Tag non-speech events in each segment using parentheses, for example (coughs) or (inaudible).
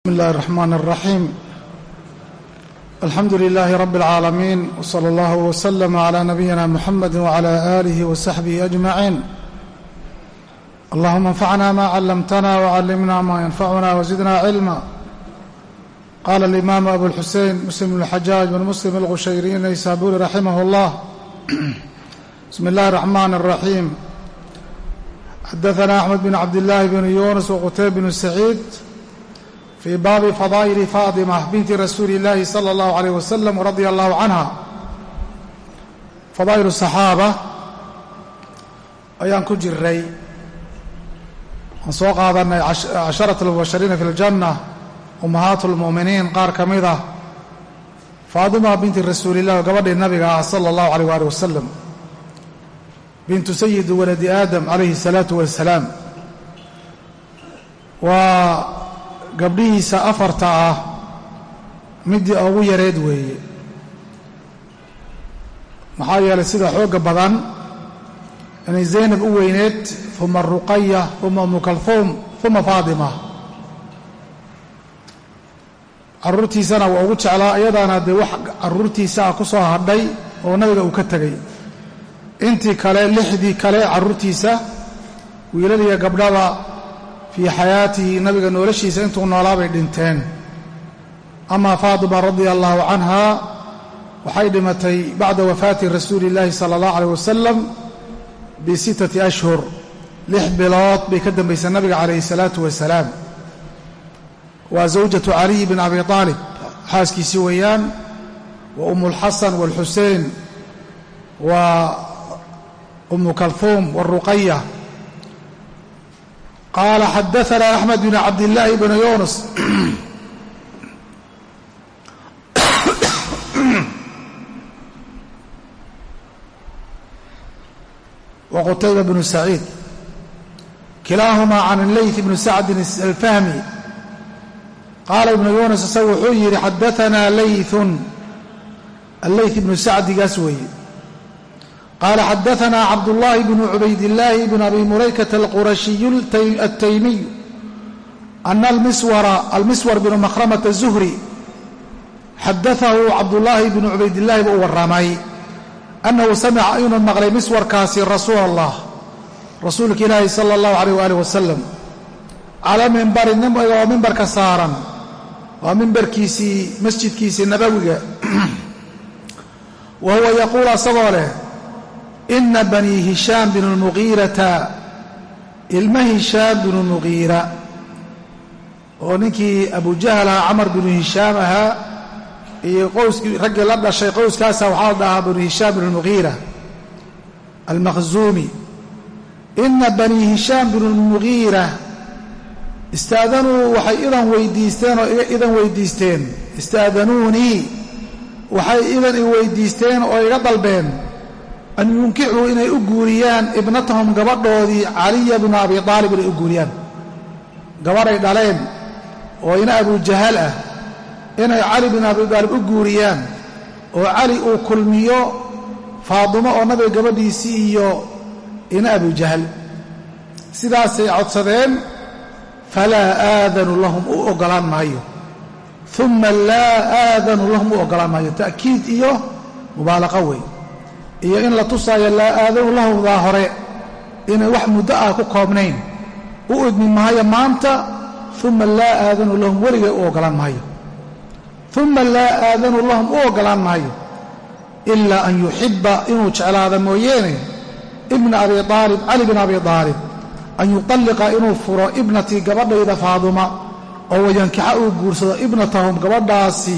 بسم الله الرحمن الرحيم الحمد لله رب العالمين وصلى الله وسلم على نبينا محمد وعلى آله وصحبه أجمعين اللهم انفعنا ما علمتنا وعلمنا ما ينفعنا وزدنا علما قال الإمام أبو الحسين مسلم بن الحجاج بن مسلم الغشيري النيسابوري رحمه الله بسم الله الرحمن الرحيم حدثنا أحمد بن عبد الله بن يونس وقتيب بن سعيد fii baabi fadaa'ili faatima binti rasuuli illaahi sala allahu alayh wasalam radia allahu canha fadaa'il asaxaaba ayaan ku jiray aan soo qaadannay casharat almubashariina fi ljanna ummahaatu lmu'miniin qaar ka mid ah faaduma binti rasuulillahi oo gabadhii nabiga ah sala allahu alayh waali wasalam bintu sayidi waladi aadam calayhi asalaatu wassalaam waa gabdhihiisa afarta ah midii ugu yareed weeye. Maxaa yeelay sida xoogga badan inay zaynab u weyneed uma ruqaya uma umu kalhuum uma faadima carruurtiisana waa ugu jeclaa iyadaana dee wax carruurtiisa ah ku soo hadhay oo nabiga uu ka tegay. Intii kale lixdii kale carruurtiisa wiilaliya gabdhada fii xayaatihi nabiga noloshiisa intuu noolaa bay dhinteen. Amaa faatima radia allahu canha waxay dhimatay bacda wafaati rasuuli illaahi sala allah aleyh wasalam bisittati ashhur lix bilood bay ka dambaysay nabiga calayhi salaatu wasalaam. Waa zawjatu caliy bin abi aalib xaaskiisii weeyaan wa umu lxasan waalxusein wa umu kalfuum waruqaya qaala xadaana axmed bn cabdillaahi bn yunus wa qutayba bnu saciid kilaahumaa can leyt bni sacdin alfahmi qaala ibnu yuunus isagu wuxuu yidhi xadaanaa leyun alleyt ibnu sacdigaas weeye qaala xadaanaa cabdullaahi bnu cubaydillaahi bn abi mulaykata alqurashiyu altaymiy ana almiswar bnu makhramata zuhri xadaahu cabdullaahi bnu cubaydillaahi buu warramay annahu samica inuu maqlay miswarkaasi rasuul allah rasuulka ilaahi sala allahu alayh waalih wasalam calaa mimbarin oo mimbarka saaran waa mimbarkiisii masjidkiisii nabowiga wa huwa yaquul asagoo leh ina banii hishaam binu lmugiirata ilma hishaam binu mugiira oo ninkii abujahl ahaa camar binu hishaam ahaa iyo qowskii raggii la dhashay qowskaasa waxaa la dhahaa binu hishaam binu lmugiira almakhzuumi ina banii hishaam binu lmugiira istaadanuu waxay idan weydiisteen oo idan weydiisteen istaadanuunii waxay idan i oo iga dalbeen an yunkixuu inay u guuriyaan ibnatahum gabadhoodii caliya bnu abi aalib inay u guuriyaan. Gabadhay dhaleen oo ina abujahal ah inay cali binu abi aalib u guuriyaan oo cali uu kulmiyo faadimo oo nabiga gabadhiisii iyo ina abujahal sidaasay codsadeen falaa aadanu lahum u oggolaan maayo. Uma laa aadanu lahum u oggolaan maayo. Ta'kiid iyo mubaalaqa wey iyo in la tusaayo laa aadanu lahumdaa hore inay wax muddo ah ku koobnayn. U idmi maayo maanta uma laa aadanu lahum weligay u oggolaan maayo. Uma laa aadanu lahum u oggolaan maayo. Ilaa an yuxibba inuu jeclaada mooyeene ibna abi aalib cali bin abi aalib an yutalliqa inuu furo ibnatii gabadhayda faaduma oo wayankixa uu guursado ibnatahum gabadhaasi.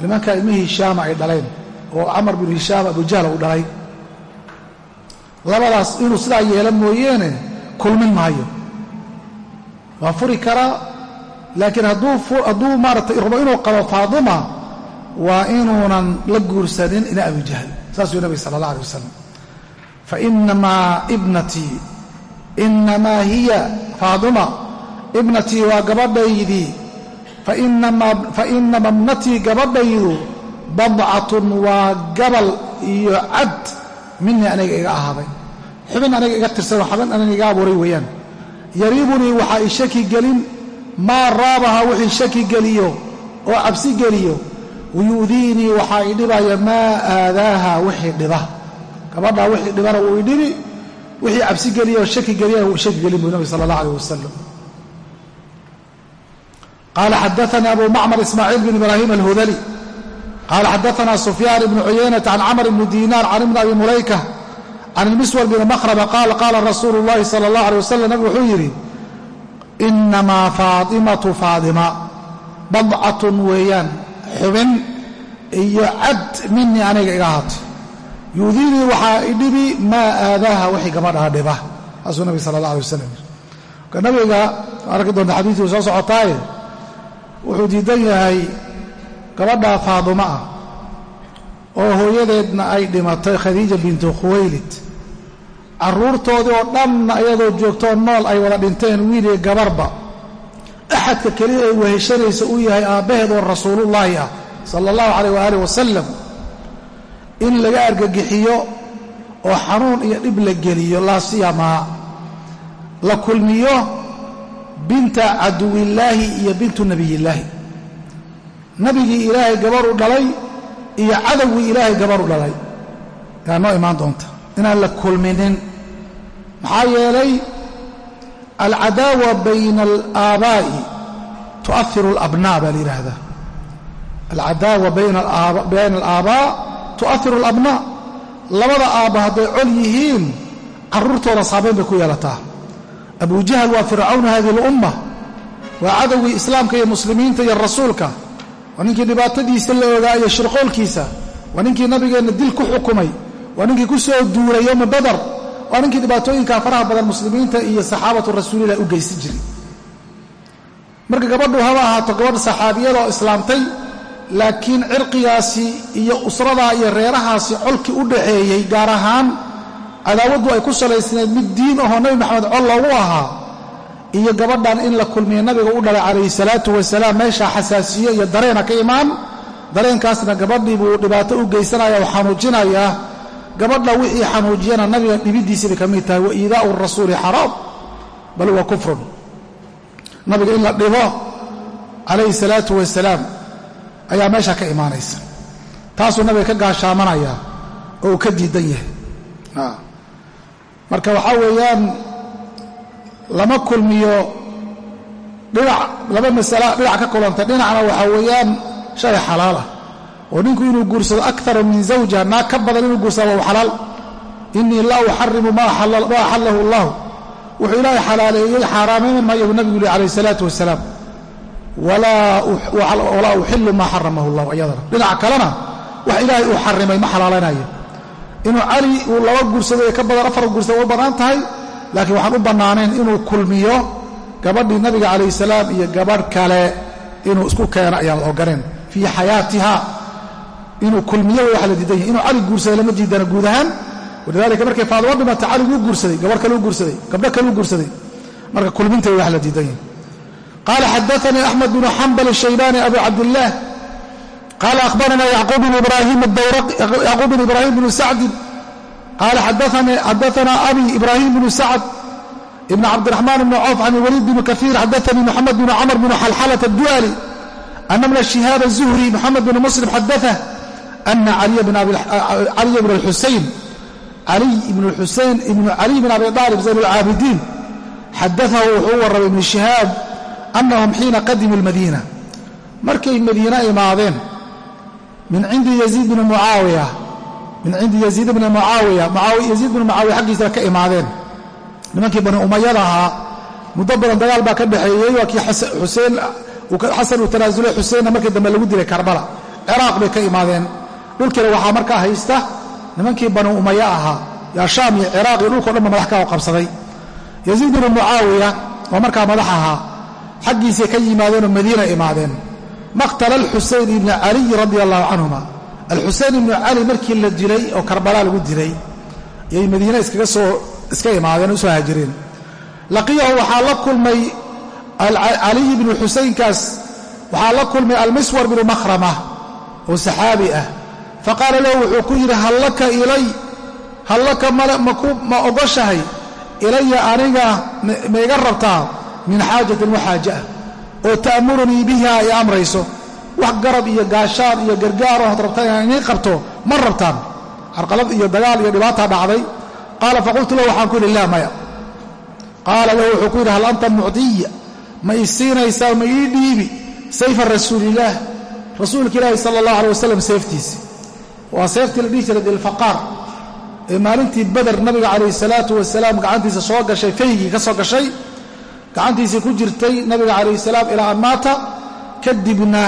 Nimankaa ilmi hishaama ay dhaleen oo camar binu hishaam abujahla uu dhalay. Labadaas inuu sidaa yeela mooyeene kulmin maayo. Waa furi karaa laakiin hadduu maaratay rabo inuu qabo faadima waa inuunan la guursanin ina abujahl saasuu nabi sala allah alay wasalam fainamaa ibnatii inamaa hiya faadima. Ibnatii waa gabadhaydii. Fainama ibnatii gabadhaydu badcatun waa gabal iyo cad. Minii aniga iga ahaaday. Xubin aniga iga tirsan xubin aniga iga abuuray weeyaan. Yariibunii waxaa i gelin maa raabaha wixii shaki geliyo oo cabsi geliyo. Wayu'diinii waxaa idhibaya maa aadaaha wixii dhiba. Gabadhaa wixii dhibana wuu idhibi wixii cabsi geliya oo shaki geliyana wuu shaki gelin buu nabi sala allah aleh wasalam qaala xadaanii abu macmar ismaaciil bin ibraahim alhudali qaala xadaana sufyaan ibnu cuyaynata can camr ibni diinaar can ibni abi mulayka can ilmiswar bni makhraba qaala qaala rasuulu llahi sala allah aleh wasalam nabigu wuxuu yidhi inamaa faatimatu faadima badcatun weeyaan xubin iyo cad minii aniga iga ahaatay yuudiinii waxaa idhibi maa aadaaha wixii gabadhaa dhiba saasuu nabig sala allah alay wasalam nabiga arki doonta xadiidkii soo socotaaye wuxuu diidan yahay gabadhaa faaduma ah oo hooyadeedna ay dhimatay khadiija bintu khuwaylid. Carruurtoodii oo dhanna iyadoo joogtoo nool ay wada dhinteen wiiliyo gabarba. Axadka keliya ay weheshanaysa uu yahay aabbaheed oo rasuulullaahi ah sala allahu calayh waaalih wasalam in laga argagixiyo oo xanuun iyo dhib la geliyo laa siyamaa. La kulmiyo binta caduwillaahi iyo bintu nebiyillaahi nabigii ilaahay gabaru dhalay iyo cadowgii ilaahay gabaru dhalay. Yaa noo imaan doonta. Inaan la kulminin. Maxaa yeelay alcadaawa bayna alaabaa'i tu'ahiru alabnaa baa la yidhaahdaa alcadaawa bayna alaabaa tu'ahiru alabnaa. Labada aabba hadday col yihiin carruurtooda saabayn bay ku yeelataa. Abu jahal waa fircawna hadihi alumma waa cadowgii islaamka iyo muslimiinta iyo rasuulka waa ninkii dhibaatadiisa la ogaa iyo shirqoolkiisa. Waa ninkii nabigeenna dil ku xukumay. Waa ninkii ku soo duulay yowma badar. Waa ninkii dhibaatooyinkaa faraha badan muslimiinta iyo saxaabatu rasuulilah u geysan jiray. Marka gabadhu haba ahaato gabadh saxaabiyada oo islaamtay laakiin cirqigaasi iyo usradaa iyo reerahaasi colkii u dhaxeeyey gaar ahaan cadaawaddu ay ku salaysnayd mid diin ahoo nabi maxamed col loogu ahaa iyo gabadhan in la kulmiya nabiga u dhalay calayhi salaatu wasalaam meeshaa xasaasiyo iyo dareena ka imaan. Dareenkaasna gabadhii buu dhibaato u geysanaya oo xanuujinayaa gabadha wixii xanuujiyana nabiga dhibidiisii bay ka mid tahay wa iidaa'u rasuuli xaraam bal huwa kufrun. Nabiga in la dhibo calayhi salaatu wasalaam ayaa meesha ka imaanaysa. Taasuu nabiga ka gaashaamanaya oo uu ka diidan yahay. Marka waxaa weeyaan lama kulmiyo dhinac laba masala dhinac ka kulantay. Dhinacna waxaa weeyaan shay xalaalah oo ninku inuu guursado akara min zawja naag ka badan inuu guursado waa xalaal. Inii laa uxarimu ma axallahu allahu wuxuu ilaahay xalaaleeyey xaaraamayn maayo buu nabigu yihi calayh salaatu wasalaam walaa uxilu maa xaramahu llahu iyadana. Dhinaca kalena wax ilaahay uu xarimay ma xalaalanayo inuu cali uu laba guursado ee ka badan afar guursado u bannaan tahay laakiin waxaan u bannaanayn inuu kulmiyo gabadhii nabiga calayh salaam iyo gabadh kale inuu isku keeno ayaan la ogonayn fii xayaatiha inuu kulmiyo waxa la diidan yahay. Inuu cali guursaday lama diidana guud ahaan. Walidaalika markay faadimo dhimata cali wuu guursaday gabarh kaleu guursaday gabdho kaleu guursaday. Marka kulminteeda wax la diidan yahay. Qaala xadaanii axmed bnu xambal الshaybaani abu cabdillaah qaala ahbarana yacquub bn ibraahim bnu sacdin qaala xadaanaa abi ibraahim bnu sacd ibn cabdiraxmaan bn coof can waliid bn kaiir xadaanii moxamed bn camr bn xalxalat aduali ana bna shihaab azuhri moxamed bn muslim xadaa ana caliya bn xusayn caliy ibn xusayn ibnu caliy bn abi aalib zayn alcaabidiin xadaahu wuxuu warramay ibnu shihaab annahum xiina qadimuu lmadiina markay madiine imaadeen min cindi yaziid bni mucaawiya min cindi yaziid bni mucaawiya. Yaziid bni mucaawiya xaggiisa ka imaadeen. Nimankii bani umayada ahaa muddo badan dagaal baa ka dhexeeyey waa kii xuseen xasan uu tanaasulay xuseenna markii dambe lagu dilay karbala. Ciraaq bay ka imaadeen. Dhulkiina waxaa markaa haysta nimankii bani umaya ahaa yaa shaam iyo ciraaq iyo dhulkao dhan ba madax ka qabsaday. Yaziid bni mucaawiya oo markaa madax ahaa xaggiisay ka yimaadeenoo madiina imaadeen. Maqtala alxusayn ibni caliy radia allahu canhuma alxusayn ibnu cali markii la dilay oo karbala lagu dilay yay madiine iskaga soo iska imaadeen o u soo haajireen laqiyahu waxaa la kulmay caliy bnu xusaynkaas waxaa la kulmay almiswar bnu makhrama oo saxaabi ah. Faqaala lahu wuxuu ku yidhi hallaka ilay hallaka ma ogoshahay ilaya aniga ma iga rabtaa min xaajatin waxaaja ah oo ta'murunii biha ay amrayso wax garab iyo gaashaan iyo gargaaro had rabtaan inaan iniin qabto ma rabtaan. Carqalad iyo dagaal iyo dhibaataa dhacday. Qaala faqultu lahu waxaan ku yidhi laa maya. Qaala lahu wuxuu ku yidhi hal anta mucdiya? Ma ii siinaysaa ma ii dhiibi? Sayfa rasuulillaah rasuulka ilaahi sala allahu alay wasalam seeftiisi. Waa seeftii la dhihi jiray dilfaqaar ee maalintii bader nabiga calayhi salaatu wasalaam gacantiisa soo gashay faygii ka soo gashay. Gacantiisii ku jirtay nabiga calayhi salaam ilaa an maata. Kadibna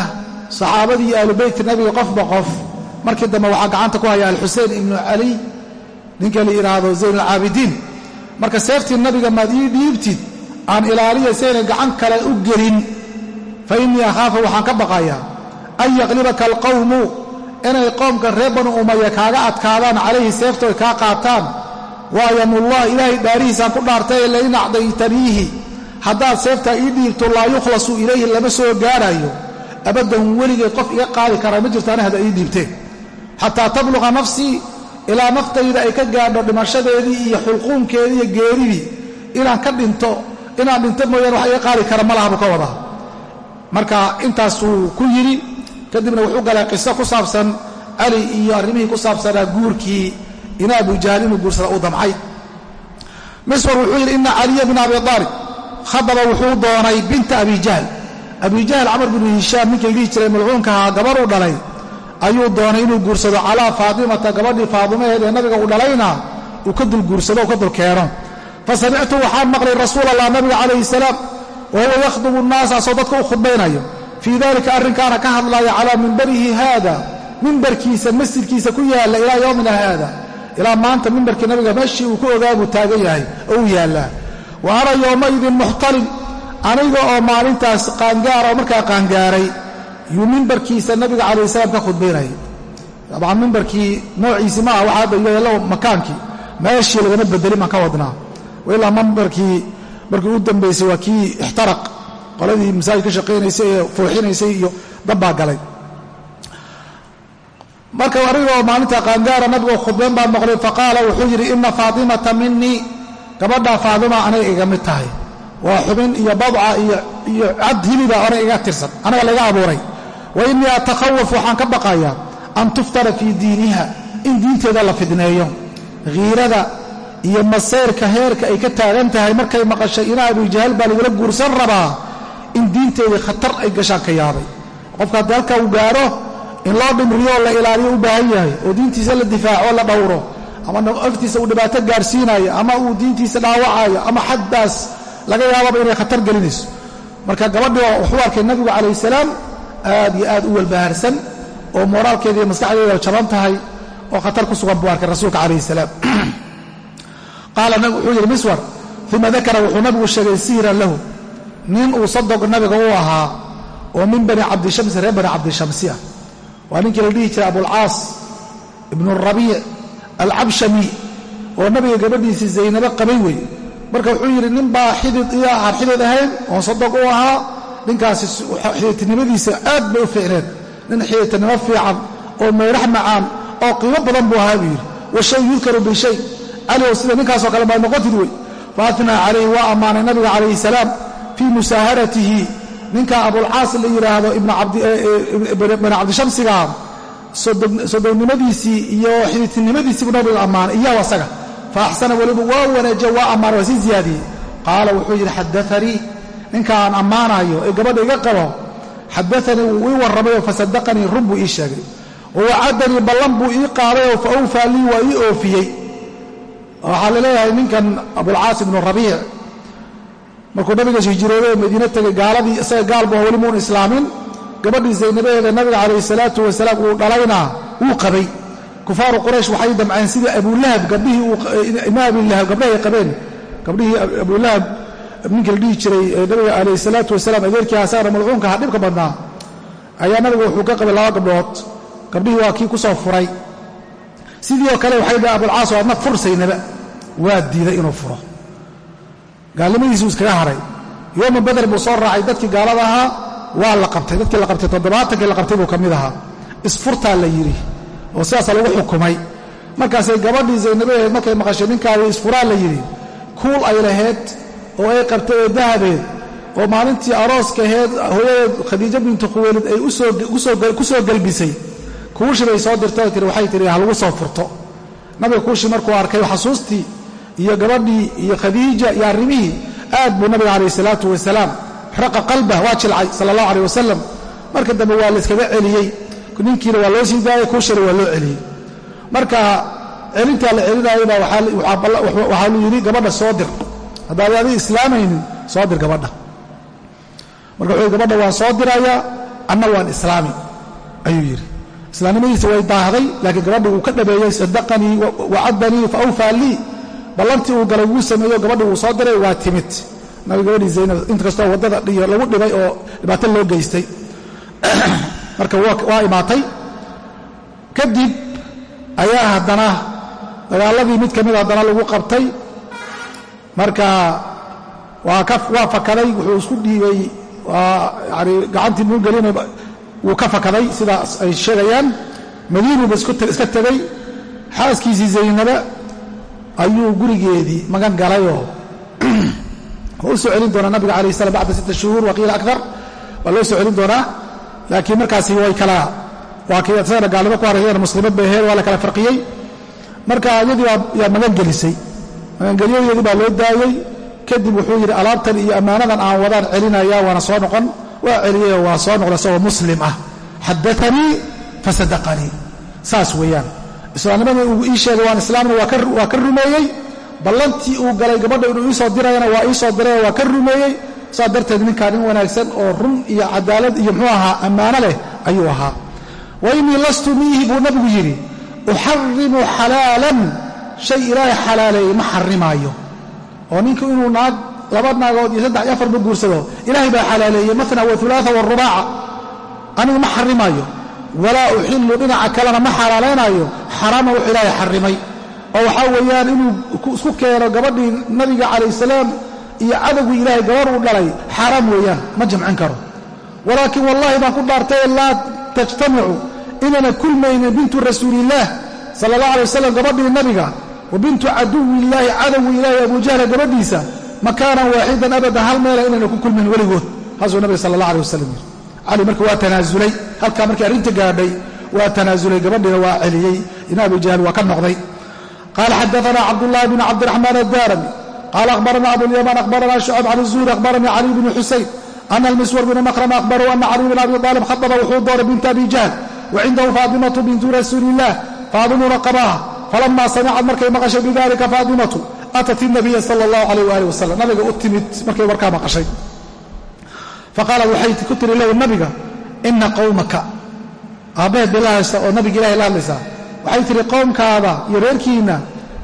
saxaabadii iyo ahlubeyti nabiga qofba qof. Markii dambe waxaa gacanta ku haya alxusein ibnu cali ninka la yidhaahdo zayn alcaabidiin marka seeftii nabiga maad ii dhiibtid aan ilaaliya saynay gacan kale u gelin. Fa innii akhaafa waxaan ka baqayaa an yaqlibaka alqawmu inay qoomka reer banu umaya kaaga adkaadaan calayhi seefto ay kaa qaataan. Waayamullah ilaahay dhaarihiisaan ku dhaartay lain acdaytaniihi haddaad seeftaa ii dhiibto laa yukhlasu ilayhi lama soo gaadhaayo abaddan weligay qof iga qaadi karaa ma jirto ana hada ii dhiibteen. Xataa tabluqa nafsii ilaa naftayda ay ka gaadho dhimashadeedii iyo xulquunkeedii iyo geeridii inaan ka dhinto inaan dhinto mooyaane wax iga qaadi kara ma laha buu ka wadaa marka intaasuu ku yidhi kadibna wuxuu galay qiso ku saabsan cali iyo arrimihii ku saabsanaa guurkii ina abujahal inuu guursada uu damcay. Miswar wuxuu yidhi ina caliya bna abi aalib khadaba wuxuu doonay binta abi jahl abi jahl camar binu hishaam ninkay dhihi jiray malcuunka ahaa gabaruu dhalay ayuu doonay inuu guursado calaa faatimata gabadhii faadimaheed ee nabiga uu dhalayna uu ka dul guursado ka dul keeno. Fa samictu waxaan maqlay rasuul allah nabiga calayhi salaam wa huwa yakhdubu nnaasa asoo dadka u khudbaynayo. Fii dalika arrinkaana ka hadlaya calaa mimbarihi haada mimbarkiisa masjidkiisa ku yaalla ilaa yowmina haada. Ilaa maanta mimbarkii nabiga meeshii uu ku ogaabuu taagan yahay oo u yaallaa. Wa ana yowmaidin muxtalim aniga oo maalintaas qaangaara oo markaa qaangaaray yuu mimbarkiisa nabiga calayh salaam ka khudbaynayay dabcan mimbarkii noociisi maaha waxaa hadda yeelo makaankii meeshii lagama bedelin baan ka wadnaa ilaa mimbarkii markii u dambaysay waa kii ixtaraq qoladii masaajid ka shaqaynaysay ee fooxinaysay iyo dabbaa galay. Marka anigoo maalinta qaangaara nabigo khudbayn baa maqlay faqaala wuxuu yidhi ina faatimata minii gabadhaa faatima anaga iga mid tahay waa xubin iyo badca iyo cad hiliba anaga iga tirsan. Anaga laga abuuray. Wa innii atakhawaf waxaan ka baqayaa an tuftara fii diiniha in diinteeda la fidneeyo khiirada iyo masayrka heerka ay ka taagan tahay markay maqashay ina abujahal baa lagula guursan rabaa in diinteedii khatar ay gashaan ka yaabay. Qofka haddii halkaa uu gaadho in loo dhimriyo la ilaaliyo u baahan yahay oo diintiisa la difaaco la dhowro ama aftiisa uu dhibaato gaarsiinayo ama uu diintiisa dhaawacayo ama xaddaas laga yaababa inay khatar gelinayso. Marka gabadhii wuxuu arkay nabigu calayh salaam aad iyo aad u walbahaarsan oo mooraalkeeda iyo maskaxdeeda jaban tahay oo khatar ku sugan buu arkay rasuulka calayh salaam. (clears throat) Qaala wuxuu yidhi miswar uma dakara? Wuxuu nabigu sheegay sihran lahu. Nin uu sadog nabiga u ahaa oo min bani cabdishamsi reer bani cabdishamsi ah. Waa ninkii la dhihi jiray abulcaas ibnu rabiic alcabshami oo nabiga gabadhiisii zaynabo qabay wey marka wuxuu yidhi nin baa xidid iyo aan xidid ahayn oon sadog u ahaa ninkaasi xididtinimadiisa aad bay u fiicneed nin xididtinimo fiican oo meydhax macaan oo qiimo badan buu ahaa buu yidhi. Washay yudkaru bishay cali oo sida ninkaasoo kale maad noqotid wey. Faatnaa calayhi waa ammaanay nabiga calayhi salaam fii musaaharatihi ninka abulcaas la yidhaahdo cabdishamsiga sodownimadiisii iyo xididtinimadiisiibuu nabiga ammaanay. Iyahu asaga fa axsana weliba waa wanaaje waa ammaanay waa sii ziyaadiyey qaala wuxuu yidhi xadaanii ninka aan ammaanayo ee gabadha iga qabo xadaanii wuu ii warramayoo fasadaqanii run buu ii sheegay. Wawacadanii ballan buu ii qaadayoo fa awfaa lii waa ii oofiyey. Waxaa la leeyahay ninkan abulcaas ibnu rabiic. Markuu nabiga hijirooday oo madiine tegay gaaladii isaga gaalbu weli muun islaamin. Gabadhii saynabaheeda nabiga calayhi salaatu wasalaam uu dhalayna wuu qabay kufaaru quraysh waxay damceen sidii abulahab gabdhihii ima abilahab gabdhahay qabeen. Gabdhihii abulahab ninkii la dhihi jiray nabiga calayhi salaatu wasalaam adeerkii asagana malcuunka aha dhibka badnaa. Ayaa nabiga wuxuu ka qabay laba gabdhood. Gabdhihii waa kii ku soo furay. Sidii oo kale waxay dhaha abulcaas adna fur saynaba waa diiday inuu furo. Gaalnimadiisuu iskaga haray. Yooma bader buu soo raacay. Dadkii gaalada ahaa waa la qabtay. Dadkii la qabtay toddobaatankii la qabtay buu ka mid ahaa. Isfurtaa la yidhi oo sidaasa lagu xukumay. Markaasay gabadhii zaynabaheed markay maqashay ninkaadi isfuraa la yidhi kuul ay laheyd oo ay qabtay oo dahabeed oo maalintii arooska aheed hooyadeed khadiijo bintu khuweylid ay ku soo gelbisay kuushi bay soo dirtay oo tiri waxay tihi ha lagu soo furto. Nabiga kuushi markuu arkay xasuustii iyo gabadhii iyo khadiija iyo arrimihii aad buu nabiga calayh salaatu wasalaam raqa qalbah waa jilcay sala allahu aleyh wasalam. Marka dambe waa layskaga celiyey ninkiina waa loo sii daayay kuushina waa loo celiyey marka celintaa la celinayaba waxaa lu yidhi gabadha soo dir. Haddaad adi islaamaynin soo dir gabadha. Marka wuxuu gabadha waan soo dirayaa anna waan islaami. Ayuu yidhi. Islaamnimadiisa way daahday laakiin gabadha uu ka dhabeeyey sadaqanii wacadanii fa awfaa lii. Ballantii uu galay wuu sameeyo gabadhi wuu soo diray waa timid. Nabi gabadhii zaynab inkastoo waddada iyo lagu dhibay oo dhibaato loo geystay marka waa imaatay. Kadib ayaa haddana dagaaladii mid ka mid haddana lagu qabtay. Marka waa fakaday wuxuu isku dhiibay yani gacantii muu gelinay wuu ka fakaday sidaas ay sheegayaan. Madiinuba iska tegay. Xaaskiisii zaynaba ayuu gurigeedii magan galayoo waa u soo celin doonaa nabiga alayh salam bacda sitta shuhuur waqiila akar waa loo soo celin doonaa laakiin markaasi way kala waa kii gaalnimo ku harayeen muslimad bay ahayd waa la kala farqiyey. Marka iyadii yaa magan gelisay. Magangelyadeedii baa loo daayey. Kadib wuxuu yidhi alaabtan iyo ammaanadan aan wadaan celinaya waana soo noqon. Waa celiyeyoo waa soo noqda isagoo muslim ah. Xadaanii fasadaqanii saas weeyaan. Islaamnimadii uu ii sheegay waan islaamna waa ka rumeeyey. Ballantii uu galay gabadha inuu iisoo dirayana waa iisoo dirayoo waa ka rumeeyey saa darteed ninkaa nin wanaagsan oo run iyo cadaalad iyo muxuu ahaa ammaano leh ayuu ahaa. Wa innii lastu miihi buu nabigu yidhi uxarimu xalaalan shay ilaahay xalaaleeyey ma xarimaayo oo ninku inuu naag laba naagood iyo saddex iyo afarba guursado ilaahay baa xalaaleeyey matna waulaaa warubaaca anigu ma xarimaayo walaa uxilu dhinaca kalena ma xalaalaynaayo. Xaraama wuxuu ilaahay xarimay oo waxaa weeyaan inuu isku keeno gabadhii nabiga calayh salaam iyo cadowgii ilaahay gabarh uu dhalay xaaraam weeyaan ma jamcin karo. Walaakiin wallahi baan ku dhaartay laa tajtamicu inana kulmaynin bintu rasuuliillaah sala allah alay wasalam gabadhii nabiga wa bintu caduwillaahi cadowgi ilaahi abujahla gabadhiisa makaanan waaxidan abadan hal meela inayna ku kulmayn weligood. Haasuu nabiga sala allah aleh wasalam yiri cali marka waa tanaasulay halkaa markii arrinta gaadhay waa tanaasulay gabadhiina waa celiyey. Ina abujahl waa ka noqday. Qaala xadaana cabdullahi bn cabdiraxmaan addarami qaala akhbarana abulyaman akhbarana shucab can zuhri akhbaranii cali bni xusayn ana almiswar bna makrama akhbaruu ana cali bn abi aalib khadaba wuxuu dooray binta abi jahl wa cindahu faatimatu bintu rasuuli illah faadimuna qabaha falama samicad markay maqashay bidalika faatimatu atat inabiya sala allahu alayh waali wasalam nabiga u timid markay warkaa maqashay faqaalat waxay ku tiri lahu nabiga ina qowmaka aabbaheed bay la haysta oo nabiga ilahay la hadlaysaa waxay tihi qowmkaada iyo reerkiinna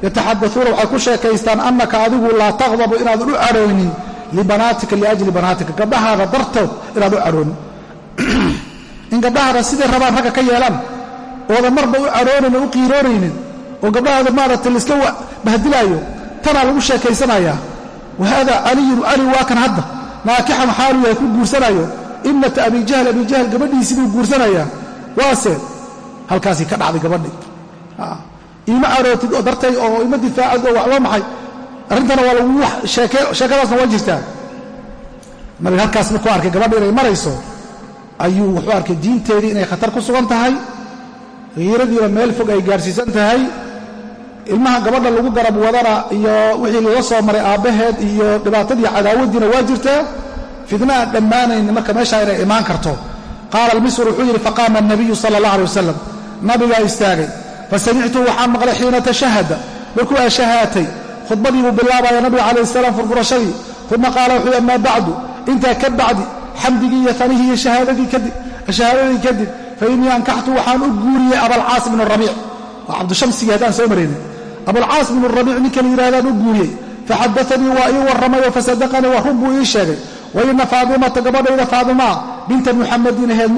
yataxadauuna waxay ku sheekaystaan annaka adigu laa taqdabu inaadan u cadhoonin libanaatika liajli banaatika gabdhahaada dartood inaad u cadhoonin. (clears throat) In gabdhahaada siday rabaan ragga ka yeelaan oodan marba u cadhoonayn oo u qiiroonaynin oo gabdhahaada maaragtay laiska bahdilaayo tanaa lagu sheekaysanayaa wa haada caliyun cali waa kan hadda. Naakixan xaalu yahay ku guursanayo ibnata abijahl abijahl gabadhiisii buu guursanayaa waase halkaasii ka dhacday gabadhii iima carootid oo dartay oo ima difaacad oo waxba maxay arrintana waa lagu sheekadaasna waa jirtaa nabiga halkaas markuu arkay gabadha inay marayso ayuu wuxuu arkay diinteedii inay khatar ku sugan tahay hiiradiina meel fog ay gaarhsiisan tahay ilmaha gabadha lagu garab wadana iyo wixii laga soo maray aabbaheed iyo dhibaatadii cadaawaddiina waa jirtaa fidna aan dhammaanayn marka meeshaa inay imaan karto. Qaala almiswar wuxuu yidhi faqaama alnabiyu sala allah alay wasalam nabigaa istaagay fasamictu waxaan maqlay xiina tashahada markuu ashahaatay khudbadii buu bilaabaya nabiga calayh salaam furfurashadii uma qaala wuxuu yhi amaa bacdu intaa ka bacdi xamdigii iyo fanihii iyo shahaadadii kadib fa innii ankaxtu waxaan u guuriyey abalcaas bn rabiic waa cabdushamsigii haddaan soo maraynin abulcaas bnu rabiic ninka la yidhahdaan u guuriyey faxadaanii waa ii warramayo fasadaqanii wa run buu ii sheegay wa ina faadimata gabadhayda faadimaa binta muxamadin ahayd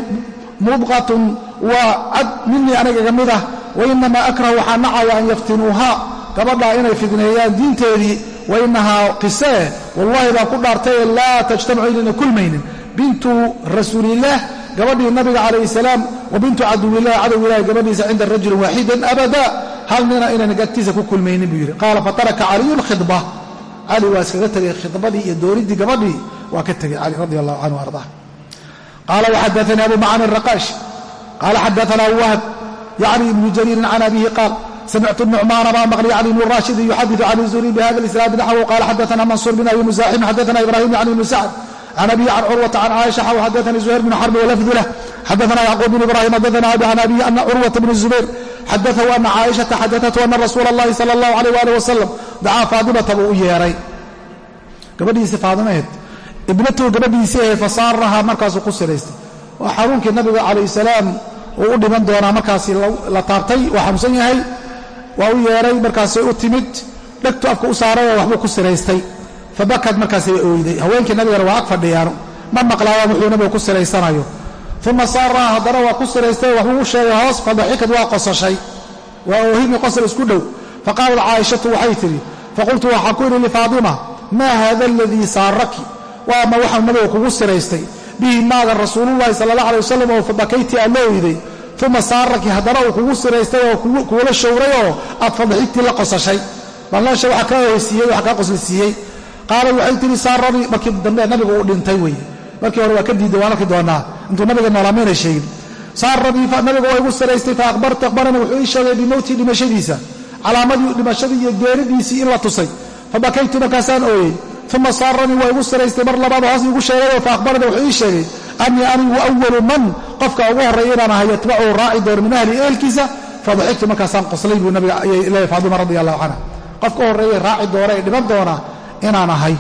mubqatun waa cad minii anigaga mid ah wainamaa akrahu waxaa nacaya an yaftinuuhaa. Gabadhaa inay fidneeyaan diinteedii wainahaa qisee wallahi baan ku dhaartaye laa tajtamacu inayna kulmaynin. Bintu rasuulillaah gabadhii nabiga calayhi salaam wa bintu caduwillahi cadowgilahi gabadhiisa cinda rajulin waaxidin abada. Hal nina inayna agtiisa ku kulmaynin buu yidhi. Qaala fataraka caliyun khidba cali waa iskaga tegay khidbadii iyo dooniddii gabadhii. Waa ka tegay cali radi allahu canhu ardaa qaala waxadaanii abu macani raqaash qaala xadaanaa wahb yacni ibnu jariirin can abihi qaal samictu nucmaana baa maqlay cali bnu raashidi yuxadiu can zuri bihada isnaadi naxwu qaala xadaana mansuur bin abi musaaxim xadaana ibrahim yani ibnu sacd can abihi can curwata can caaisha xaw xadaanii zuhayr bn xarbi walafdu lah xadaana yacquub bn ibrahim xadaana abi can abihi ana curwata bn zubayr xadaahu ana caaishata xadaatu ana rasuula اllahi sala اllahu alayh ali wasalam dacaa faadimata buu u yeeray gabadhiisi faadimaheed ibnatuhu gabadhiisii ahayd fasaaraha markaasuu ku siraystay waa xanuunkii nabiga calayh salaam uu u dhiman doonaa markaasi la taabtay waa xanuunsan yahay. Waa u yeeray markaasay u timid dhegtu afka u saarayoo waxbuu ku siraystay. Fabakad markaasay oyday haweenkii nabigana waa ag fadhiyaan ma maqlaayaan wuxuu nabiga ku siraysanayo. Uma saaraha haddana waa ku siraystay waxbuu u sheegay hoos fadaxikad waa qosashay. Waa oohimi qosol isku dhow. Faqaalat caaishatu waxay tidhi faqultu waxaan ku idhi lifaadima maa haada aladii saaraki? Waa ma waxau nabiga kugu siraystay. Bihi maaga rasuululahi sala allah alay wasalam oo fabakayti aad la oyday uma saaraki haddana uu kugu siraystay oo kugula showray oo aad fadaxigtii la qosashay. Balmeesha waxa kaa oheysiiyey waxa kaa qoslisiiyey qaalad waxay tihi saaranii markii dambe nabigu uu dhintay weeye. Markii hore waa ka diiday waan arki doonaa. Intuu nabiga noolaa mayna sheegin. Saaranii nabiga waa igu siraystay fa akhbaranii wuxuu ii sheegay bimowtii dhimashadiisa calaamadii dhimashadii iyo geeridiisii in la tusay. Fabakaytu markaasaan ooyey. Uma saaranii waa igu siraystay mar labaad hoos iigu sheegayoo fa akhbaranii wuxuu ii sheegay anii anigu awalu man qofka ugu horreeya inaan ahay yatbacu raaci doono min ahli ehelkiisa fadaxigtu markaasaan qoslay buu nabiga leeyahy faadima radi allahu canha qofka horreeye raaci doona ee dhiman doona inaan ahay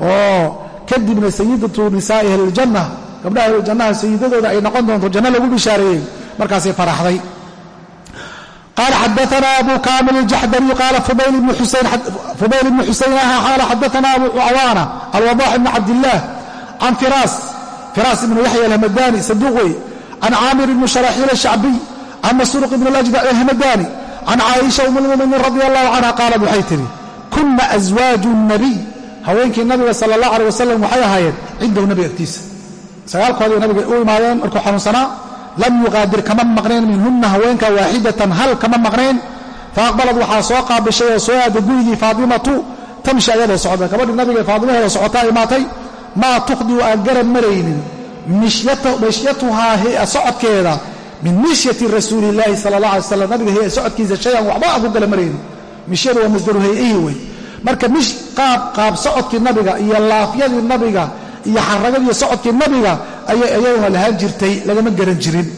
oo kadibna sayidatu nisaa'i ahliljanna gabdhaha ahluljannaha sayidadooda ay noqon doonto janno lagu bishaareeyey markaasay faraxday qala xadaana abu kamil اjaxdari qala fubayl ibnu xusayn qaala xadaana abu cawaana alwadax ibn cabdillaah can firaas firaas ibnu yaxya alhamadani saduuq wey can caamir ibni sharaxiil ashacbiy can masruuq ibni lajdaci alhamadani can caaisha umulmuminiin radi allahu canha qaalad waxay tidhi kunna aswaaju nabiy. Haweenkii nabiga sala allah aleh wasalam waxay ahaayeen cindahu nabiga agtiisa. Sagaalkoodii nabiga u imaadeen markuu xanuunsanaa lam yuqaadir kama maqnayn minhunna haweenka waaxidatan hal kama maqnayn faaqbalad waxaa soo qaabishay oo soo aada gurigii faatimatu tamshi ayadoo socda. Gabadhii nabiga faatima heedoo socotaa imaatay maa tukhdiu aan garab maraynin mishyatuhaa socodkeeda min mishyati rasuuli illaahi sala allah alay slam nabiga hea socodkiisa shayan waxba aan ku gala maraynin mishyadu waa masdaru hay'ihi wey marka qaab qaab socodkii nabiga iyo laafyadii nabiga iyo xaragadii socodkii nabiga ayay iyaduna lahaan jirtay lagama garan jirin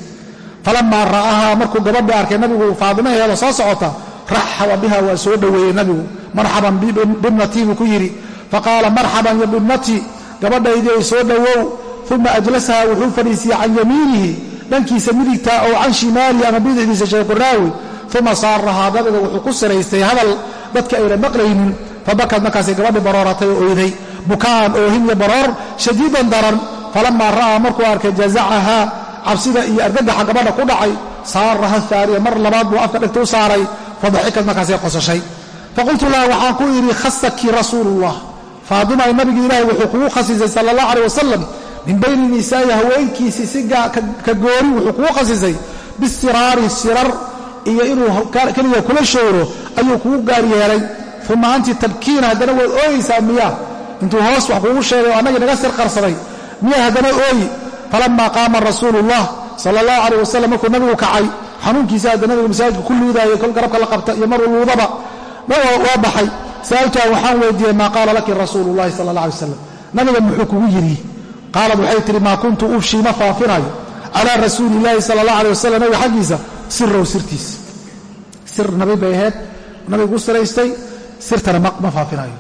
falamaa ra'ahaa markuu gabadha arkay nabigu faadimaheeda soo socota raxaba biha waa soo dhoweeyey nabigu marxaban bibnatii buu ku yidhi faqaala marxaban ya bibnatii gabadhaydii ay soo dhowow uma ajlasaha wuxuu fadhiisiyey can yamiinihi dhankiisa midigta oo can shimaalihi ama bidixdiisa shaykuraawi uma saarahaa nabiga wuxuu ku siraystay hadal dadka ayna maqlaynin. Fabakad markaasay gabadhii barooratay oo oyday. Bukaan oohin iyo baroor shadiidan daran. Falamaa ra'aa markuu arkay jazacahaa cabsida iyo argagaxa gabadha ku dhacay. Saaraha aaniya mar labaad buu afka dhegta u saaray. Fadaxikad markaasay qosashay. Faqultu laha waxaan ku idhi khasaki rasuulullah faadimay nabigi ilaahay wuxuu kugu khasisay sala allah aleh wasalam min bayni nisaa'i haweenkiisii si ka goori wuxuu kugu khasisay bisiraari sirar iyo inuu keliga kula showro ayuu kugu gaar yeelay. Uma anti tabkiina haddana waad ooyeysaa miyaa intuu hoos wax kuugu sheegay oo annagii naga sir miyaa haddana ooyi. Falamaa qaama rasuulullah sala allahu calayh wasalam markuu nabigu kacay xanuunkiisa hadda nabigu masaajidka ku luudaayay kol garabka la qabta iyo maruu luudaba waa baxay sa'altuha waxaan weydiiyey maa qaala laki rasuulu llahi sala allah alay wasalam nabiga muxuu kugu yidhi qaalad waxay tihi maa kuntu ufshii ma faafinayo calaa rasuuli illaahi sala allah alay wasalam nabiga xaggiisa sirow sirtiis sir nabi bay ahayd nabigu u siraystay sirtana ma faafinayo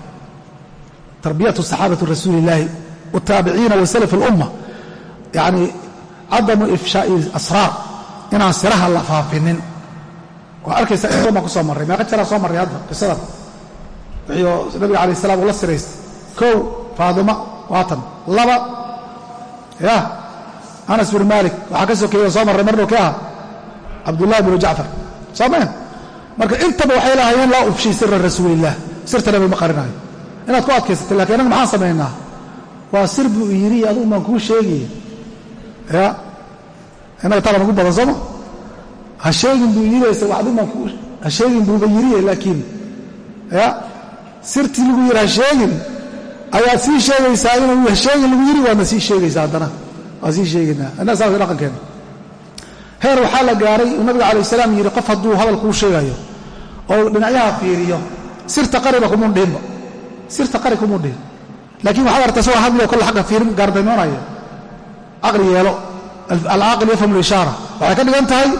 tarbiyatu saxaabati rasuuli illaahi wataabiciina wa alumma yacni cadamu ifshaa'i asraar inaan siraha la faafinin waa arkaysa in baan ku soo marray meeqa jaraa soo marray hadda qisadan wixii nabiga alayh salam uu la siraystay kow faadima waatan laba ya anas bin maalik waxaa ka sokeeya soo marray marnuu ka aha cabdullahi binu jacfar. Soo meen marka intaba waxay lahaayeen laa ufshii sira rasuuliillah sirta nabi ma inaad ku adkaysatay lakiin innaga maxaan samaynaa waa sir buu yidhi adugu baan kuu sheegaya ya innaga taa nagu badan sooma ha sheegin buu yidhaysa wax adigu kuu ha sheegin buuba yidhiye laakiin ya sirtii lagu yidhi ha sheegin ayaad sii sheegaysaa inuu sheegi lagu yiri waadna sii sheegaysaa haddana. Waa sii sheegaynaa annaga saas dhaqankeena. Heer waxaa la gaaray uu nabiga calayh salaam yidhi qof hadduu hadal kuu sheegayo oo dhinacyaha fiiriyo sirta qariba kumuu dhihinba sirta qari kumuu dhihin. Laakiin waxaad aragta isagoo hadliyo kolle xagga fiirin gaardaymoonaya caqli yeelo. Alcaaqil yafhamu lishaara waxay ka dhigan tahay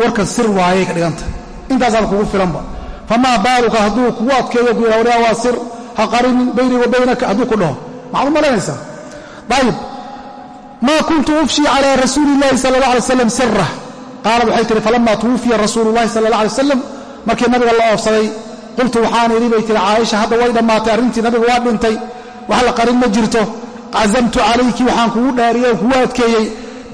warkan sir waayay ka dhigan tahay. Intaasaaba kugu filanba famaa baaluka hadduu kugu adkeeyo ku yidhah waa sir ha qarinin bayni wa baynaka hadduu ku dhaho maxaad u malaynaysaa ayib maa kuntu ufshii calaa rasuuli illahi sala allah alay slam sirah qaalad waxay tihi falama tuwufiya rasuulu llahi sala allah alay wasalam markii nabiga la oofsaday qultu waxaan idhi bay tihi caaisha hadda way dhammaatay arrintii nabiga waa dhintay wax la qarin ma jirto cazamtu calayki waxaan kugu dhaariyey kugu adkeeyey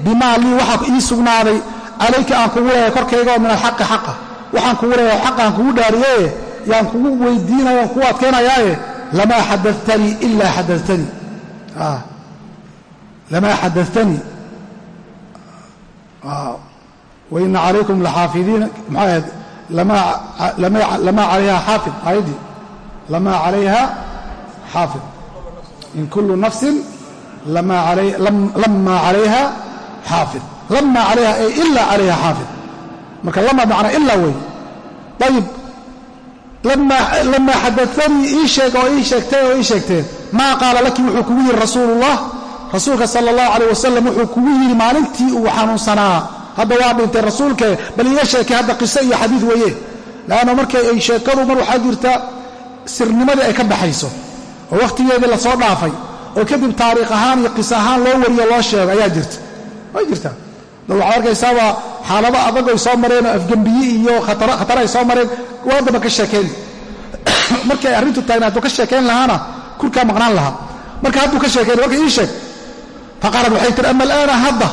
bimaa lii waxa ii sugnaaday calayka aan kugu leeyahay korkayga oo min alxaqi xaqa waxaan kugu leeyahay xaqaan kugu dhaariyeye yaan kugu weydiinaya on kugu adkaynayaaye lamaa xadaanii ilaa xadaanii lamaa xadaanii waina calaykum laxaafidiina maxaa ahayd lamaa calayha xaafid. Aayaddii lamaa calayha xaafid. In kullu nafsin lama calayha xaafid. Lama calayha ay ila calayha xaafid marka lama macna ilaa wey ayib lamaa xadaanii ii sheeg oo ii sheegtay oo ii sheegteen. Maa qaala laki wuxuu kugu yidhi rasuulullah. Rasuulka sala allahu calayh wasalam wuxuu kugu yidhi maalintii uu xanuunsanaa. Hadda waa dhintay rasuulke bal iiga sheekay hadda qiso iyo xadiid weeye. Leanna markay ay sheekadu mar waxaa jirta sirnimadii ay ka baxayso. Oo wakhtigeedii la soo dhaafay. Oo kadib taariikh ahaan iyo qis ahaan loo wariyo loo sheego ayaa jirta. Way jirtaa waxaad arkaysaaba xaalado adag ay soo mareen oo afgembiye iyo khatar ay soo mareen. Waa damba ka sheekayn (coughs) markii arrintu taagna hadduu ka sheekayn lahaana kurkaa maqnaan lahaa. Marka hadduu ka sheekayn marka ii sheeg. Faqaalad waxay tiri ama alaana hadda?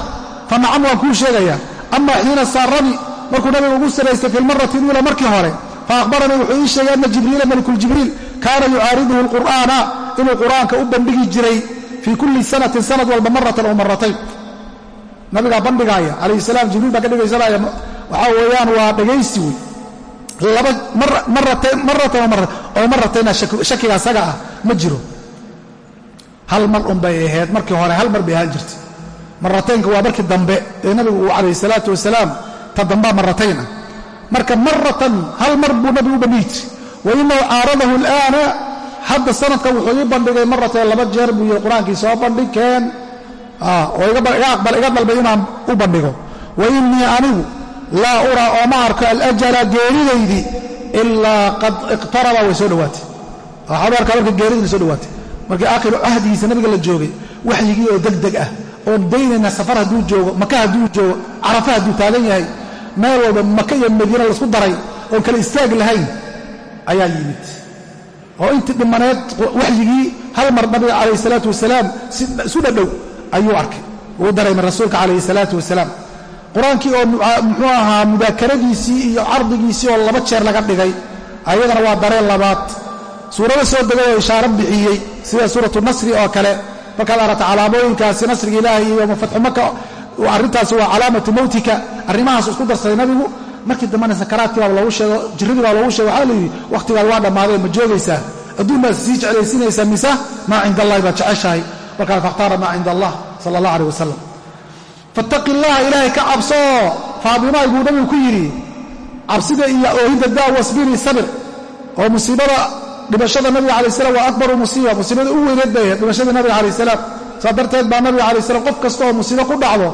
Fa nacam waan kuu sheegayaa. Ama xiina saarani? Markuu nabiga ugu saraystay fi lmarati luula markii hore. Fa wuxuu ii sheegay ana jibriila malkuljibriil kaana yucaariduhu alqur'aana inuu qur'aanka u bandhigi jiray fii kulli sanatin sanad walba maratan oo maratayn nabigaa bandhigaaya calayhi salaam jibriil baa ka dhegaysanaya waxaa weeyaan waa dhegaysi wey laba maratan oo maratayna shakiga asaga ah ma jiro. Hal mar un bay ahayd markii hore hal mar bay ahaan jirtay. Marataynka waa markii dambe ee nabigu uu calayhi salaatu wasalaam ta dambaa maratayn ah marka maratan hal mar buu nabigu u bandhigi jiray. Wa inahu caaradahu alaana hadda sanadka wuxuu ii bandhigay maratayn laba jeer buu yidhi qur'aankii soo bandhigkeen oo iga dalbay inaan u bandhigo. Wa innii anigu laa uraa oo ma arko alajala geeridaydii ilaa qad iqtaraba way soo dhowaatay waxaan u arkaa marka geeridii soo dhowaatay markii aakhiru cahdigiisa nabiga la joogay waxyigii oo degdeg ah oon daynayna safar hadduu joogo maka hadduu joogo carafa hadduu taagan yahay meel walba maka iyo madiina la isku daray oon kale istaag lahayn ayaa yimid. Oo intii dhimaneed waxyigii hal mar nabiga calayhi salaatu wasalaam isu dhadhow ayuu arkay. Uu dareemay rasuulka calayhi salaatu wasalaam. Qur'aankii oo muxuu ahaa mudaakaradiisii iyo cardigiisii oo laba jeer laga dhigay ayadana waa dareen labaad. Suurado soo degay oo ishaaro bixiyey sida suuratu nasri oo kale. Markaad aragta calaamooyinkaasi nasriga ilaahay iyo fatxu maka arrintaasi waa calaamatu mowtika arrimahaas isku darsaday nabigu. Markii dambena sakaraadkii baa loogu sheego jirradii baa loogu sheego waxaa layidhi wakhtigaad waa dhammaadeen ma joogaysaa? Adduun baad sii jeclaysiinaysaa mise maa cinda allahi baad jeceshahay markaa fakhtaara maa cinda allah sala allah aleh wasalam fattaqi illaha ilaahay ka cabsoo faadimaay buu nabigu ku yidhi cabsida iyo oohinta daa wasbiri sabir. Oo musiibada dhimashada nabiga alai salam waa akbaru musiiba musiibada u weyneed bay ahayd dhimashadii nabiga calayh salaam. Saa darteed baa nabiga alai salam qof kasta oo musiibo ku dhacdo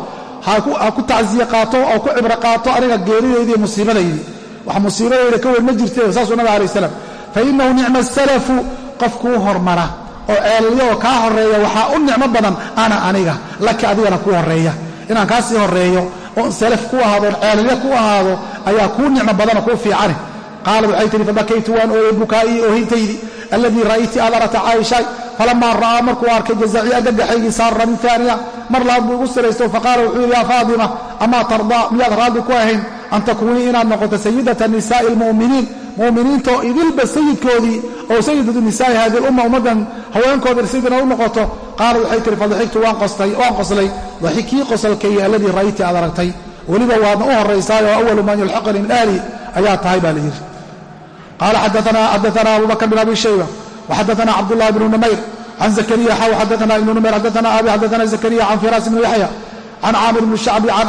ha ku tacsiye qaato oo ku cibro qaato aniga geeridaydii musiibadaydii wax musiibadayda ka weyn ma jirte saasuu nabiga alai salam fa inahu nicma salafu qof kuu hormara oo ceelyo oo kaa horreeya waxaa u nicmo badan ana aniga laka adigana kuu horreeya inaan kaa sii horeeyo oon salaf ku ahaado oon ceelyo ku ahaado ayaa kuu nicmo badanoo kuu fiicane qaalad waxay tihi fabakaytu waan ooyey bukaa'ii oohintaydi alladii ra'ayti aad aragta caaishaay falamaa ra'aa markuu arkay jazacii agagaxaygii saara min aaniya mar labaad buu igu siraysto faqaala wuxuu yidhi yaa faadima amaa tardaa miyaad raalli ku ahayn an takuunii inaad noqoto sayidata nisaa'i almu'miniin mu'miniinta oo idilba sayidkoodii oo sayidatu nisaa'i haadihi lumma ummaddan haweenkooda sayidina u noqoto qaalad waxay tihi fadaxigtu waan qoslay daxikii qosalkayga alladii ra'ayti aad aragtay weliba waadna u horraysaayo awalu man yulxaqanii min ahli ayaa tahay baa la yidhi. Qaala xadaana abu bakr bn abi shayba waxadaana cabdullahi bnu numayr can zakariya xaw xadaana ibnu numayr xadaana abi xadaana zakariya can firaas ibnu yaxya can caamir bni shacbi can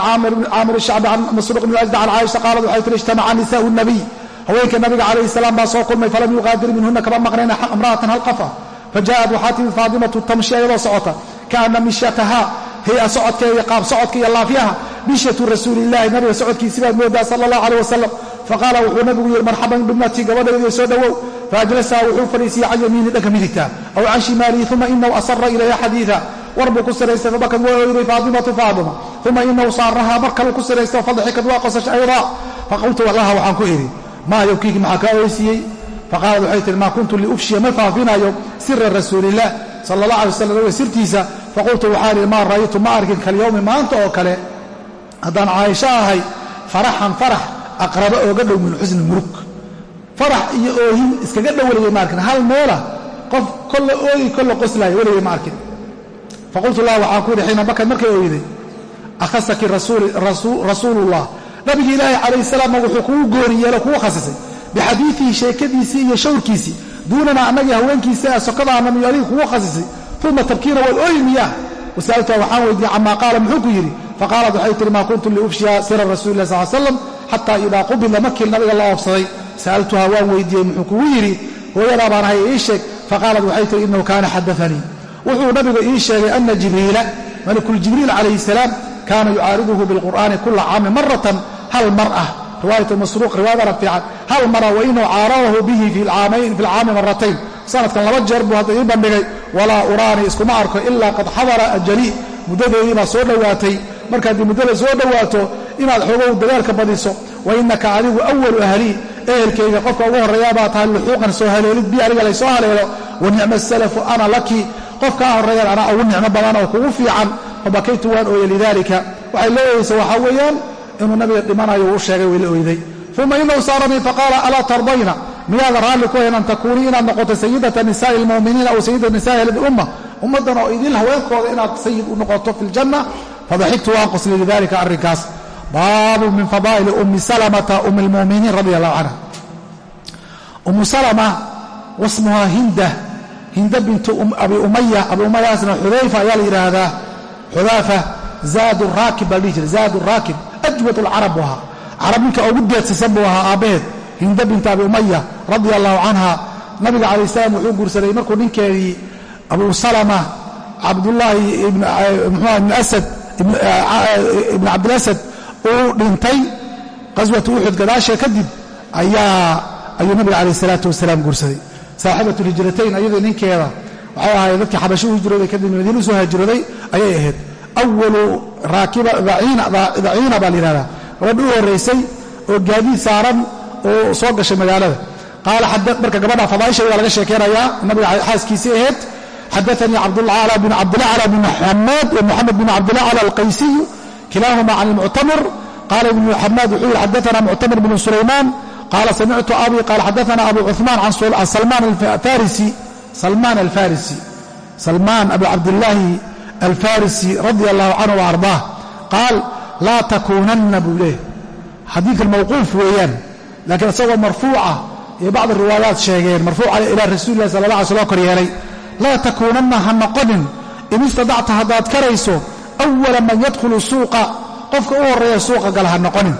caamir shacbi can masruuq bni ajda can caaisha qaalad waxay tiri ijtamaca nisaau nabiy haweenka nabiga calayhi salaam baa soo kulmay falam yuqaadir minhuna kama maqnayn imra'atan hal qafa. Fajaءat waxaa timid faatimatu tamshi ayadoo socota. Kaana mishataha hay'a socodkeeda qaab socodka iyo laafyaha mishatu rasuulillahi nabiga socodkiisi baad moodaa sala allah aleh wasalam faqaala wuxuu nabigu yihi marxaban bibnati gabadhayda soo dhowow faajlasaha wuxuu fadhiisiyey can yamiini dhanka midigta aw can shimaalihi uma inahu asara ilayha xadiida war buu ku siraystay fabakad waa oyday faatimatu faatima uma inahu saarahaa mar kaluu ku siraystay fadaxikad waa qosashay aydaa faqultu laha waxaan ku idhi maa yowkiiki maxaa kaa oysiiyey faqaalad waxay tihi maa kuntu liufshiya ma faafinayo sira rasuulilah sala allah alay waslam sirtiisa faqultu waxaan idhi maa ra'aytu ma arkin kalyowmi maanta oo kale. Haddaan caaisho ahay faraxan farax aqraba ooga dhow min xusni murug farax iyo oohin iskaga dhow weligay ma arkin hal meela qof kolla ooyi kolla qoslaaya weligay ma arkin. Faqultu lah waxaan ku yidhi xiina bakad markay ooyday akhasaki rasuulullah nabigi ilaahi calayh salaam wuxuu kugu gooni yeelo kugu khasisay. Bixadiidihi sheekadiisii iyo shawrkiisii. Duunana annagii haweenkiisa ee sokadaana miyo adiga kugu khasisay. Uma tabkiina waad ooyi miyaa. Wasa'altuha waxaan weydiiyey camaa qaala? Muxuu ku yidhi faqaalat waxay tihi maa kuntu liufshiya sira rasuuli lah sal slam xataa idaa qubila markii nabiga la oobsaday sa'altuha waan weydiiyey muxuu kugu yidhi hooyadaa baan ahay ii sheeg. Faqaalat waxay tihi inahu kaana xadaanii wuxuu nabigu ii sheegay ana jibriila malakuljibriil calayhi salaam kaana yucaariduhu bilqur'aani kula caamin maratan hal mar ah. Riwaayat masruuq riwaayadana fiican. Hal mara wa inahu caaradahu bihi fi lcaami maratayn sanadkan laba jeer buu hadda ii bandhigay. Walaa uraani iskuma arko ilaa qad xadara ajali. Muddadeedii baa soo dhowaatay marka haddii muddada soo dhowaato inaad xoogow dagaalka badiso wa innaka adigu awalu ahlii ehelkayga qofka ugu horreeyaa baa tahay luxuuqan soo haleelid bi aniga laysoo haleelo. Wa nicma salafu ana laki. Qofkaa horreeyaan anaa ugu nicmo badan oo kugu fiican fabakaytu waan ooyey lidaalika. Waxay la ooyeysa waxaa weeyaan inuu nabiga dhimanayo uu sheegay way la oyday uma inahu saaranii faqaala alaa tardayna miyaada raalli ku hayn an takuunii inaad noqoto sayidata nisaa'i almu'miniina aw sayida nisa'i ahli umma ummaddan oo idil haweenkooda inaad sayid u noqoto fi ljanna fadaxiktu waan qoslay lidalika arrinkaas. Baabu min fadaa'ili ummi salamata ummi almu'miniin radia allahu canha ummu salama wasmuhaa hinda. Hinda bintu abi umaya abi umayaasna xudayfa ayaa la yidhaahdaa xudaafa zaadu raakib baa dhihi jiray. Zaadu raakib ajwad alcarab buu ahaa. Carab ninka ugu deedsisan buu ahaa aabbaheed hinda binta abi umaya radia allahu canha nabiga calayh salaam wuxuu guursaday markuu ninkeedii abu salama cabdullaahi ibn asad ibn cabdilasad uu dhintay qaswatu uxud gadaashee kadib ayuu nabiga calayh salaatu wasalaam guursaday. Saaxibatu hijratayn ayadii ninkeeda waxay ahaayeen dadkii xabasho u hijrooday kadib madiina u soo hijrooday ayay ahayd. Awalu daciina baa la yihahdaa gabadha u horraysay oo gaadiid saaran oo soo gashay magaalada. Qaala marka gabadha fadaaisheeda waa laga sheekeynayaa nabiga xaaskiisii ahayd xadaanii cabdulacla bin cabdilacla bin xamaad wa moxamed bin cabdilacla alqaysiyu kilaahuma can ilmuctamir qaala ibnu xamaad wuxuu yihi xadaana muctamir bnu sulaymaan. Qaala samictu abi. Qaala xadaana abu cuثmaan can salmaan alfarisi. Salmaan abu cabdillaahi alfarisi radi allahu canhu wa ardaah qaal laa takuunanna buu leeh xadiidkan mawquuf weeyaan laakiin isagoo marfuuca iyo bacdi riwaayaat sheegeen marfuuca ilaa rasuuli lah sala la alay slam kor yeelay laa takuunanna ha noqonin in istadacta haddaad karayso awala man yadkhulu suuqa qofka u horreeya suuqa gala ha noqonin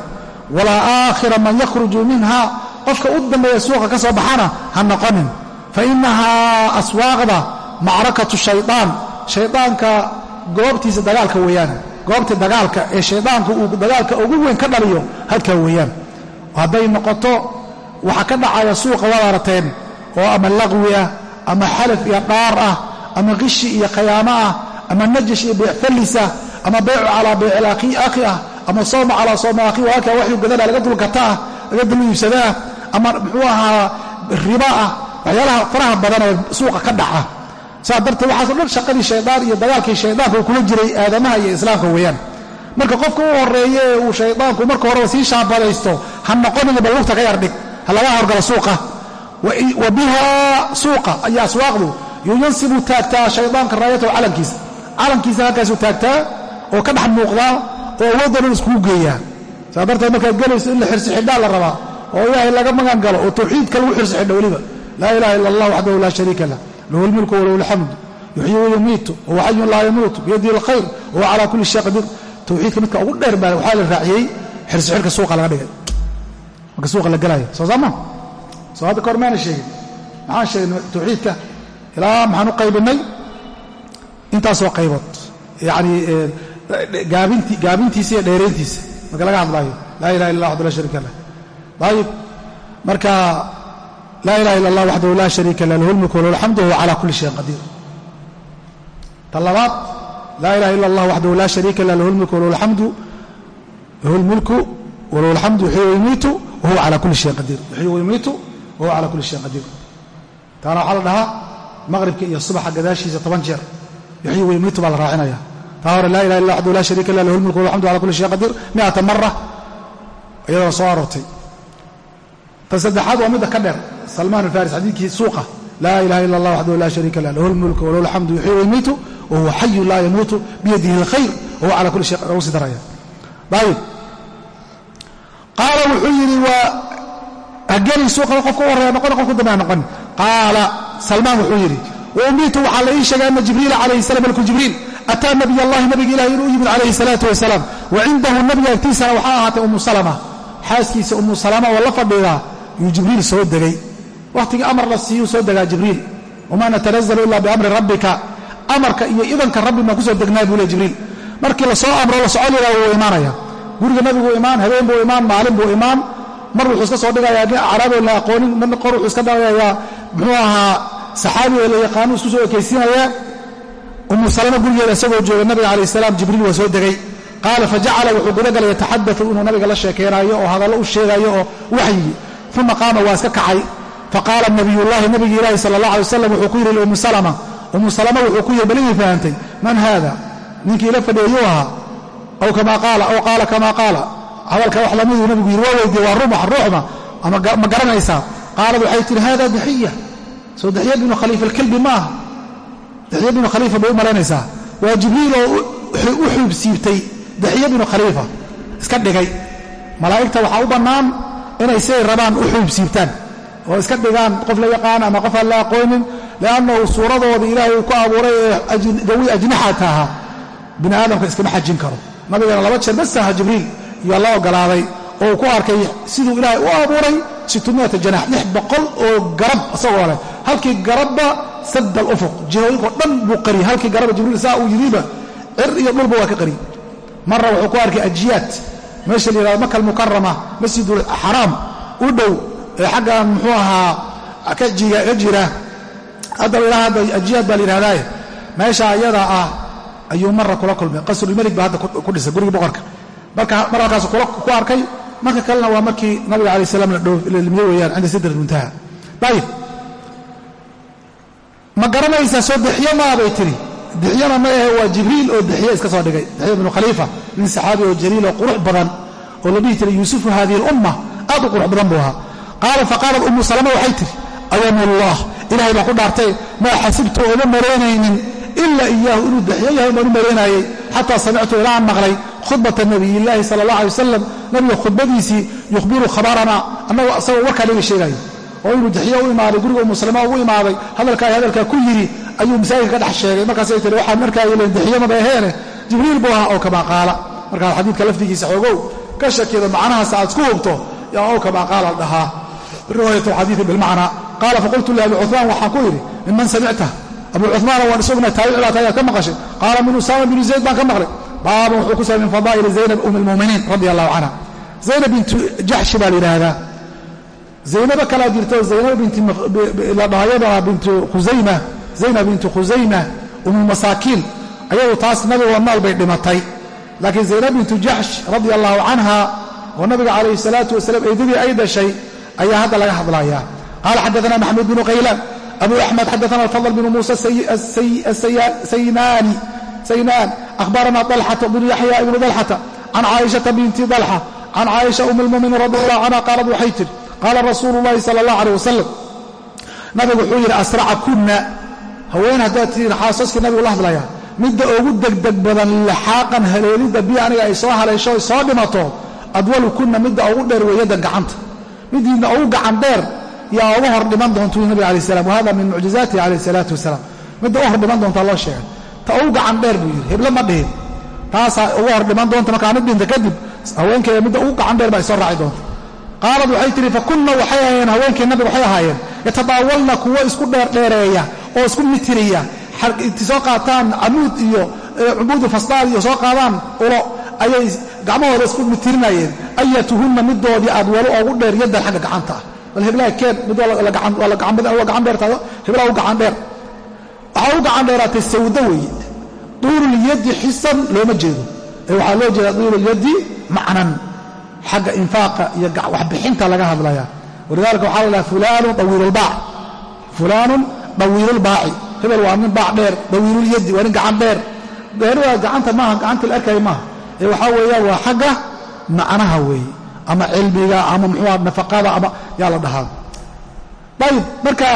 walaa aakhira man yakhruju minha qofka u dambeeya suuqa ka soo baxana ha noqonin fa innahaa aswaaqda macrakatu shaydaan shaydaanka goobtiisa dagaalka weeyaan. Goobta dagaalka ee shaydaanku uu dagaalka ugu weyn ka dhaliyo halkaa weeyaan. Hadday noqoto waxa ka dhacaya suuqa waad arateen oo ama laqwi ah ama xalaf iyo dhaar ah ama qishi iyo khayaamo ah ama najash iyo beec fallis ah ama beycu calaa beycil akhi ah ama sooma calaa sooma akhi waa halkaa waxyu gadana laga dulgata ah laga dul iibsadaa ama muxuu ahaa riba ah waxyaalaha faraha badan ee suuqa ka dhaca saa darteed waxaaso dhan shaqadii shaydaan iyo dagaalkii shaydaanka uu kula jiray aadamaha iyo islaamka weeyaan. Marka qofka u horreeye ee uu shaydaanku marka horeba sii shaabadaysto ha noqonina bal lugta ka yardhig ha laga horgalo suuqa. Wa biha suuqa ayaa aswaaqdu yuyansibu taagtaa shaydaanka raayatahu calankiisa. Calankiisa halkaasuu taagtaa oo ka dhex muuqdaa oo awoodda dhan iskugu geeyaa. Saa darteed markaad gelayso in la xirsi xidhaa la rabaa oo ilaahay laga magan galo oo tawxiidka lagu xirsi xidho weliba. Laa ilaha illa allah waxdahu laa shariika lah lahu lmilku walahu alxamdu yuxyi wayumiitu wahuwa xayun laa yamuutu biyadihi alkhayr wahuwa calaa kulli shay qadiir tawxiidka midka ugu dheer baa waxaa la raaciyey xirsi xirka suuqa laga dhigay marka suuqa la gelaya soo saama soo hadda kahor maana sheegin maxaan sheegnay tawxiidka ilaa maxaan u qaybinnay intaasoo qaybood yacni gaabintiisa iyo dheerayntiisa marka laga hadlaayo laa ilaha illa allah waxdu la shariika lah ayib marka laa ilaha illa allah waxdahu laa shariika lah lahu lmulku walahu alxamdu wahuwa cala kulli shayin qadiir tan labaad laa ilaha illa allah waxdahu laa shariika lah lahu lmulku walahu alxamdu lahu lmulku walahu alxamdu yuxyi wayumiitu wahuwa cala kulli shayin qadiir yuxyi wayumiitu wahuwa cala kulli shayin qadiir taana waxaa la dhahaa maqribka iyo subaxa gadaashiisa toban jeer. Yuxyi wayumiitu baa la raacinaya taa hore laa ilaha illa waxdahu laa shariika lah lahu lmulku walahu alxamdu cala kulli shayin qadiir miata mara iyadana soo aroortay. Tan saddexaad waa midda ka dheer salmaan alfaris xadiidkii suuqa laa ilaha illa allah waxdahu laa shariika lah lahu lmulku walahu alxamdu yuxyi wayumiitu wahuwa xayu laa yamuutu biyadihi alkhayr wahuwa cala kulli shay lagu sii daraya. Ayib qaala wuxuu yidhi waa hageli suuqa qofka u horreeya noqon qofku dambe ha noqon. Qaala salmaan wuxuu yidhi waumiitu waxaa la ii sheegay ana jibriila calayhi salam malku jibriil ataa nabiy allahi nabiga ilahi inuu yimid calayhi salaatu wasalaam wa cindahu nabiga agtiisana waxaa ahaatay umu salama. Xaaskiisa umu salama oo la fadhidaa yuu jibriil soo degay wakhtigii amar la siiyuu soo degaa jibriil. Wamaa natanazalu ila biamri rabbika. Amarka iyo idanka rabbi baan ku soo degnaa buu le jibriil. Markii la soo amro la socoliga wuu imaanaya guriga nabiguu imaan habeen buu imaan maalin buu imaan. Mar wuxuu iska soo dhigayaa nin acraaboo la aqoonin marna qor wuxuu iska dhigayaa muxuu ahaa saxaabi oo la yaqaanu isku soo ekaysiinayaa umu salama gurigeeda isagoo jooga nabiga calayh salaam jibriil waa soo degay. Qaala fajacala wuxuu gudagalay yataxadau inuu nabiga la sheekeenaayo oo hadallo u sheegayo oo waxyi uma qaama waa iska kacay faqaala nabiyullaahi nabigi ilaahi sala allah alay wasalam wuxuu ku yidhi liummu salama ummu salama wuxuu ku yidhi balidii fahantay man haada? Ninkii ila fadhiyayuu ahaa? Aw kamaa qaala aw qaala kamaa qaala. Hadalka wax lamiduu nabigu yidhi waa weydiye waa ruux ruuxma ama ma garanaysaa? Qaalad waxay tihi hada daxiya soo daxiya binu khaliifa alkalbi ma daxiya binu khaliifa bay u malaynaysaa. Waa jibriil oo u xuub siibtay daxiya binu khaliifa. Iska dhigay. Malaa'igta waxaa u bannaan inay siday rabaan u xuub siibtaan oo iska dhigaan qof la yaqaan ama qof aan la aqoonin liannahu suuradooda ilaahay uu ku abuuray ee gawi ajnaxata ahaa bini aadamka iskama xajin karo. Nabigana laba jeer basaha jibriil iyo la ogolaaday oo ku arkay siduu ilaahay u abuuray situmiata janax lix boqol oo garab isagoo leh. Halkii garabba sadal ufuq jihooyinkao dhan buu qariyey halkii garabba jibriil saa uu yidhiba cir iyo dhulba waa ka qariyey marra wuxuu ku arkay ajiyaad meesha la yihahdo maka almukarama masjidul xaraam u dhow ee xaggan muxuu ahaa ka jira. Haddaba ilaa hadda ajiyaad baa la yidhahdaaye meesha ayada ah ayuu marra kula kulmay. Qasrulmelik baa hadda ku dhisay gurigii boqorka. Mar halkaasu ku arkay marka kalena waa markii nabiga alai salam lalimiye weeyaan cinda sidrat muntaha ayib ma garanaysaa soo dexiyo maabay tiri. Dixyana ma ahe waa jibriil oo dixiye iska soo dhigay. Dixiya bnu khaliifa nin saxaabi oo jaliil oo qurux badan. Oo la dhihi jiray yuusufu hadihi alumma aad u qurux badan buu ahaa qaala faqaalat umu salama waxay tihi ayamullah ilahay baan ku dhaartay maa xasibtu ooma malaynaynin ila iyaahu inuu daxiyo yahay baan u xataa samictu ilaan maqlay khudbata nabiyillaahi sala allah alay wasalam nabiga khudbadiisii yukhbiru khabarana annagoo isagoo warkaa naga sheegayo oo inuu daxiyo u imaaday guriga umu salama ugu imaaday hadalkaa hadalkaa ku yidhi ayuu masaajidka ka dhex sheegay markaasay tihi waxaan markaa len daxiyamada aheene jibriil buu ahaa oo kamaa qaala. Markaa xadiidka lafdigiisa xoogow ka shakido macnahaas aad isku hubto yaa ow kamaa qaala dhahaa riwaayat alxadiidi bilmacnaa qaala faqultu liabi cumaan waxaan ku yidhi minman samicta. Abu cumaana waan isugna taabici baa tayaad ka maqashay. Qaala min usaama binu zayd baan ka maqlay. Baaban wuxuu ku saabay min fadaa'ili zaynab um almu'miniin radi allahu canha. Zaynab bintu jaxshi baa la yidhaahdaa. Zaynabo kalaa jirto zaynab la dhahayada bintu khusayma zaynab bintu khusayma umulmasaakiin ayadu taas nabigoo nool bay dhimatay. Laakiin zaynab bintu jaxsh radia allahu canha oo nabiga calayhi salaatu wasalaam eedadii ay dhashay ayaa hadda laga hadlayaa. Qaala xadaana maxamuud binu qaylaan abu axmed xadaana alfadl bnu muusa saynaan. Ahbarana dalxata bnu yaxya ibnu dalxata can caaishata binti dalxa can caaisha um lmuminiin radi allahu canha qaalad waxay tidhi qaala rasuulu llahi sala allah aleh wasalam nabigu wuxuu yidhi asraca kunna. Haween haddaad tihiin xaasaskii nabigu la hadlaya midda ugu degdeg badan laxaaqan haleelidda bi aniga ay soo haleesho ay soo dhimato adwalu kunna midda ugu dheer weeyadda gacanta midiina ugu gacan dheer yaa uga hor dhiman doontuu nabiga alai salam wahada min mucjizaatihi calayh salaatu wasalaam. Midda u hor dhiman doontaa loo sheegay. Ta ugu gacan dheer buu yidhi heblo ma dhihin. Taasaa uga hor dhiman doonta markaa mid kadib haweenkeeda midda ugu gacan dheer baa isoo raaci doonta. Qaalad waxay tihi fakunna waxay ahaayeen haweenkii nabiga waxay ahaayeen yatadaawalna kuwo isku dheerdheereeya oo isku mitiriya inti soo qaataan camuud iyo cumuudu fasdaal iyo soo qaadaan ulo ayay gacmahooda isku mitirinayeen ayatuhunna midoodii adwalo oogu dheer yaddan xagga gacanta. Ah bal heblaha keen mid waa gacan dheertaado heblaha u gacan dheer. Waxaa u gacan dheeraatay sawdo weeye. Duululyaddi xisan looma jeedo. Ee waxaa loo jeedaa duululyaddi macnan xagga infaaqa iyo waxbixinta laga hadlaya walidaalika waxaa la dhaha fulaanun dawiilulbaaci hebel waa nin baac dheer dawiilulyaddi waa nin gacan dheer. Dheeridaa gacanta maaha gacanta la arkaya maaha ee weeyaan waa xagga macnaha weeye ama cilmiga ama muxuuha nafaqada ama yaa la dhahaa. Ayib marka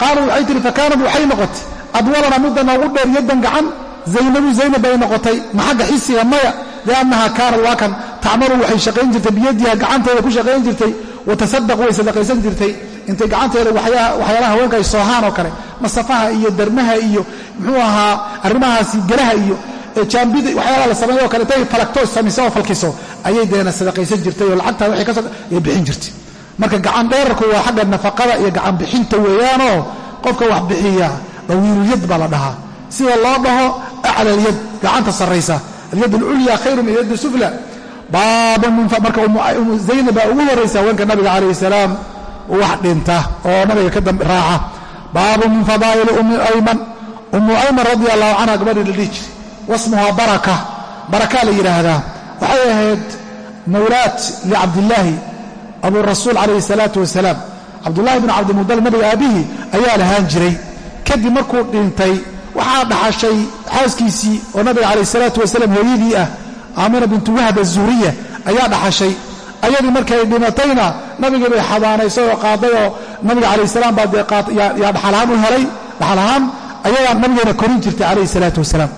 qaalad waxay tihi fakaanad waxay noqotay. Adwalana midda noogu dheer yaddan gacan zaynabu zaynab bay noqotay. Ma xagga xisiga maya liannaha kaanad waa kan tacmalu waxay shaqayn jirtay biyadiha gacanteeda ku shaqayn jirtay watasadaq way sadaqaysan jirtay. Intay gacanteeda waxyaalaha haweenka ay soohaan oo kale masafaha iyo darmaha iyo muxuu ahaa arrimahaasi gelaha iyo jaambida waxyaalaha la sameeyo kale intay falagto samiso marka gacan waa xagga nafaqada iyo gacan bixinta weeyaanoo qofka wax bixiya dawiilulyad baa la dhahaa. Sida loo dhaho acla alyad gacanta sarraysa. Alyad alculya khayru min yad sufla baabmarka zaynab baa ugu horraysa haweenka nabiga calayhi salaam wax dhinta oo baabu min fadaa'ili ummi ayman. Ummu ayman radi allahu canha gabadhii la dhihi jiray wasmuhaa baraka. Barakaa la yidhaahdaa. Waxay ahayd mawlaad licabdillaahi aburasuul calayhi salaatu wasalaam. Cabdullaahi bn cabdimudalib nabiga aabihii ayaa lahaan jiray. Kadib markuu dhintay waxaa dhaxashay xaaskiisii oo nabiga calayh salaatu wasalaam hooyadii ah. Aamina bintu wahb azuhriya ayaa dhaxashay. Ayadii markay dhimatayna nabigii bay qaaday oo nabiga calayh salaam baa dee yaa dhaxalahaan u helay. Dhaxalahaan ayadaa nabigeena korin jirtay calayhi salaatu wasalaam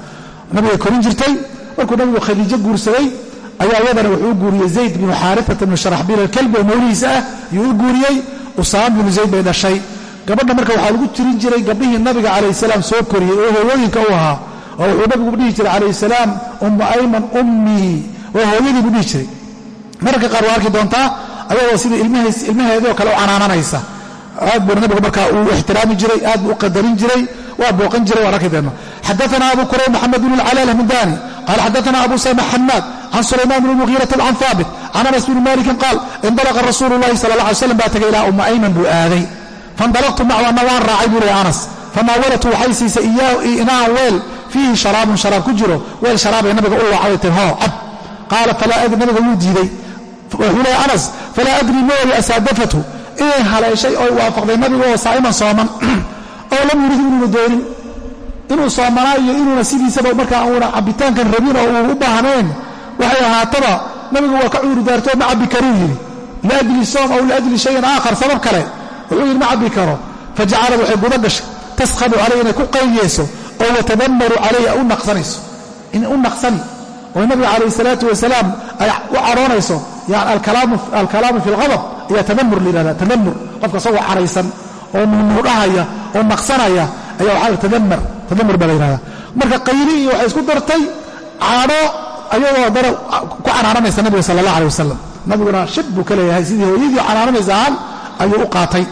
nabiga korin jirtay. Markuu nabigu khadiijo guursaday ayaa iyadana wuxuu u guuriyey zayd binu xaarifata bnu sharaxbiil alkalbi oo mawlihiisa ah ayuu u guuriyey. Usaama binu zayd bay dhashay. Gabadha marka waxaa lagu tirin jiray gabdhihii nabiga calayh salaam soo koriyey oo hooyooyinka u ahaa oo wuxuu nabigu dhihi jiray calayh salaam ummu ayman ummii waa hooyadii buu dhihi jiray. Mararka qaar waa arki doontaa ayadoo sida ilmaheedoo kale u canaananaysa. Aad buu nabigu markaa uu ixtiraami jiray aad buu u qadarin jiray waa booqan jiray waan arki doona xadaana abu kurayb mxamed bn اlcala alhmdani qal xadaana abu sama xamaad can sulayman bn muhiirati can haabit can anas bni malikin qaal indalaqa rasuulu lahi sala اla alay slam baa tagay ilaa umma ayman buu aaday faindalaqtu macu ana waan raacay buu lay anas fanaawalatu waxay siisay inaan weel fiihi sharaabun sharaab ku jiro weel sharaabay nabiga u loocaday tir hoo cab qaala nabiga wuu diiday wuxuu leeya anas falaa adrii moogi asaadafatu inay haleeshay oy waafaqday nabiga oo saa'iman sooman oo lam yurid inuuna doonin inuu soomanaa iyo inuuna sidiisaba markaa uuna cabbitaankan rabin oo uu u baahnayn waxay ahaataba nabigu waa ka cuuri daartoo ma cabbi karuu yidhi. Liajli soom aw liajli shayin aakhar sabab kale. Wuxuu yidhi ma cabbi karo. Fajacalad waxay guda gashay taskhadu calayh ku qayliyeyso oo watadammaru calayha u naqsanayso. In u naqsani. Oo nabiga calayh salaatu wasalaam ay u caroonayso yani alkalaamu fi lqadab ayaa tadamur layihahda tadamur qofka isagoo caraysan oo nuunuudhahaya oo naqsanaya ayaa waxaa tadamar tadamur baa la yihahda marka qayri waxay isku dartay cadho ayadoo dana ku caraaranaysa nabiga sala allah aleh wasalam nabiguna shad buu ka leeyahay sidii hooyadii caraaranaysa ahaan ayuu u qaatay.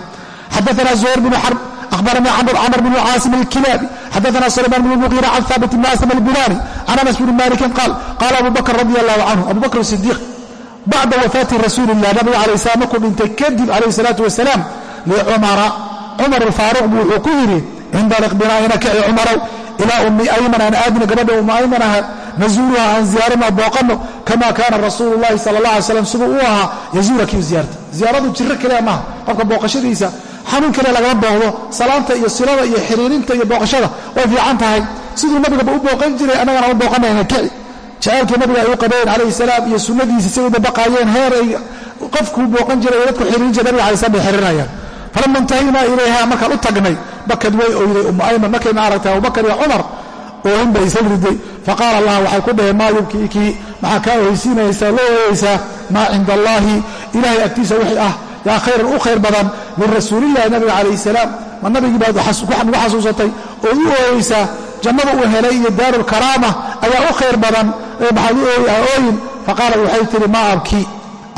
Xadaana zuhayr binu xarb abarna camr bn caasim اlkilaabi xadaana sulayman bn muqira can haabit bn asm albunani can anas bni malikin qaal qaala abu bakr radi allahu canhu abu bakr sidiiq bacda wafaati rasuuli اllah nabiga alah salam markuu dhintay kadib alayh salaatu wasalaam licumara cumar alfaaruq buu wuxuu cinda iqbinaainaka cumarow ilaa ummi ayman aan aadna gabadha ummi ayman aha nazuuruha aan ziyaaranoo booqanno kamaa kaana rasuulu lahi sala alla alay slam siduu u ahaa yazuurakiu ziyaarta ziyaaradu jiro kalia maaha qofka booqashadiisa xanuun kale lagama booqdo salaanta iyo silada iyo xiriirinta iyo booqashada way fiican tahay siduu nabigaba u booqan jiray annagana u booqanayna kici jaceelkii nabiga ay u qabeen calayhi salaam iyo sunnadiisa siday dabaqaayeen heer ay qofkuu booqan jiray dadku xiriirin jira nabiga alay slam bay xiriirayaan falama intahaynaa ilayha markaan u tagnay. Bakad way oyday umu ayman. Markayna aragtay abubakar iyo cumar oohin bay isla riday. Faqaala allah waxay ku dhaheen maa yubkiikii maxaa kaa ohaysiinaysaa loo ooyeysaa maa cinda allaahi ilahay agtiisa wixii ah yaa khayran u khayr badan lirasuulillahi nabiga calayhi salaam. Ma nabigii baad nagu xasuusatay? Ood u ooyeysaa jannada uu helay iyo daarulkaraama ayaa u khayr badan. Maxaad u ooyin? Faqaalat waxay tihi maa abkii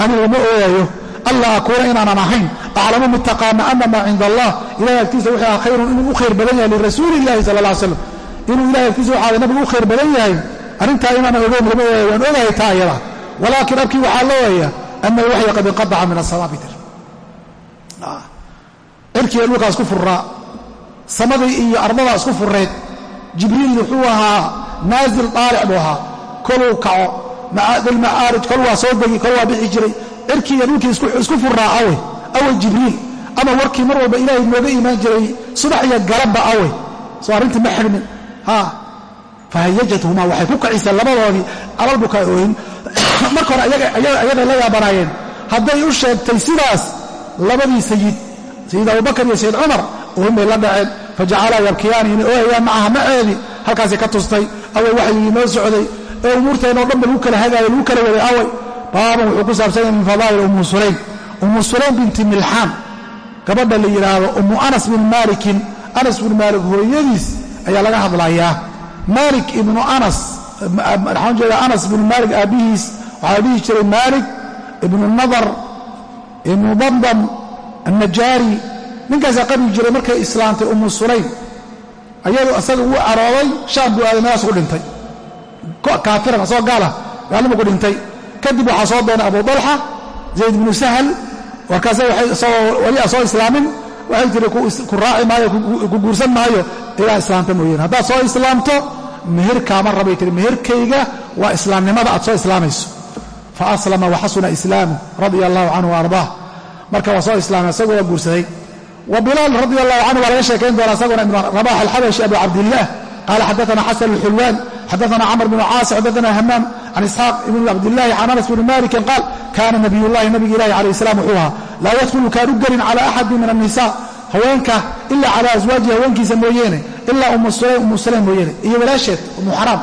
anigu ma ooyayo. Alla akuuna inaanan ahayn aclamu mid ana maa cinda allah ilahay agtiisa wixii ah khayrun inuu u khayr badan yahay lirasuuli illahi sala alla slam inuu ilahay agtiisa waxaada nabigu u khayr badan yahay. Arrintaa inaanan ogeyn lama ooyayo waan ogahay taa ayada walaakin abkii waxaa loo ooyaa anahu waxya qad inqadaca min asamaa bitir cirkiiya dhulkaa isku furraa samadii iyo ardadaa isku furreed jibriil wuxuu ahaa naazil daalic buu ahaa. Koluu kaco bilmacaarij kol waa soo degi kol waa bixi jiray. Cirkii iyo dhulkii isku furraa awe awe jibriil ama warkii mar walba ilaahay nooga imaan jiray subax iyo galabba awe soo arrintii ma xidhmin fahayajathumaa waxay ku kaciseen labadoodii alalbukaa oohin marka hore ayaday la yaabanaayeen hadday u sheegtay sidaas labadii sayid sayid abubakar iyo sayid cumar oohin la dhaceen fajacalaa yabkiyaani inay ooyayaan macaha maceedii halkaasay ka tustay away waxyigii noo socday ee umuurteennao dhan lagu kala hagaayo lagu kala waday away baaban wuxuu ku saabsan yahay min fadaa'il ummu sulaym ummu sulaym binti milxaan gabadha la yidhaahdo ummu anas bin maalikin anas bin maalik hooyadiis ayaa laga hadlayaa. Maalik ibnu anas waxaan jeedaa anas binu maalik aabbihiis waxaa la dhihi jiray maalik ibnu nadar ibnu damdam annajaari ninkaasaa qabi jiray markay islaamtay ummu sulaym. Ayadu isaga wuu carooday shaam buu aaday meelaas ku dhintay. Kaafiran asagoo gaala. Gaalnima ku dhintay. Kadib waxaa soo doonay abu dalxa zayd ibnu sahal markaase isagoo weli soo islaamin waxay tiri ku raaci maayo ku guursan maayo ilaa islaamta mooyaane haddaad soo islaamto meherkaama rabay tiri meherkayga waa islaamnimada aad soo islaamayso. Fa aslama waxasuna islaamu radia allahu canhu wa ardaah. Marka waa soo islaamay isagoo waa guursaday. Wa bilaal radi allahu canhu waa laga sheekayn doonaa isaguna ibn rabax alxabashi abu cabdillaah qaala xadaana xasan alxulwaan xadaana camr bnu caasi xadaana hamaam can isxaaq ibn cabdillahi can anas bni malikin qaal kaana nabiyullahi nabigi ilahi calayh salam wuxuu ahaa laa yadkhulu kaanu gelin cala axadi min annisa haweenka ila cala aswaajihi haweenkiisa mooyeene ilaa ummu sulaym mooyeene iyo walaasheed ummu xaraam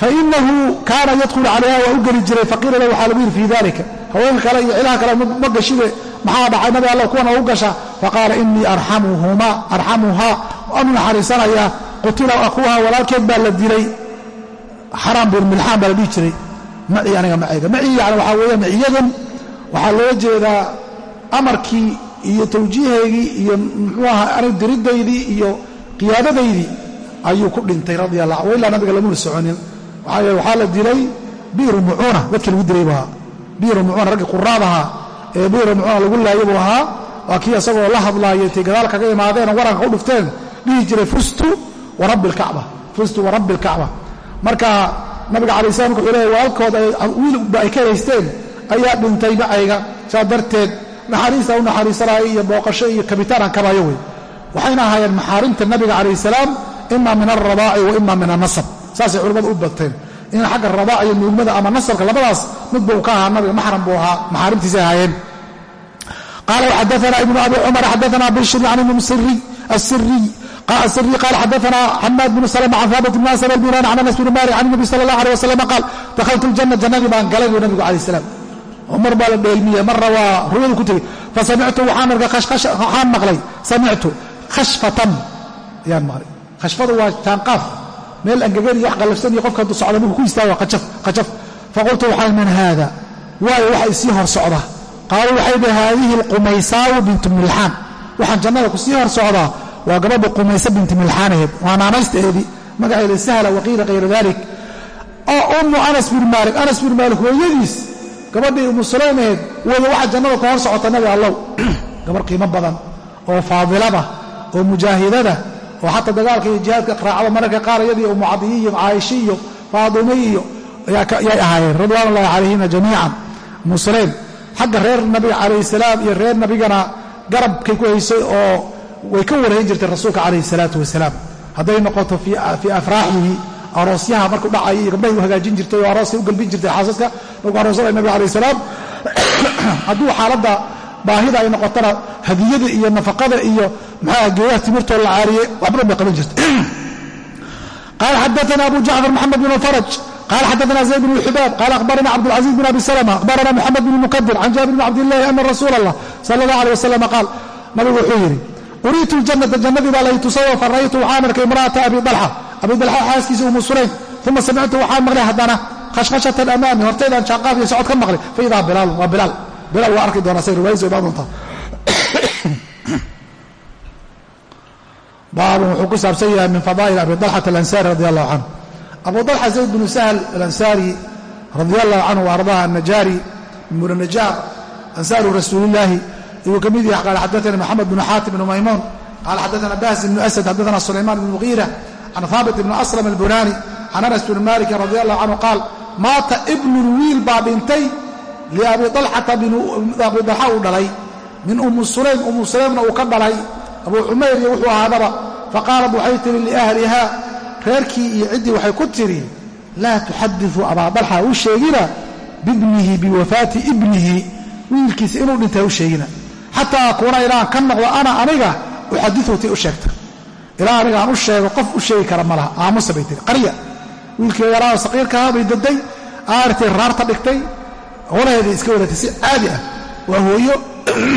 fainahu kaana yadkhulu calayha waa u geli jiray faqiila lahu waxaa lagu yidhi fii dalika haweenka kale iyo cilaha kale ma gashide maxaa dhacay nabi allah kuwana u gasha faqaala inii arxamuhaa waanu naxariisanayaa qutila akuuha walaalkeed baa la xaraam bin milxaan baa la dhihi jiray. Macii aniga macayga macii yani waxaa weeye maciyadan waxaa looga jeedaa amarkii iyo tawjiihaygii iyo muxuu aha anig diridaydii iyo qiyaadadaydii ayuu ku dhintay radia allah wa ilaa nabiga lamuna soconin. Waxaa yeele waxaa la dilay biiru mucuuna dadkii lagu dilay buu ahaa biiru mucuuna raggii quraad ahaa. Ee biiru mucuuna lagu laayay buu ahaa. Waa kii isagoo la hadlaayay intay gadaal kaga imaadeen waranka u dhufteen dhihi jiray fustu warabbi alkacba fustu warabbi alkacba marka nabiga calai slam wuxuu leeya walaalkood wiilba ay ka haysteen ayaa dhintay macayga saa darteed naxariista u naxariisanaayo iyo booqasho iyo kabitaan aan kabayo wey. Waxayna ahaayeen maxaarimta nabiga calayh salaam ima min alradaaci wa ima min annasab. Saasay culimmadu u badteen in xagga radaac iyo nuugmada ama nasabka labadaas midba uu ka ahaa nabiga maxram buu ahaa maxaarimtiisay ahaayeen. Qaala xadaana ibnu abi cumar xadaana bishri can ibn qala siri qal xadaanaa xamaad bnu slm can haabit bn asad albinan can anas bn malik can nabi sala allah aleh wasalam qaal dakhaltu ljana jannadii baan galay buu nabigu cala salaam mar baa la dheelmiyey marna waa ruyadu ku tegey fasamictu waxaan arkay waxaan maqlay samictu khashfatan ayaan maqlay khashfadu waa jaanqaaf meel angegan iyo wax qallafsan iyo qofka hadduu socda markuu ku istaago qajaf qajaf faqultu waxaan man haada waayo waxa isii hor socda qaaluu waxay dhahe haadihi alqumaysaau bintu milxaan waxaan jannada ku sii hor socdaa waa gabadha qumaysa binti milxaanaheed waa naanaystaeedii magaceeda sahla waqiila kayra dalik oo ummu anas bin maalik anas bin maalik hooyadiis gabadhii ummu sulaymaheed wada waxa jannada ka hor socota nabi allow. (clears throat) Gabarh qiimo badan oo faadilada oo mujaahidada oo xataa dagaalka iyo jihaadka raacda mararka qaar iyadii ummu cadiyi iyo caaisha iyo faadime iyo yay ahaayeen ridwaan ullahi calayhina jamiican. Ummu sulaym xagga reer nabiga calayhi salaam iyo reer nabigana garabkay ku haysay oo way ka warhayn jirtay rasuulka calayhi salaatu wasalaam hadday noqoto fii afraaxihi aroosyaha markuu dhacaya iyo gabdhahay u hagaajin jirtay oo arooskay u galbin jirtay xaasaska markuu aroosanaya nabiga alayh salaam (clears throat) hadduu xaaladda baahida ay noqotona hadiyada iyo nafaqada iyo maxaa geedaha timirtoo la caariyey waxbadan bay qaban jirtay (clears throat) qaala xadaana abu jacfar maxamed bin faraj qala xadaana zayd bn xubaab qala akhbarana cabdاlcaziz bn abi slma akhbarana moxamed bn mukadir can jaabir bn cabdillahi ana rasuula allah sala اllah alيh wasalam qaal nabigu wuxuu yidhi uriitu ljannata jannadii baa lay tusay faraytu waxaan arkay imra'ata abi dalxa. Abi dalxa xaaskiisa umu sulaym uma samictu waxaan maqlay haddana khashkhashatan amaami hortaydaan jaaqaaf iyo socod ka maqlay. Faidaa bilaalun waa bilaal. Bilaal waa arki doonaa say riwaayadiisu imaan doontaa. (coughs) Baabun wuxuu ku saabsan yahay min fadaa'il abi dalxata alansaari radi allahu canhu. Abu dalxa zayd binu sahl alansaari radi allahu canhu ardaha annajaari mura ansaaru rasuulillaahi ayuu ka mid yahay qaala xadaana moxamed bnu xaatim bnu maymuun qaala xadaana bahs ibnu asad xadaana sulaymaan ibnu mugiira can haabit ibni aslam albunaani can anas bni malikin radi allahu canhu qaal maata ibnun wiil baa dhintay liabi dalxata abi dalxa uu dhalay. Min ummu sulaym ummu sulaymna uu ka dhalay. Abuu cumayr iyo wuxuu ahaadaba faqaalat waxay tihi liahlihaa reerkii iyo ciddii waxay ku tidhi laa tuxadiu abaa dalxa u sheegina bibnihi biwafaati ibnihi. Wiilkiisa inuu dhintay u sheegina xataa akuuna ilaan ka noqdo ana aniga uxadiu ti u sheegta. Ilaa aniga aan u sheego qof u sheegi kara ma laha. Aamusa bay tihi qarya wiilkii yaraaoo saqiirkaha bay daday aartay raarta dhigtay holaheeday iska wadatay si caadi ah. Waa hooyo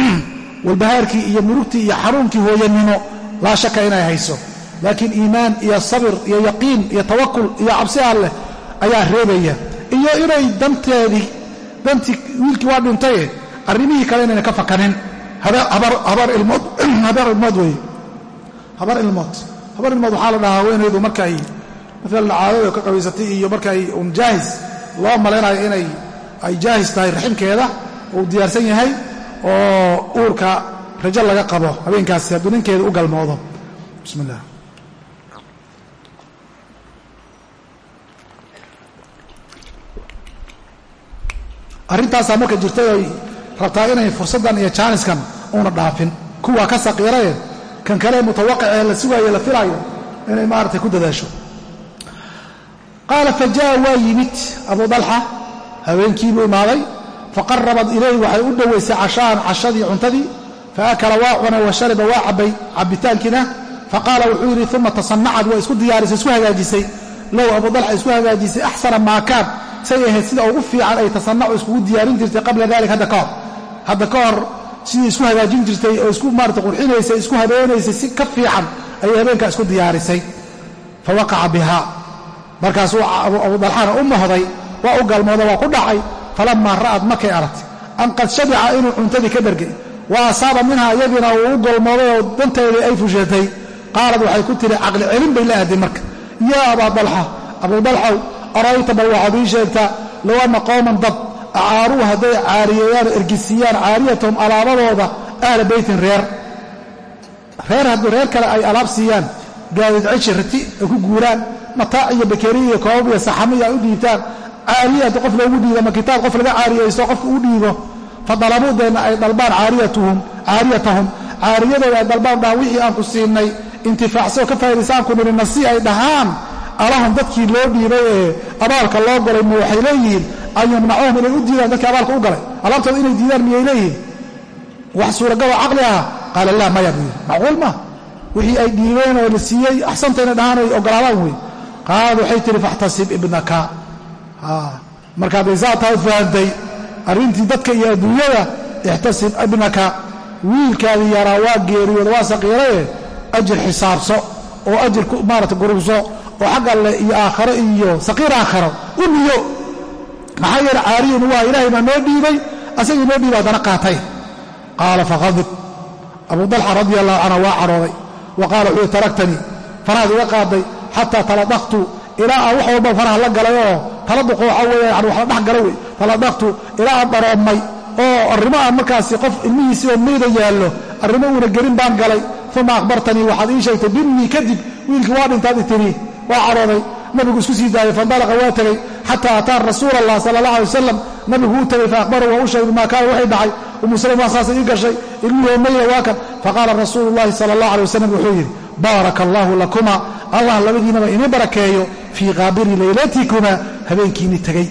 (clears throat) walbahaarkii iyo murugtii iyo xanuunkii hooyanimo laa shaka inay hayso. Laakiin iimaan iyo sabir iyo yaqiin iyo tawakul iyo cabsi alleh ayaa reebaya. Iyo inay danteedii dantii wiilkii waa dhintaye arrimihii kale inayna ka fakanin habar ilmood (clears throat) weye habar ilmood. Habar ilmood waxaa la dhahaa haweenaydu marka ay maalan caadada ka qabaysatay iyo marka ay un jaahis loo malaynayo inay ay jaahis tahay raximkeeda uu diyaarsan yahay oo uurka rajo laga qabo habeenkaasi hadduu ninkeeda u galmoodo. Bismi illah arrintaasaa marka jirtay ay rabtaa inay fursaddan iyo jaaniskan uuna dhaafin. Kuwaa ka saqiiraye kan kale mutawaqicee la sugaayo la filaayo inay maaragtay ku dadaasho. Qaala fa jaa waa yimid abu dalxa haweenkiibuu imaaday faqarabat ilayhi waxay u dhowaysay cashaan cashadii cuntadii faakala waa cunay wa shariba waa cabbay cabbitaankiina faqaala wuxuu yidhi uma tasanacad waa isku diyaarisay isku hagaajisay. Low abu dalxa isku hagaajisay axsana maa kaan. Say ahayd sida ugu fiican ay tasanacu iskugu diyaarin jirtay qabla dalik hadda ka hor. Hadda ka hor sidii isku hagaajin jirtay oo isku maarata qurxinaysay isku habeenaysay si ka fiican ayay habeenkaa isku diyaarisay. Fa waqaca bihaa. Markaasuu abu dalxana u mohday waa u galmooda waa ku dhacay. Falamaa ra'ad markay aragtay. An qad shabica inuu cuntadii ka dhargay wa asaaba minhaa iyadiina uu u golmooday oo danteedii ay fushatay qaalad waxay ku tihi caqli celin bay la aaday marka. Yaa abaa dalxa abuu dalxow arayta bal waxaad ii sheegtaa low anna qowman dad acaaruu hadday caariyeeyaan oo ergisiiyaan caariyatahum alaabadooda ahla beytin reer. Reer haddii reer kale ay alaab siiyaan gaadiid ceshi rati ay ku guuraan mataac iyo bakeriya iyo koobab iyo saxamiya ay u dhiibtaan caariye haddii qof loogu dhiibo ama kitaab qof laga caariyaysto qofka u dhiibo fa dalabuu deenna ay dalbaan caariyatahum. Caariyadooda ay dalbaan dhahaan wixii aan ku siinay intifaacsoo ka faa'idaysaan ku niri nasi ay dhahaan alahum dadkii loo dhiibay ee abaalka loo galay ma waxay leeyihiin an yamnacuuhum inay u diidaan dadkii abaalka u galay. Alaabtooda inay diidaan miyay leeyihiin? Wax suuragaloo caqli ah. Qaala laa maya buu yidhi macquul maa wixii ay dhiibeen oo la siiyey axsantayna dhahaan ay ogolaadaan wey. Qaalad waxay tihi faxtasib ibnaka. Marka hadday saa tahay fahantay arrintii dadka iyo adduunyada ixtasib ibnaka. Wiilkaadii yaraa waa geeriyooda waa saqiiraye ajir xisaabso oo ajir maarata gurubso oo xag alle iyo aakharo iyo saqiir aakharo u niyo maxaa yeele caariyan waa ilaahay baa noo dhiibay asagii noo dhiibay haddana qaatay. Qaala faqadib. Abuu dalxa radia allahu canhu waa cadhooday wa qaala wuxuu taraktanii. Farahaad iga qaaday xataa taladaqtu ilaa aan wax walba faraha la galay oo taladuqo waxaa weeya yani wax dhex gala wey taladaqtu ilaa aan dharoomay oo arrimo aan markaasi qof ilmihiisii oo meyda yaallo arrimo uuna gelin baan galay. Uma akhbartanii waxaad ii sheegtay binii kadib wiilkii waa dhintaad itiri waa cadhooday nabigu isku sii daayay fandalaqa waa tegey xataa ataa rasuula allah sala allah alay wasalam nabigu uu tegey faahbaru waa u sheegay maa kaana waxay dhacay. Umu salem saasay ii gashay ilmihoo mayda waa kan. Faqaala rasuulu llahi sala allah alay wasalam wuxuu yidhi baaraka allaahu lakuma allah labadiinaba inii barakeeyo fii qaabiri laylatikuma habeenkiinii tegey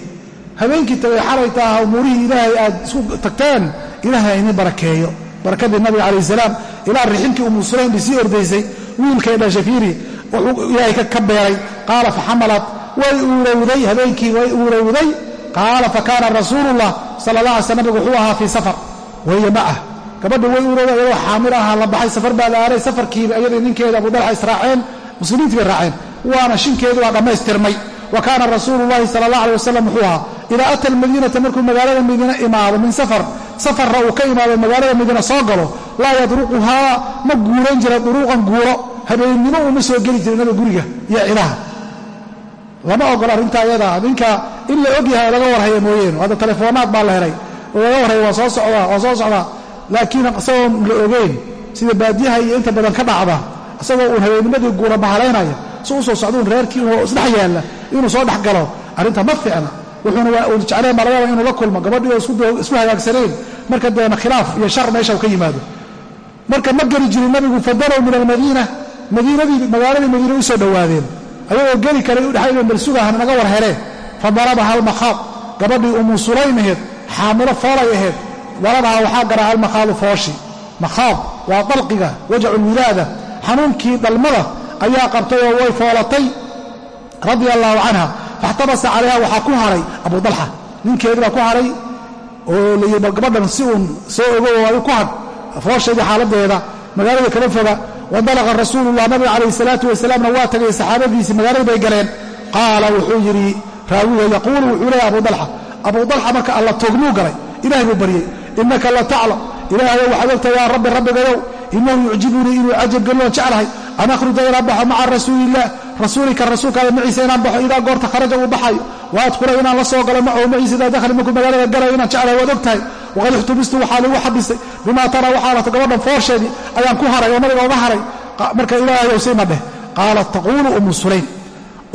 habeenkii tegey xalay taaha umuurihii ilaahay aad isku tagteen ilaahay ha inii barakeeyo. Barakadii nabiga calayh salaam ilaa riximkii umu sulaym bay sii ordaysay wiilkay dhashay fiiri wuxuu ilaahay ka beeray. Qaala faxamalat way uurowday habeenkii way uurowday. Qaala fakaana rasuulullah sala allah alay nabigu wuxuu ahaa fii safar. Wahiya macah gabadhi way urooda iyadoo xaamil aha la baxay safar baa la safarkiiba iyadii ninkeeda abudalxa israaceen muslimiintii bay raaceen. Waana shinkeedii waa dhammaystirmay. Wa kaana rasuulu llahi sala allah alay wasalam wuxuu ahaa idaa ata almadiinata markuu magaalada madiine imaado min safar safarra uu ka imaado magaalada madiine soo galo laa yadruquhaa ma guuran jira duruuqan guuro habeennimo uuma soo geli jira nabiga guriga iyo cidaha lama ogola arrintaa ayadaa ninka in la og yahay laga warhaya mooyeene hadda teleefoonaad baa la helay. Laga warhaya waa soo socdaa waa soo socdaa laakiin isagoon la ogeyn sida baadiyaha iyo inta badan ka dhacda isagoo uun habeennimadii guura bahalaynaya si u soo socda un reerkii isdhex yaalla inuu soo dhex galo arrinta ma fiicna. Wuxuuna waa jecleen inuu la kulmo gabadhii oo isku hagaagsaneen marka deena khilaaf iyo shar meesha uu ka yimaado. Marka ma geli jirin nabigu fadalow min almadiina madiinadii magaaladii madiina u dhowaadeen. Ayagoo geli karay u dhexayno malsugahan naga war heleen fa darabaha almakhaad gabadhii umu sulaym aheed xaamilo foolay aheed darabaha waxaa garaa almakhaadu fooshi. Makhaad waa dalqiga wajacu lwilaada xanuunkii dhalmada ayaa qabtay oo way foolatay. Radia allaahu canha faxtabasa calayha waxaa ku haray abu dalxa. Ninkeedii baa ku haray oo layii bal gabadhan si uun soo ogo ku hadh foosheedii xaaladeeda. Magaalada kala foga wandalaqa rasuulullah nabiga calayhi salaatu wasalaamna waa tagay saxaabadiisii magaaladii bay galeen. Qaala wuxuu yidhi raawiga yaquulu wuxuu leeya abu dalxa. Abu dalxa marka alla toogmuu galay. Ilahay buu baryey innaka la taclam. Ilaahayow waxaad ogtahay yaa rabbi rabbigayow inahu yucjibunii inuu cajabgeliyoon jeclahay. An akhruja inaan baxo maca rasuuliillah rasuulika rasuulkaada maciisa inaan baxo. Idaa goorta kharaja uu baxayo. Wa adkula inaan la soo galo macahu maciisa idaa dakhli markuu magaalada galayo inaan jeclahay waad ogtahay waqad ixtubistu waxaa lagu xabisay bimaa tara waxaa lata gabadhan foosheedii ayaan ku haray oo nabiga uga haray marka ilaahayow sima dheh qaalat taquulu umu sulaym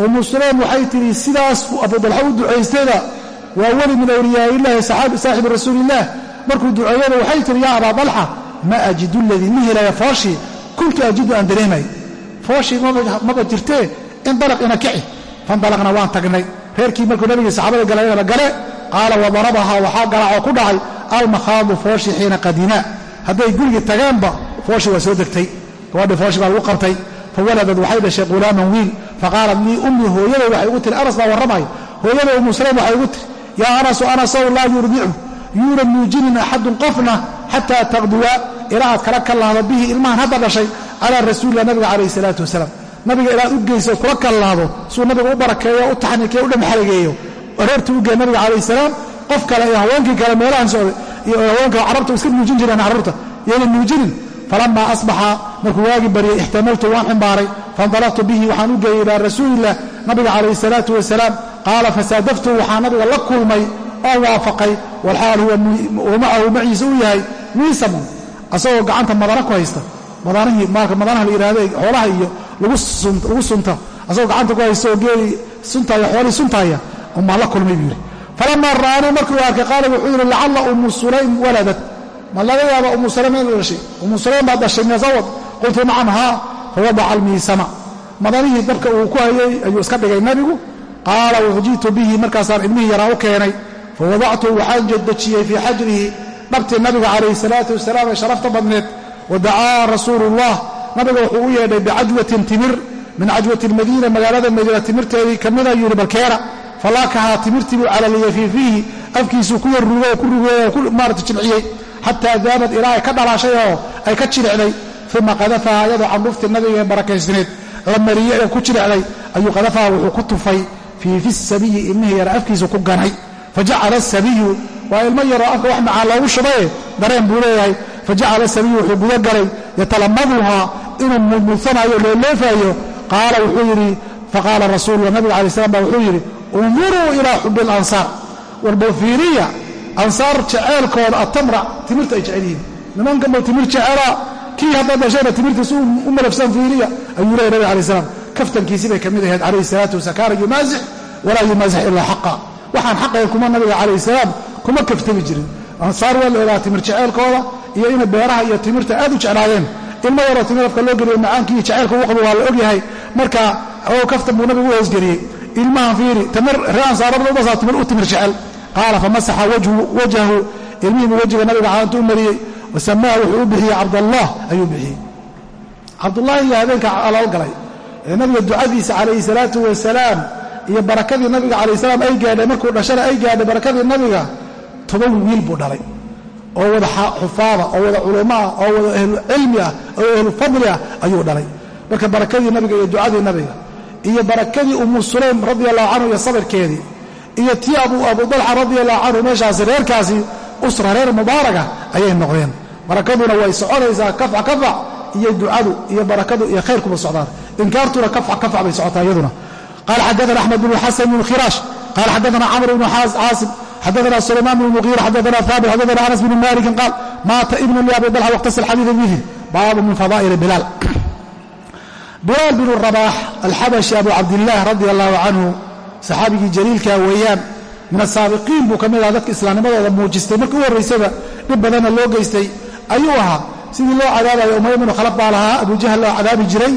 umu sulaym waxay tidhi sidaas abudalxa u ducaystayda waa weli min awliyaaillahi saaxibi rasuuliillah markuu duceeyada waxay tihi yaa abaa dalxa ma ajidu ladii ma helaya fooshii kuntu ajidu aan dareemay fooshii maba jirtee indalaq ina kici fandalaqna waan tagnay reerkii markuu nabigii saxaabada galayaba gale qaala wadarabahaa waxaa garaacoo ku dhacay almakhaadu fooshi xiina qadimaa hadday gurigii tageenba fooshi waa soo degtay. Gabadhii fooshi baa lagu qabtay. Fawaladad waxay dhashay qulaaman wiil. Faqaalat lii ummii hooyaday waxay ugu tiri anas baa warramayo. Hooyaday umu sulaym waxay ugu tiri yaa anasu anasow laa yurdicu yuuna nuujinin axadun qofna xataa taqduwa. Ilaa kala kallaahdo bihi ilmahan hadda dhashay calaa rasuulilah nabiga calayhi salaatu wasalaam. Nabiga ilaad u geyso kula kallaahdo suu nabiga u barakeeyo u taxniikeyo u dhamxalageeyo reertii u gee nabiga calayhi salaam qof kale iyo haweenkii kale meelahan socday iyo haweenka carabta iska nuujin jireen carruurta yayna nuujinin. Falamaa asbaxa markuu waagi baryay ixtamaltu waan ximbaaray faindalaqtu bihi waxaan u geeyey ilaa rasuulilah nabiga calayhi salaatu wasalaam. Qaala fasaadaftu waxaa nabiga la kulmay oo waafaqay. Walxaal huwa macahu maciisa u yahay miisamun asagoo gacanta madana ku haysta. Madanihii maalka madanaha la yidhahdo xoolaha iyo lagu sunta. Asagoo gacanta ku haysta oo geeli suntaaya xoolihii suntaaya umaa la kulmay buu yidhi falamaa ra'anii markuu arkay qaala wuxuu yidhi lacalla ummu sulaym waladad ma laga yaaba ummu sulaym inay dhashay. Ummu sulaym baad dhashay miasawad qultu nacam haa fawadaca almiisama. Madanihii dabka uu ku hayay ayuu iska dhigay nabigu qaala wuji'tu bihi markaasaan ilmihii yaraa u keenay. Fawadactu waxaan dejiyey fii xajrihi. Dhabtii nabiga calayhi salaatu wasalaam ee sharafta badneed wadacaa rasuulu ullah nabiga wuxuu u yeedhay bicajwatin timir min cajwati lmadiina magaalada madiina timirteedii kamida yidhi balkeena falaakahaa timirtii buu calaliyey fii fiihi afkiisuu ku yarrugo oo ku rugeey maarata jilciyey xataa daabad ilaa ay ka dhalaashay oo ay ka jilicday uma qadafaha iyadoo candhuftii nabiga ee barakaysneed la mariyey ee ku jilicday ayuu qadafaha wuxuu ku tufay fii fi sabiyi ilmihii yara afkiisa ku ganay fajacala asabiyu waa ilmo yaroo afka wax macaan loogu shubaye dareen buu leeyahay fajacala asabiyu wuxuu gudagalay yatalamaduhaa inuu mulmulsanayo leeleefaayo qaala wuxuu yidhi faqaala rasuulula nabiga alai slam ba wuxuu yidhi unduruu ilaa xubi alansaar warbalfiiriya ansaar jeceelkooda atamra timirta ay jecel yihiin. Nimankanba timir jecelaa kii hadda dhashayna timirtiis u malafsan fiiriya ayuu leeyahy nabig alai slam kaftankiisii ka mid ahayd calayhi salaatu wasalaam kaana yumaasix walaa yumaasix ilaa xaqa. Waxaan xaqayn kuma nabiga calayhi salaam kuma kaftami jirin. Ansaar waa la ogaa timir jeceelkooda iyo inay beeraha iyo timirta aad u jeclaadeen. Ilmo yaroo timir afka loo geliyo macaankii iyo jeceelka uu qabo waa la ogyahay. Marka oo kaftan buu nabigu u hoosgeliyey ilmahan fiiri timir ree ansaarada ubasaa timir u timir jecel. Qaala famasaxa wajhahu ilmihiibu wejiga nabiga caanta u mariyey wasamaaha wuxuu u bixiyey cabdallah ayuu bixiyey. Cabdullaahi iyo habeenka alaalgalay ee nabiga ducadiisa calayhi salaatu wasalaam iyo barakadii nabiga calayh salaam ay gaadhay markuu dhashana ay gaadhay barakadii nabiga toban wiil buu dhalay. Oo wada xufaada oo wada culamo oo wada ahlu cilmi ah oo ahlu fadli ah ayuu dhalay. Marka barakadii nabiga iyo ducadii nabiga iyo barakadii umu sulaym radi allahu canhu iyo sabirkeedii iyo tii abu dalxa radi allahu canhu meeshaasi reerkaasi usra reer mubaaraga ayay noqdeen. Barakaduna way soconaysaa kafca kafc iyo ducadu iyo barakadu iyo khayrkuba socdaan. Inkaartuna kafca kafc bay socotaa iyaduna. Qala xadaana axmed bnu xasan bn khiraash qala xadaana camr bnu caasim xadaana sulayman bn muqiira xadaana haabit xadaana anas bn malikin qaal maata ibnu li dalxa waqtasal xadiida bihi baabu min fadaa'ili bilaal bilaal bn rabaax alxabashi abu cabdillaah radi allahu canhu saxaabigii jaliilka weeyaan min asaabiqiin buu ka mid aha dadka islaamnimadooda muujistay. Markii u horraysaba dhib badanna loo geystay. Ayuu ahaa sidii loo cadaabayo umay bnu khalaf baa lahaa abujahal loo cadaabi jiray.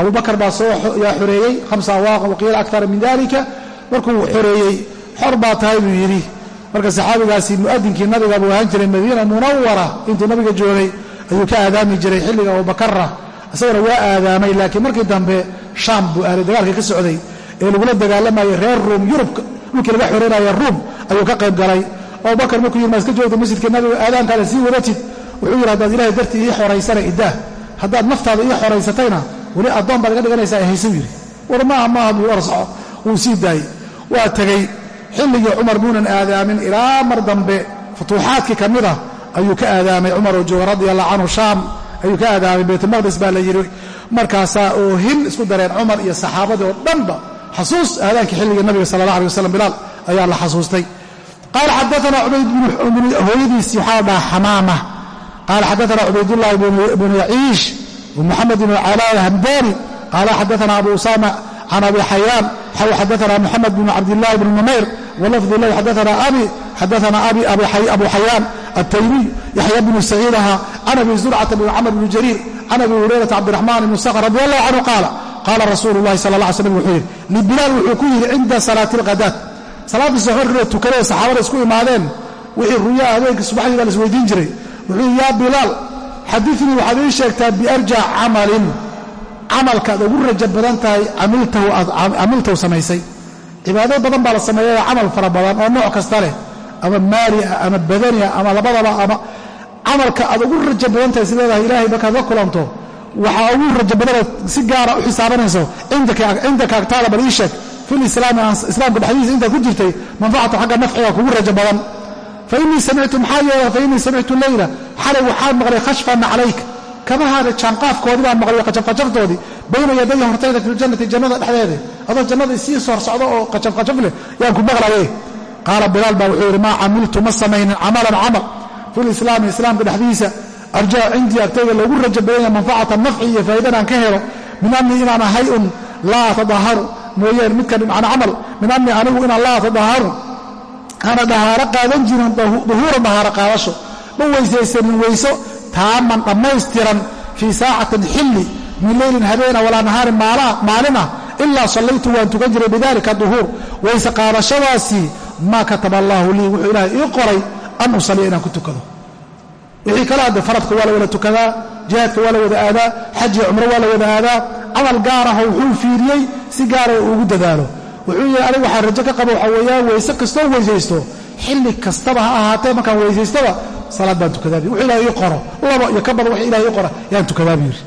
Abubakar baa soo yaa xoreeyey hamsa awaaqa waqiila akara min dalika markuu xoreeyey xor baa tahay buu yidhi. Marka saxaabigaasi mu'adinkii nabiga buu ahaan jiray madiina munawara intuu nabiga joogay ayuu ka aadaami jiray xilliga abubakarra isagana waa aadaamay laakiin markii dambe shaam buu aaday dagaalkii ka socday ee lagula dagaalamayay reer ruum yurubka dhulkii laga xoreynaya ruum ayuu ka qayb galay. Abubakar markuu yidhi ma iska joogta masjidka nabiga aadaankaada sii wadatid wuxuu yidhi haddaad ilahay dartii ii xoraysana iddaah haddaad naftaada ii xoraysatayna weli addoon baad iga dhiganaysaa haysuu yidhi. War maaha maaha buu war soco wuu sii daayey waa tegey xilligii cumar buunan aadaamin ilaa mar dambe futuuxaadkii ka mid ah ayuu ka aadaamay cumar oo jooga radi allahu canhu shaam ayuu ka aadaamay baytulmaqdis baa la yidhi markaasaa oo hin isku dareen cumar iyo saxaabadii oo dhanba xasuus aadaankii xilligii nabiga sala allah alay wasalam bilaal ayaa la xasuustay. Qaala xadaanaa hooyadiisii waxaa dhaha xamaama qaala xadaanaa cubaydullaahi bnu yaciish wmuxamed bnu calaa alhamdaani. Qaala xadaanaa abu usama can abi xayaan. Xaw xadaanaa muxamed bnu cabdillahi bni numayr. Walafdi lahu xadaanaa abi xadaanaa abi abu xayaan altaymiy yaxya bnu saciid ahaa can abi zurcata bn camr bn jariir can abi hurayrata cabdiraxmaan ibn sakr radi allahu canhu qaala qaala rasuulu lahi sala la slm wuxuu yidhi libilaal wuxuu ku yidhi cinda salaati alkhadaad salaaddii saxoorkila tukadee saxaabada isku imaadeen wixii ruya habeenkii subaxdii baa la isweydiin jiray. Wuxuu yidhi yaa bilaal xadinii waxaad ii sheegtaa biarjac camalin camalkaad ugu rajo badan tahay camiltahu samaysay. Cibaado badan baa la sameeyayo camal fara badan oo nooc kasta leh ama maali ah camalka aad ugu raja badan tahay sideedahay ilaahay markaad la kulanto waxaa ugu raja badanaad si gaara u xisaabanayso cindaka agtaada bal ii sheeg filislaami islaamka dhexdiisa intaad ku jirtay manfacatu xagga nafciga kugu raja badan. Fainii samictu maxaa yeela fainii samictu leyla xalay waxaan maqlay khashfana calayka kabahaada jaanqaafkoodii baan maqlay qajafqajaftoodii bayna yadaya hortayda fi ljannati jannada dhexdeeda adoo jannada isii soo socdo oo qajafqajaf leh yaan ku maqlaye qaala bilaal baa wuxuu yidhi maa camiltu ma samaynin camalan camal fi lislaami islaamka dhexdiisa arjaa cindii agtayda loogu raja badanya manfacata nafci iyo faa'idanaan ka helo min annii inaan ahay un laa atadaharu mooyeen midkan macna camal min annii anigu inaan laa atadaharu aana dhahaaro qaadan jirin duhuuran dhahaaro qaadasho ma weysaysanin weyso taaman dhammaystiran fii saacatin xilli min leylin habeena walaa nahaarin maalin ah ilaa sallaytu waan tukan jiray bidalika duhuur weyse qaadashadaasii maa kataba allaahu lii wuxuu ilaahay ii qoray an usaliya inaan ku tukado. Wixii kale hadde faradka waa la wada tukadaa jihaadka waa la wada aadaa xajiya cumro waa la wada aadaa camal gaaraho wuxuu fiiriyey si gaara uu ugu dadaalo. Wuxuu yidhi anigu waxaa rajo ka qaba waxaa weeyaan weyse kastoo weysaysto. Xilli kastaba ha ahaatee markaan weysaystaba salaad baan tukadaabi. Wuxuu ilahay ii qoro laba iyo ka badan wax ilahay ii qora yaan tukadaabi yidhi.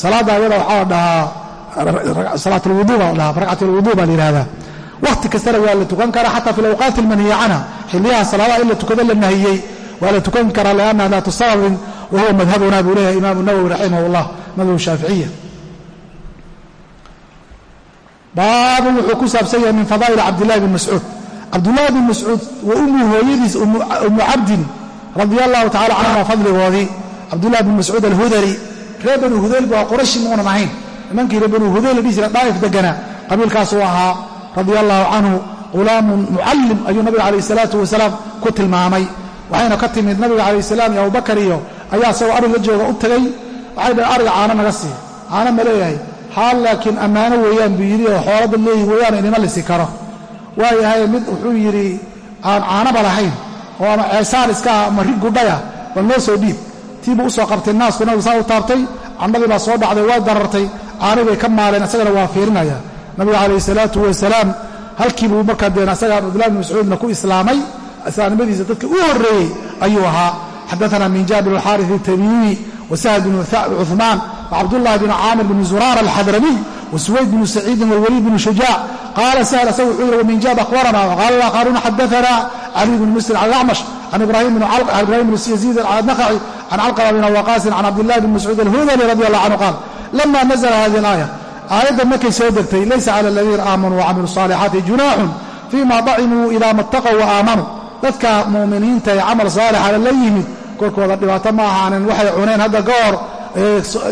Salaadda ayada waxaa la dhahaa salaatulwuduu baa la dhahaa ragcatlwuduu baa la yidhahdaa wakhti kastana waa la tukan karaa xataa fi lawqaati almanhiya canha xilliyaha salaadaha in la tukado la nahiyey waa la tukan karaa liannaha daatu sababin wa madhabuna buu leeyahay imaamu nawowi raximah llah madhab shaaficiya baabun wuxuu ku saabsan yahay min fadaa'il cabdillahi bn mascuud. Cabdullahi bn mascuud wa ummu hooyadiis ummu cabdin radia allahu tacala canhuma fadligoodii. Cabdullahi bn mascuud alhudali reer banu hudayl waa qurashi muunan ahayn nimankii reer banu hudayl la jira daa'if deganaa qabiilkaasuu ahaa radia allahu canhu qulaamun mucallim ayuu nabiga calayh salaatu wasalaam ku tilmaamay. Waxayna ka timid nabiga calayh salaam iyo abubakar iyo ayaa isagoo arig jooga u tagay. Waxay dhahen ariga caano naga sii caano ma leeyahay. Xaal laakiin ammaano weeyaan buu yidhi oo xoolada leeyihi weeyaan inima lisi karo. Waayahay mid wuxuu yidhi aan caanaba lahayn oo ama ceesaan iska ah ama rig gudhaya bal noo soo dhiib. Tiibuu u soo qabtay naasku nabigu saa u taabtay. Candhadii baa soo dhacday waa darartay. Caani bay ka maaleen isagana waa fiirinaya nabiga calayhi salaatu wasalaam halkiibuu markaa deen asagaa abdullah bin mascuudna ku islaamay islaamnimadiisa dadka u horreeyey ayuu ahaa. Xadaana min jaabir alxaari itabini wasahl bn cumaan wacabdullahi bn caamir bn zuraara alxadramiy wasuwayd bn saciidin wlwaliid bn shujaac qaala sahl asaga wuxuu yidhi waminjaab ahbarana waqaala qaaruna xadaana cali bn muslim can acmash can ibrahim bn yaziid anaqaci can calqama bn waqaasin can cabdillahi bn mascuud alhudali radi allah canhu qaal lama nazla hadihi alaaya? aayadda markay soo degtay laysa cala aladiina aamanuu wacamilu saalixaati junaaxun fii ma dacimuu idaa mataqow wa aamanuu dadka mu'miniinta ee camal saalixana la yimid korkooda dhibaato ma ahaanin waxay cuneen hadda ka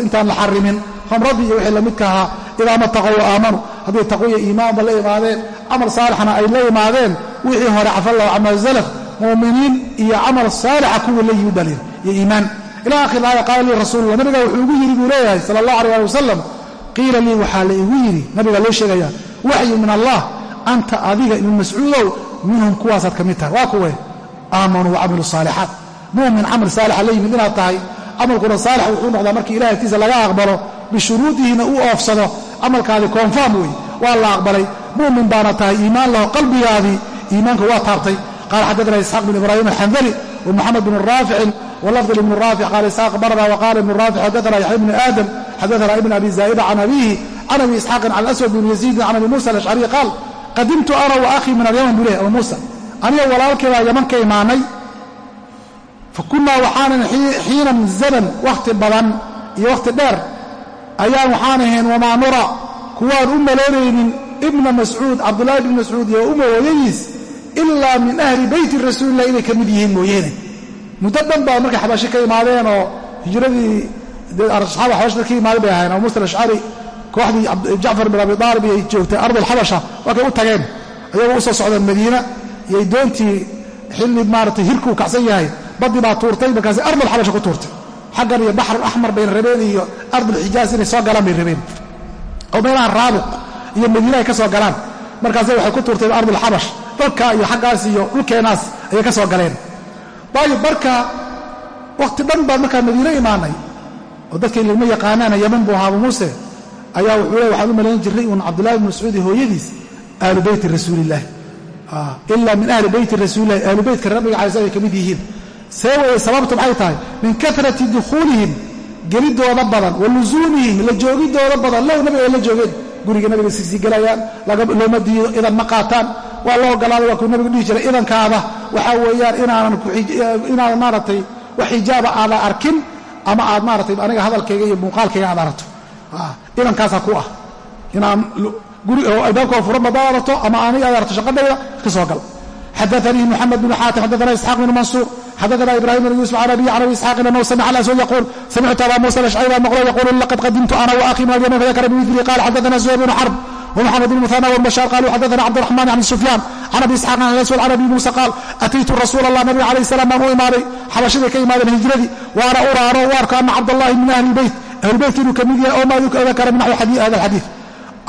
intaan la xarimin khamradii iyo wixii lamidka ahaa idaa mataqow wa aamanu. Hadday taqwiya iimaanba la imaadeen camal saalixna ay la imaadeen wixii hore cafallahu camaa salaf muuminiin iyo camal saalixa kuwii la yidaliil iyo iimaan. Ila akhir aaya qaala lii rasuulullah nabigaa wuxuu ugu yidhi buu leeyahay sala allah aleh ali wasalam qiila lii waxaa la igu yidhi nabiga loo sheegayaa waxyu min allah anta adiga ibnu mascuudow minhum kuwaasaad ka mid tahay. Waa kuwe aamanuu wacamiluu saalixaat mu'min camal saalixa la yimid inaad tahay camalkuna saalix wuxuu noqdaa markii ilahay agtiisa laga aqbalo bishuruudihiina uu oofsado camalkaadii koonfaam wey waa la aqbalay. Mu'min baana tahay iimaan laho qalbigaadii iimaanku waa taabtay. Qaala xaddaana isxaaq bin ibraahim alxandali wa moxamed bn raaficin walafdl ibn raafic qaala isxaaq barana waqaala ibn raafic xaddaana yaxya bni aadam xaddaana ibn abi zaa'ida can abiihi can abi isxaaqin can aswad bn yaziidin can abi muusa alashcariy qaal qadimtu ana wa akhii min alyaman buu leh abu muusa aniga walaalkeebaa yaman ka imaanay fa kunnaa waxaanan xiinan zaman wakhti badan iyo wakhti dheer ayaan waxaan ahayn wamaa nura kuwaan u malaynaynin ibna mascuud cabdullaahi ibni mascuud iyo uma hooyadiis ilaa min ahli beyti rasuulilah inay ka mid yihiin mooyeene muddo dhan baa markay xabashi ka imaadeen oo hijradii saxaaba xabash dad ka imaadeen bay ahayn abu muusa alashcari kooxdii jacfar bin abi aalib ay joogtay ardulxabasha waa kay u tageen. Ayagoo u soo socdeen madiina iyay doontii xilli maaratay hirkuu kacsan yahay baddii baa tuurtay markaasi ardulxabasha ku tuurtay. Xaggan iyo baxrul axmar bayna rabeen iyo ardulxijaaz inay soo galaan bay rabeen. Oo meelaha raabuq iyo madiina ay ka soo galaan. Markaase waxay ku tuurtay ardulxabash dalkaa iyo xaggaas iyo dhulkeenaas ayay ka soo galeen waayo marka wakhti dhan baan markaa madiine imaanay oo dadkay lagma yaqaanaana yaman buu ahaa abu muuse ayaa wuxuu le waxaan u malayn jiray uun cabdullahi bn mascuud iyo hooyadiis ahlu beyti rasuulillahi ilaa min ahli beyti rasuulillahi ahlu beytka nabiga alay slam ay ka mid yihiin. See weye sababtu maxay tahay? Min karati dukhuulihim gelidooda badan wa lusuumihim la joogidooda badan low nabiga ay la joogeen guriga nabiga sisii gelayaan looma diido idan ma qaataan waa loo ogolaaday waa kuu nabigu dhihi jiray idankaada waxaa weeyaan inaanan maaragtay wax xijaaba aadan arkin ama aad maaratay aniga hadalkayga iyo muuqaalkayga aad aragto. Idankaasaa ku ah. Inaan guri oo albaabkao furan baad arato ama aniga aad aragto shaqadhayda ka soo gal xadaanii moxamed bnu xaatim xadaana isxaaq bnu mansuur xadaana ibrahim bn yuusuf can abiy can abi isxaaqin anahu samica alaswad yaquul. Samictu aba muusa alashcari baa maqlo yaquulu laqad qadimtu ana wa akhii min alyaman fadakara bimidlihi qala xadaana zuhayr bnu xarb ومحمد بن مثنى والبشار قالوا حدثنا عبد الرحمن عن سفيان عن ابي اسحاق عن الاسود عن ابي موسى قال اتيت رسول الله النبي عليه السلام baan u imaaday xabashadii ka imaadeen hijradii waana uraaro u arko ana cabdallahi min ahli lbeyt ahlulbeyt inuu ka mid yahay oo maa dakara min naxwi hada alxadiid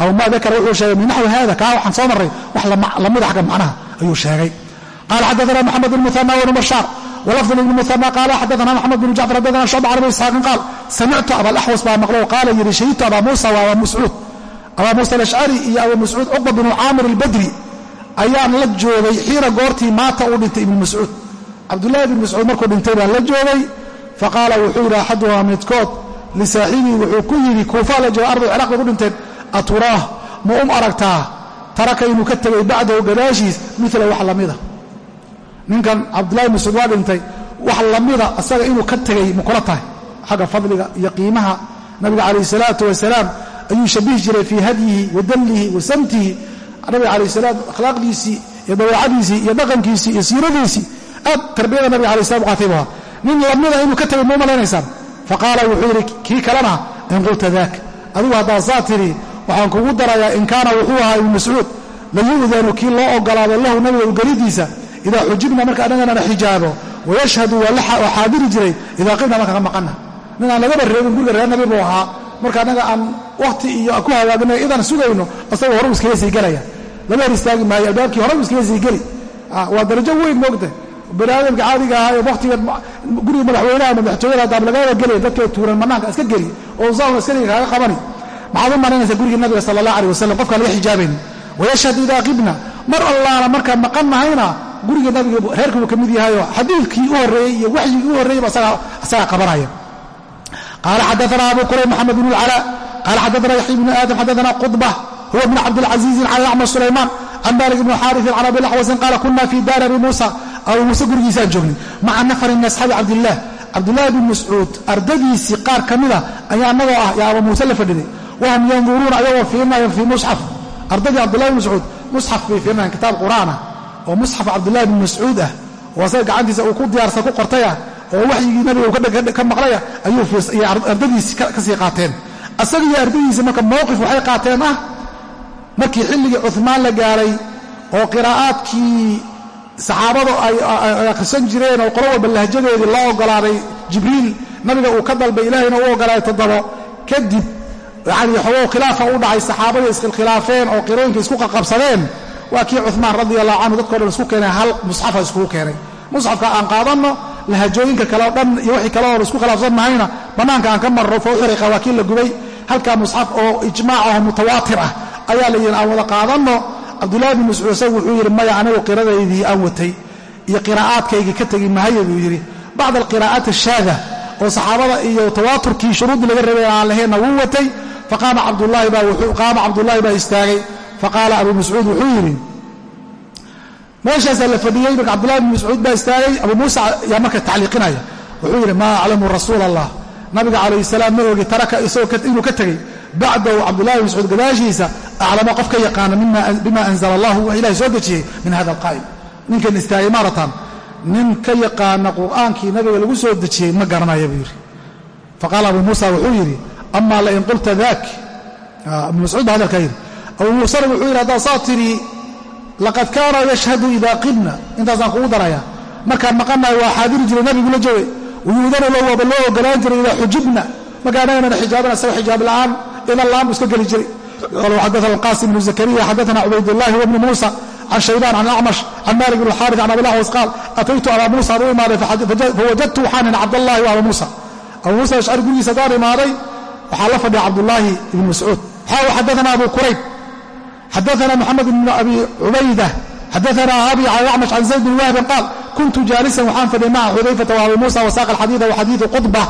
aw maa dakara wuxuu sheegay min naxwi hada kaa waxaan soo marray wax lamida xagga macnaha ayuu sheegay قال xدثنا محمد بن مثنى وبن بشار ولفظ بن مثنى قال xدثنا محمد بن جعفر xدثنا شعب عن ابي اسحاaq قال سمعت abاlaxوص baa maqlo qaala yidhi shahidtu abا muسى و abا مسcuud abaa muuse alashcari iyo abaa mascuud cuqba binu caamir albadri ayaan la joogay xiina goortii maata uu dhintay ibnu mascuud cabdullahi ibn mascuud markuu dhintay baan la joogay faqaala wuxuu yidhi axaduhaa midkood lisaaxibii wuxuu ku yidhi kuufaa la jooga arday ciraaq bay dhinteen aturaah ma um aragtaa taraka inuu ka tegay bacdahu gadaashiis mila wax lamida ninkan cabdullahi ibn mascuud waa dhintay wax lamida asaga inuu ka tegay ma kula tahay. Xagga fadliga iyo qiimaha nabiga calayh salaatu wasalaam ayuu shabihi jiray fii hadyihi wa dallihi wa samtihi nabiga calayh salaam akhlaaqdiisii iyo dabeecadiisii iyo dhaqankiisii iyo siiradiisii aad tarbiyada nabiga qaatay bu ahaa nin lamida inuu ka tegay ma malaynaysaan faqaala wuxuu yidhi kii kalena in qulta daak adigu haddaa saa tidhi waxaan kugu darayaa in kaana wuxuu ahaa ibnu mascuud layu'danu kii loo ogolaado lahu nabiga ugelidiisa idaa xujibna marka annagana na xijaabo wayashhadu waa xaadiri jiray idaa qibna marka ka maqanna nin aan lagaba reebin guriga reer nabi buu ahaa marka annaga aan wakhti iyo ku hagaagna idan sugayno asagoo hore iskaga sii gelaya lama hor istaagi maayo albaabkii hore iskaga sii geli. Waa darajo weyn moogta bani aadamka caadiga ahaa ee wakhtiga guriga madaxweynaha madaxtooyada hadaab lagaba gelaya dadka tuuran bannaanka iska geli oo usaama askariga kaaga qabani. Maxaad u malaynaysa gurigii nabiga sala allah aleh wasalam qofkaan laga xijaabaynin wayashhadu idaa qibna. Mar allaana markaan maqan nahayna guriga nabiga reerka buu ka mid yahayoo xadiidkii u horreeyey iyo waxyigii u horreeyeyba asagaa qabanaya qaala xadaana abu qurayb maxamed bn اlcalaa qaala xadaana yaxya bn aadam xadaana qudba huwa bn cabdilcaziizin can acmar sulaymaan can malik bn xaariثin can abi laxwasin qaala kuna fii daari abi muusa abu muuse gurigiisaan joognay maca nafarin min asxaabi cabdilah cabdulaahi bn mascuud ardadiisii qaar ka mida ayaa annagoo ah yaa abu muuse la fadhiday wahum yanduruuna ayagoo fiirinayan fii musxaf ardadii cabdullahi bn mascuud musxaf bay fiirinayan kitaab qur'aanah oo musxaf cabdullahi bn mascuud ah oo asaga gacantiisa uu ku diyaarsan ku qortayah oo waxyigii nabiga ka maqlaya ayuu ardadiisi ka sii qaateen. Asaga iyo ardadiisi marka mowqif waxay qaateen ah markii xilligii cumaan la gaaray oo qiraa'aadkii saxaabadu ay akhrisan jireen oo qolo walba lahjadeedii loo ogolaaday jibriil nabiga uu ka dalbay ilaahayna u ogolaaday toddobo. Kadib yani xogow khilaafa u dhacay saxaabadii iskhilkhilaafeen oo qirooyinka isku qaqabsadeen waa kii cumaan radi allahu canhu dadko dhan isku keenay hal musxafa iskugu keenay. Musxafka aan qaadanno lahajooyinka kale oo dhan iyo wixii kale oon isku khilaafsan nahayna bannaanka aan ka marro fawxiriqa waa kii la gubay halkaa musxaf oo ijmaac ah mutawaatir ah ayaa la yidhi aan wada qaadanno cabdullahi bin mascuud isagu wuxuu yidhi maya anigu qiradaydii aan watay iyo qiraa'aadkaygii ka tegi mahaya buu yidhi. Bacd alqiraa'aat ashaada oo saxaabada iyo tawaaturkii shuruuddii laga rabay aan laheenna wuu watay faqaama cabdullaahi baa istaagay faqaala abu mascuud wuxuu yidhi meeshaasaa la fadhiyey marka cabdullahi bin mascuud baa istaagay abu muusa yaa marka tacliiqinaya. Wuxuu yidhi maa aclamu rasuula allah nabiga calayh salaam ma ogi taraka isagoo inuu ka tegey bacdahu cabdullahi bin mascuud gadaashiisa aclama qof ka yaqaana bima anzala allahu wax ilahay soo dejiyey min hada alqaa'im ninkan istaagay maaratan nin ka yaqaana qur'aankii nabiga lagu soo dejiyey ma garanaya buu yidhi. Faqaala abu muusa wuxuu yidhi ama lain qulta dak abu mascuud baa hadalkaa yidhi. Abu muusena wuxuu yidhi haddaa saa tidhi laqad kaana yashhadu idaa qibna. Intaasaan kugu daraya. Markaan maqannahay waa xaadiri jiray nabigula joogay wuyuudana loo waaba loo ogolaan jiray idaa xujibna. Markaa anagana xijaabana isaga xijaab la'aan idan la'aan buu iska geli jiray. Xadana qaasim bnu zakariya xadana cubaydullahi wbni muusa can shaybaan can acmash can malik bn xaari can abilaxwas qaal ataytu abaa muusa? Aan u imaaday fawajadtu waxaan in cabdallahi wa abaa muusa. Abuu muusa ashcari gurigiisa haddaan imaaday waxaa la fadhiya cabdullaahi ibn mascuud. Xaaw xadana abu kurayb xadana moxamed bn abi cubayda xadana abi can acmash can zayd bn wahbin qaal kuntu jaalisan waxaan fadhiyay maca xudayfata wa abi muusa wasaaqa alxadiida wa xadiidu qudba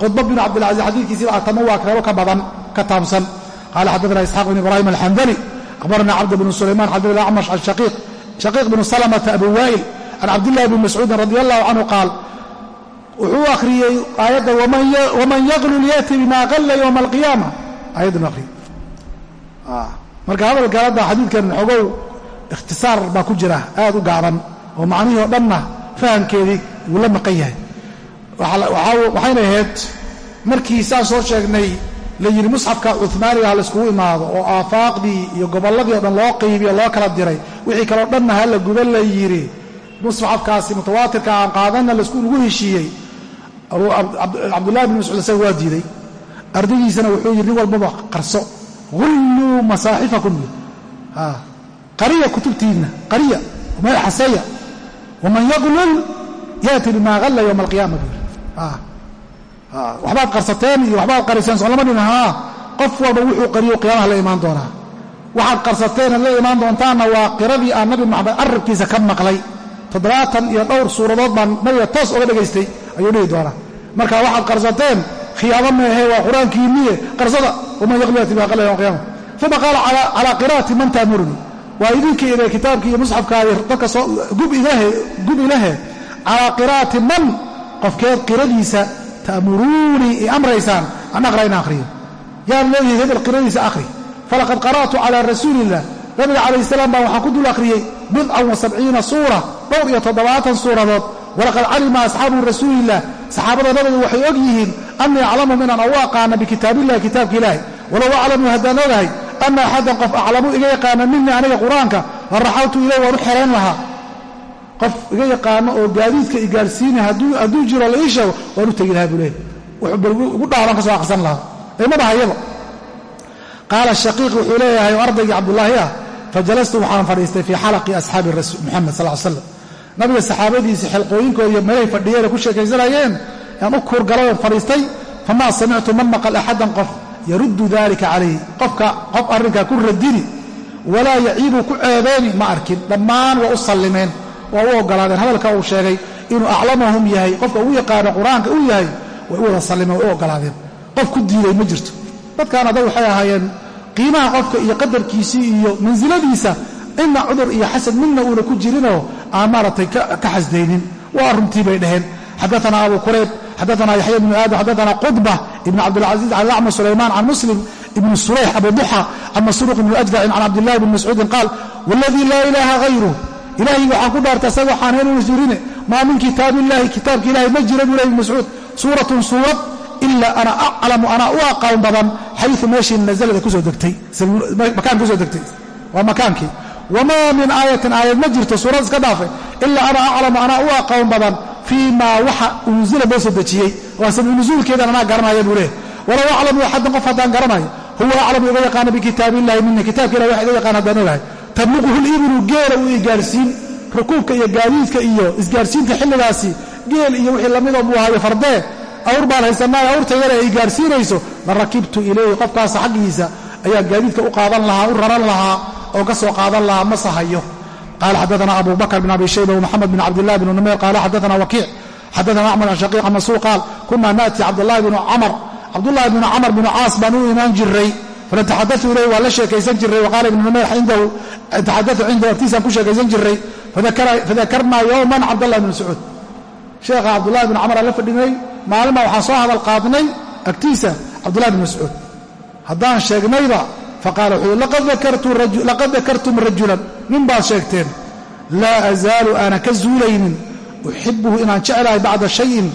qudba bn cabdilcaziz xadiidkiisiiba atamo waa kalo ka badan ka taamsan qala xadana isxaaq bn ibrahim alxandali akhbarana cabd bn sulayman xadana acmash can shaqiiq bn salmata abu waa'il can cabdillahi bn mascuudin radi allahu canhu qaal wuxuu akhriyey aayadda waman yaglul yati bima qalla ywma alqiyaama aayaddan akhriyey marka hadalkan hadda xadiidkan xogow ikhtisaar baa ku jira aad u gaaban oo macnihii o dhanna fahamkeedii wuu la maqan yahay. Waxayna ahayd markii saan soo sheegnay la yidhi musxafka cumaaniga ha layskugu imaado oo aafaaqdii iyo gobolladii o dhan loo qaybiyo loo kala diray. Wixii kaleo dhanna ha la guda la yidhi. Musxafkaasi mutawaatirka aan qaadanna lagu heshiiyey. Cabdullahi bin mascuud isaga waa diiday. Ardaygiisana wuxuu yidhi nin walbaba qarso hulluu masaaxifakum. Qariya kutubtiinna qariya meel xaseeya waman yaglul yaati bimaa halla yowma alqiyaama buu yidhi waxbaad qarsateen iyo waxbaad qariseen soo lama dhina haa qof walba wuxuu qariyo qiyaamaha la imaan doonaa. Waxaad qarsateena la imaan doontaanna waa qiradii aan nabi maxamed carabkiisa ka maqlay. Toddobaatan iyo dhowr suuradood baan nabiga toos oga dhegaystay ayuu dhihi doonaa. Marka waxaad qarsateen khiyaamo meehe waa qur'aankiinniye qarsada waman yaqliyati baa qala yawma qiyama uma qaala calaa qiraa'ati man taamuruni waa idinkii ide kitaabkii iyo musxafkaadi dadka gub ilahe calaa qiraa'ati man qofkeed qiradiisa ta'muruunii i amraysaan an aqra in akhriyo. Yaan leeyihi hebel qiradiisa akhri. Falaqad qara'tu calaa rasuuli illah nabiga calayh salaam baa waxaan ku dul akhriyey bidcan wa sabciina suura dhowr iyo toddobaatan suuradood. Walaqad calima asxaabu rasuuliillah saxaabada nabiga waxay og yihiin annii aclamum inaan u aqaana bikitaabillahi kitaabka ilaahi walow aclamu haddaan ogahay ana axadan qof aclamu iga yaqaana minii aniga qur'aanka la raxawtu ilayh waan u xerayn lahaa qof iga yaqaano oo gaadiidka i gaadhsiina hadduu jiro la ii sheego waan u tegi lahaa buu leehay wuxuu ugu dhaaban ka soo aqsan lahaa ee ma dhahayaba qaala shaqiiq wuxuu leeyahay oo ardaygii cabdulaahi ah fajalastu waxaan fadhiistay fii xalaqi asxaabi muxamed sal l slam nabiga saxaabadiisii xelqooyinkooda iyo meelay fadhiyeen ku sheekaysanayeen aan u kuurgalay oo fadhiistay famaa samictu ma maqal axadan qof yaruddu dalika calayhi. Qofka qof arrinkaa ku radini walaa yaciibu ku ceebeeni ma arkin. Dhammaan waa u sallimeen waa u ogolaadeen. Hadalka uu sheegay inuu aclamahum yahay qofka ugu yaqaano qur'aanka uu yahay way u wada sallimeen way u ogolaadeen. Qof ku diiday ma jirto. Dadkan adag waxay ahaayeen qiimaha qofka iyo qadarkiisii iyo mansiladiisa ina cudur iyo xasad midna uuna ku jirinoo aan maaragtay ka xasdaynin. Waa runtii bay dhaheen xadaana abu kurayb xadaana yaxya bnu aadam xadaana qudba ibn cabdilcaziiz can acma sulaymaan can muslim ibn surayx abu duxa can masruuq ibn ajracin can cabdillahi bni mascuudin qaal waladii laa ilaaha hayruh ilaahay waxaan ku dhaartay asaga waxaan haynuna jirine maa min kitaab illahi kitaabka ilahay ma jira buu leh ibn mascuud suuratun suurad ilaa ana aclamu anaa u aqoon badan xayu meeshii nazalada ku soo degtay makaan ku soo degtay waa makaankii wamaa min aayatin aayad ma jirto suurad iska dhaafay ilaa ana aclamu anaa u aqoon badan fii maa waxa unzila loo soo dejiyey. Waa sabiu nusuulkeedan anaa garanaya buu leeh walow aclamu axaddan qof haddaan garanayo. Huwa aclamu iga yaqaana bikitaabi illahi mini kitaabka ilah wax iga yaqaan haddaan ogahay. Tabluquhu libilu geela uu igaarsiin rukuubka iyo gaadiidka iyo isgaarsiinta xilligaasi geel iyo wixii lamidoo buu ahayo fardee. Awr baan haysanaayo awrta yare ay gaarsiinayso la rakibtu ilayhi qofkaasa xaggiisa ayaa gaadiidka u qaadan lahaa u raran lahaa oo ka soo qaadan lahaa ma sahayo qala xadaana abu bakr bn abi shayba wmaxamed bn cabdilah bn numayr qala xadaana wakiic xadaana acmar can shaqiiq masuu qaal kuna naati cabdulahi bnu camar cabdulahi bnu camr bnu caas baan u imaan jiray fanataxadau ilayh waa la sheekaysan jiray waqaala ibnu numayr cindahu taxadau cindahu agtiisaan ku sheekaysan jiray fadakarnaa yowman cabdallah bn mascuud sheekha cabdulahi bn camar aan la fadhinay maalin baa waxaan soo hadal qaadnay agtiisa cabdulahi bn mascuud haddaan sheegnayba faqaala wuxuu laqad dakartum rajulan nin baad sheegteen laa azaalu aanan ka zuulaynin uxibuhu inaan jeclahay bacda shayin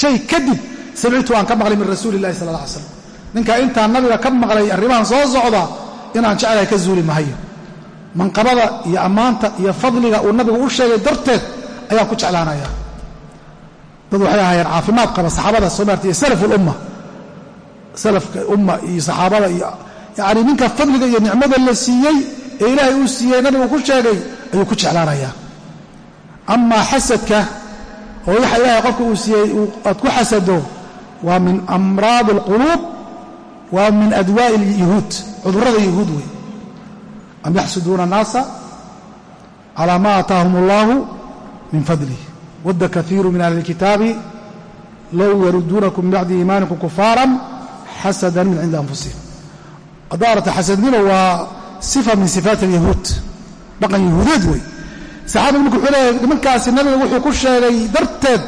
shay kadib samictu aan ka maqlay min rasuuli illahi sala alla alay slam ninka intaan nabiga ka maqlay arrimahan soo socda inaan jeclahay ka zuuli mahayo manqabada iyo ammaanta iyo fadliga uu nabigu u sheegay darteed ayaan ku jeclaanaya dad waxay ahaayeen caafimaad qaba saxaabada soo maartay iyo salaf ulumma salafka umma iyo saxaabada iyo yacni ninka fadliga iyo nicmada la siiyey ee ilaahay uu siiyey nabigu ku sheegay ayuu ku jeclaanayaa amaa xasadka oo waxa ilaahay qofka uu siiyey aad ku xasado waa min amraadi alquluub waa min adwaa'i alyahuud cudurrada yahuud wey am yaxsuduuna annaasa calaa ma aataahum allahu min fadlih wadda kaiiru min ahli اlkitaabi low yaruduunakum bacdi iimaanikum kufaaran xasadan min cindi anfusihim haddaa aragta xasadnimo waa sifa min sifaat alyahuud. Dhaqan yahuudeed wey saxaabiga marka wuxuu leeyahay nimankaasi nabiga wuxuu ku sheegay darteed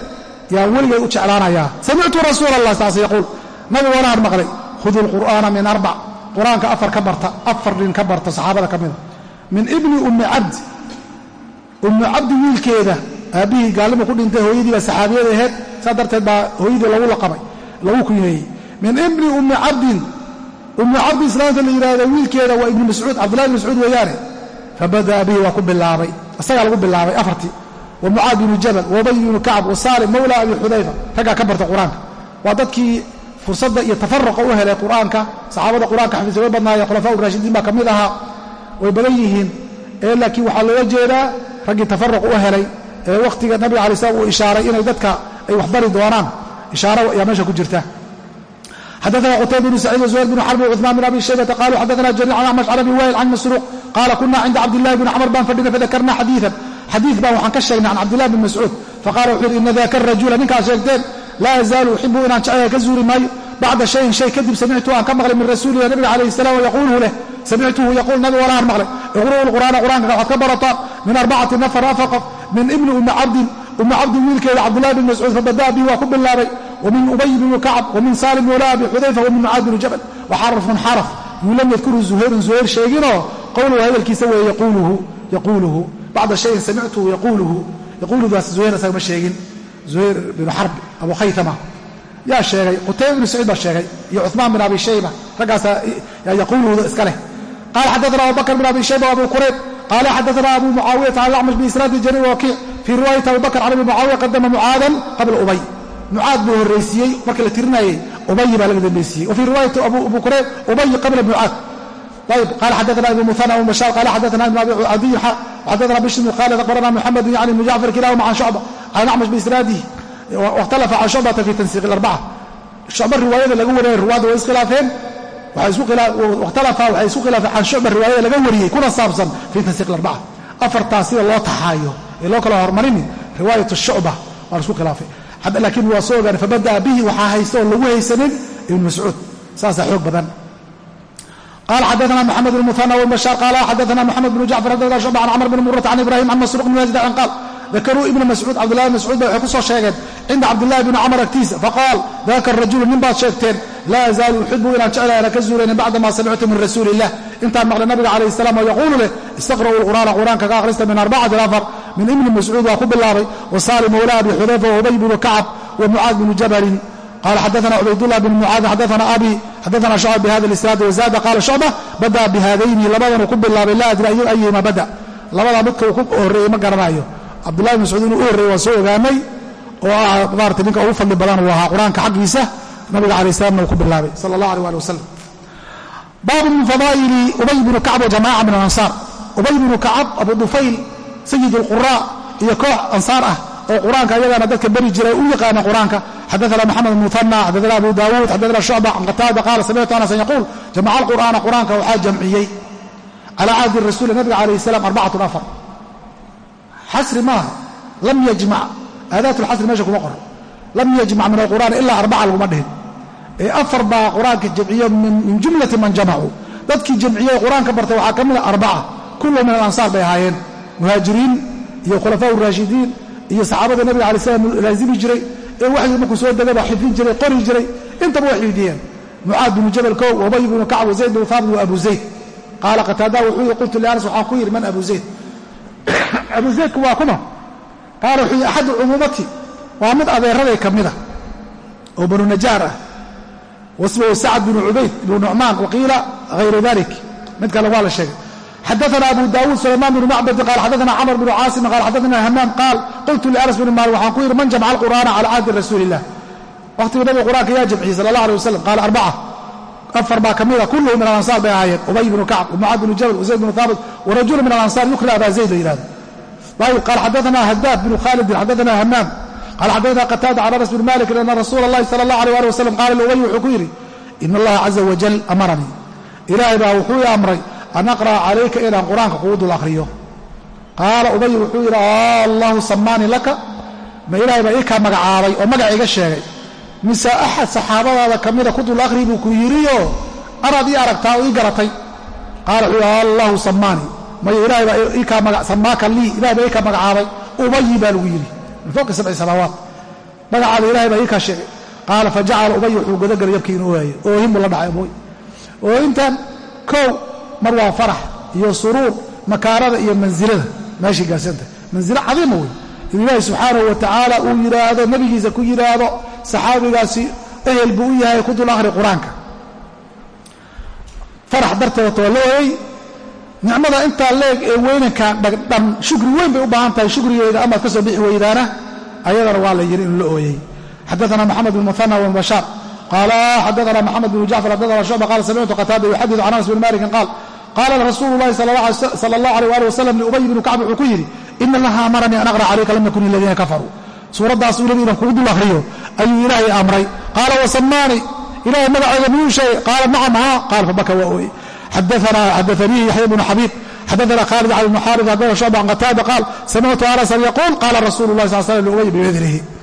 yaan weligay u jeclaanayaa samictu rasuula allah saas yaquul nabigu wanaan maqlay. Khuduu lqur'aana min arbac qur'aanka afar ka barta afar nin ka barta saxaabada ka mida min ibni ummi cabdi ummu cabdi wiilkeeda aabbihii gaalnimu ku dhintay hooyadii baa saxaabiyada aheyd saa darteed baa hooyadii lagu laqabay lagu kunyeeyey min ibni ummi cabdin ummu cabdi islaamta la yidhaahdo wiilkeeda waa ibni mascuud cabdullahi ibn mascuud weeyaane. Fabada'a bihi waa ku bilaabay. Isagaa lagu bilaabay afartii. Wa mucaad binu jabal waubay binu kacb wa saalim mawla abi xudayfa. Raggaa ka barta qur'aanka. Waa dadkii fursadda iyo tafaruqa u helay qur'aanka saxaabada qur'aanka xafiisay way badnaayeen khulafaa urashidiin baa ka mid ahaa way badan yihiin. Ee laakiin waxaa looga jeedaa raggii tafaruq u helay ee wakhtiga nabiga alai slam uu ishaaray inay dadka ay wax bari doonaan. Ishaaro ayaa meesha ku jirta xadaana qutayb bnu saciid wzuhayr bnu xarb wcuثmaan bn abi shaybata qaluu xadaana jariir can acmash can abi wayl can masruuq qaala kuna cinda cabdillahi bni camr baan fadhinay fadakarna xadiian xadiid baan waxaan ka sheegnay can cabdillahi bn mascuud faqala wuxuu yidhi ina daka rajula ninkaad sheegteen laa azaalu uxibu inaan jeclahay ka zuuli maayo bacda shayin shay kadib samictu aan ka maqlay min rasuulilah nabiga calayh salam yaquuluhu leh samictuhu yaquul nabiga walaan maqlay iqra'u lqur'aana qur'aanka waxaad ka barataan min arbacati nafar afar qof min ibni ummi cabdin ummi cabdin wiilkeeda cabdullahi bn mascuud fabada'a bihi waa ku bilaabay wmin ubay bn kacb wmin salim bn wla abi xudayfa wmin mucaad bn jabal waxarafun xaraf yuu lam yadkuru zuhayrun zuhayr sheeginoo qowluhu hadalkiisa weeye yaquuluhu bacda shayin samictuhu yaquuluhu yaquuludaas zuhayr asaga ma sheegin zuhayr binu xarb abu khaytama yaa sheegay qutayba bnu saciid baa sheegay iyo cumaan bin abi shayba raggaasaa yaquuluhu iska leh qaala xadaana abubakr bin abi shayba abu qurayb qaala xadaana abu mucaawiyata an acmash biisnaadi jari wakiic fii riwaayati abubakr can abi mucaawiya qadama mucaadan qabla ubay mucaad buu horraysiiyey marka la tirinayey ubayi baa laga dambaysiiyey wafii riwaayati abu kurayb ubayi qabla mucaad ayb qala xadaana ibnu muhana abu bashaar qala xadaana ibn abi adiy xadaana bishr bn khalid akhbarana muxamed yani ibnu jacfar kilahuma can shucba can acmash biisnaadihi wakhtalafa can shucbata fi tansiiq ilarbaca shucba riwaayada laga wariyay ruwaadda way iskhilaafeen wakhtalafa waxay isku khilaafeen can shucba riwaayada laga wariyey kuna saabsan fi tansiiq ilarbaca afartaas sida loo taxaayo ee loo kala hormarini riwaayat shucba waa la isku khilaafay laakiin waa soo ogaan fabadaa bihi waxaa haysta oon lagu haysanin ibn mascuud. Saasaa xoog badan. Qal xadana mxamed bn muana wbashaar qaala xadana moxamed bn jacfar xadana shucba an camr bn murat can ibrahim can masruq bn min ibni mascuud waa ku bilaabay wa saali mawla abi xudayfa wa ubay bnu kacab wa mucaad bnu jabalin qala xadana cubaydullah bn mucaadin xadana abi xadana shucba bihada isnaad wazaada qaala shucba bada bihaadayni labadanuu ku bilaabay laa adri ayuma bada labadaa midka uu ku horreeyey ma garanayo cabdullahi mascuud inuu u horreeyey waan soo ogaanay oo ah maarata ninka ugu fadli badan uu ahaa qur'aanka xaggiisa nabiga alay salamna uu ku bilaabay sala allah aleh ali wasalam baabu min fadaa'ili ubay bnu kacb wa jamaca min alansaar ubay bnu kacab abu dufayl sayid alquraa iyo koox ansaar ah oo qur'aanka ayagana dadka beri jiray u yaqaana qur'aanka. Xadaana moxamed muana xadaana abu daawuud xadaana shucba can qataada qaala samictu anasan yaquul jamaca alqur'aana qur'aanka waxaa jamciyey calaa cahdi rasuuli nabiga calayh salam arbacatun afar. Xasri maaha lam yajmac aadaat lxasri meesha kuma qoran. Lam yajmac min alqur'aan ilaa arbaca laguma dhihin. Ee afar baa qur'aanka jamciyo min jumlati man jamacuu dadkii jamciyey qur'aanka bartay waxaa ka mida arbaca kulluhum min alansaar bay ahaayeen muhaajiriin iyo khulafaa raashidiin iyo saxaabada nabiga alay slam laazimi jiray ee waxyii markuu soo degay baa xifdin jiray qori jiray intaba way xifdiyeen. Mucaad binu jabal kow ubay bnu kacb wazayd bnu haabit wa abu zayd. Qaala qataada wuxuu yii qultu lianas waxaan ku yidhi man abu zayd? (coughs) Abu zaydku waa kuma. Qaala wuxuu yidhi axadu cumuumati waa mid adeeraday ka mida oo banu najaar ah. Wasmuhu sacd bnu cubayd ibnu nucmaan waqiila hayru dalik mid kale waa la sheegay xadaana abu daawuud sulaymaan bnu macbadi qaal xadaana camr bnu caasimin qaal xadaana hamaam qaal qultu lianas bni maalik waxaan ku yidhi man jamca alqur'aana cala cahdi rasuuli illah waqtigii nabiga qur'aanka yaa jamciyey sala allah aleh wasalam qaala arbaca afar baa ka mida kulluhu min alansaar bay ahaayeen ubay bnu kacb mucaad bnu jabal wazayd bnu haabit warajulu min alansaar yukra aba zayd la yihahdo ayb qaal xadaana hadaad bnu khaalidin xadaana hamaam qaal xadaana qataada can anas bn malikin ana rasuula اllahi sala allah alيh ali wasalam qaala liubay wuxuu ku yidhi in allaha caza wajal amaranii ilaahay baa wuxuu i amray an aqra'a calayka inaan qur'aanka kugu dul akhriyo. Qaala ubay wuxuu yidhi allahu samaanii laka ma ilaahay baa ii kaa magacaabay oo magac iga sheegay. Mise axad saxaabadaada ka mida ku dul akhri buu ku yidhiyo? Anaad ii aragtaa oo ii garatay. Qaala wuxuu yidhi allahu samaanii maya ilahay baa ii kaa samaaka lii ilahay baa ii kaa magacaabay ubayi baa lagu yidhi min sabci samaawaat magacaada ilahay baa ii kaa sheegay. Qaala fajacala ubay wuxuu gudagelay yabkii inuu waayo oohinbuu la dhacay ubay oohintan kow mar waa farax iyo suruur makaarada iyo mansilada meeshay gaarsantahay mansilo cadiima wey in ilaahi subxaanahu wa tacaala uu yidhaahdo nebigiisa ku yidhaahdo saxaabigaasi ehel buu u yahay ku dul akhri qur'aanka. Farax darteed waa la waayey nicmada intaa leeg ee weynankaa dhagdhan shukri weyn bay u baahan tahay shukrigeeda amaad ka soo bixi weydaana ayadana waa la yidhi in la ooyey xadaana moxamed bn muhana wbn bashaar qaala xadaana moxamed bn jacfar xadaana shucba qaala samictu qataada yuxadidu can anas bn malikin qaal qaala rasuulu llahi sala allah alيh ali wasalam liubay bni kacb wuxuu ku yidhi ina allaha amaranii an aqra calayka lam yakun iladiina kafaruu suuraddaas uu nabi inan kugu dul akhriyo ayuu ilaahay amray qaala wasamaani ilahay magaceeda miyuu sheegay qaala nacam haa qaal fabaka waa ooye xadaanihi yaxya bnu xabiib xadaana khaalid cali bnu xaarid xadana shucba can qataada qaal samictu anasan yaquul qaala rasuulu llahi sal slam liubay bimidlihi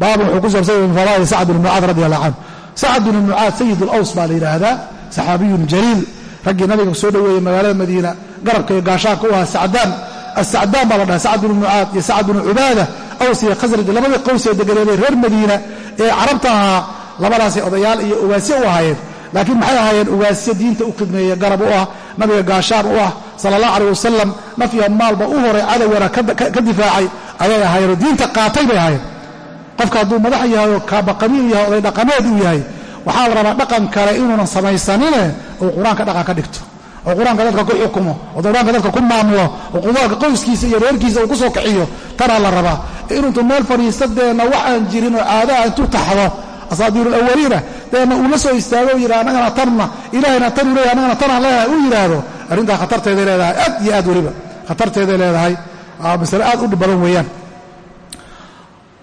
baabun wuxuu ku saabsanya min fadaa'il sacd bn mucaad radi allah canhu sacd bn mucaad sayid alaws baa la yidhaahdaa saxaabiyun jaliil. Raggii nabiga soo dhoweeyey magaalada madiina garabka iyo gaashaanka u ahaa sacdaan. Asacdaan baa la dhaha sacd bnu mucaad iyo sacd bnu cubaada aws iyo khasraj labadii qowsee deganeeday reer madiina ee carabta ahaa labadaasay odayaal iyo ugaasye u ahaayeen. Laakiin maxay ahaayeen? Ugaasye diinta u khidmeeye garab u ah nabiga gaashaan u ah sala allah aleh wasalam nafya maalba u horay cadowgana ka difaacay ayay ahaayeenoo diinta qaatay bay ahaayeen qofka hadduu madax yahay oo kaabaqabiil yahay oday dhaqameed uu yahay waxaa la rabaa dhaqan kale inuunan samaysanine uu qur'aanka dhaqan ka dhigto oo qur'aanka dadka ku xukumo oo qur'aanka dadka ku maamulo oo qoyskiisa iyo reerkiisa uu ku soo tanaa la rabaa. Inuuntu meel fadhiista deenna wax aan jirin oo caadaha intuu taxdo asaadiirulawaliina deenna uu la soo istaago o yidhaha annagana tanna ilahayna tan u leeyahay annagana tanaan leeyahay uu yidhaahdo. Arrintaa khatarteeday leedahay aad iyo aad weliba. Khatarteeday leedahay. Masale aad u dhib badan weeyaan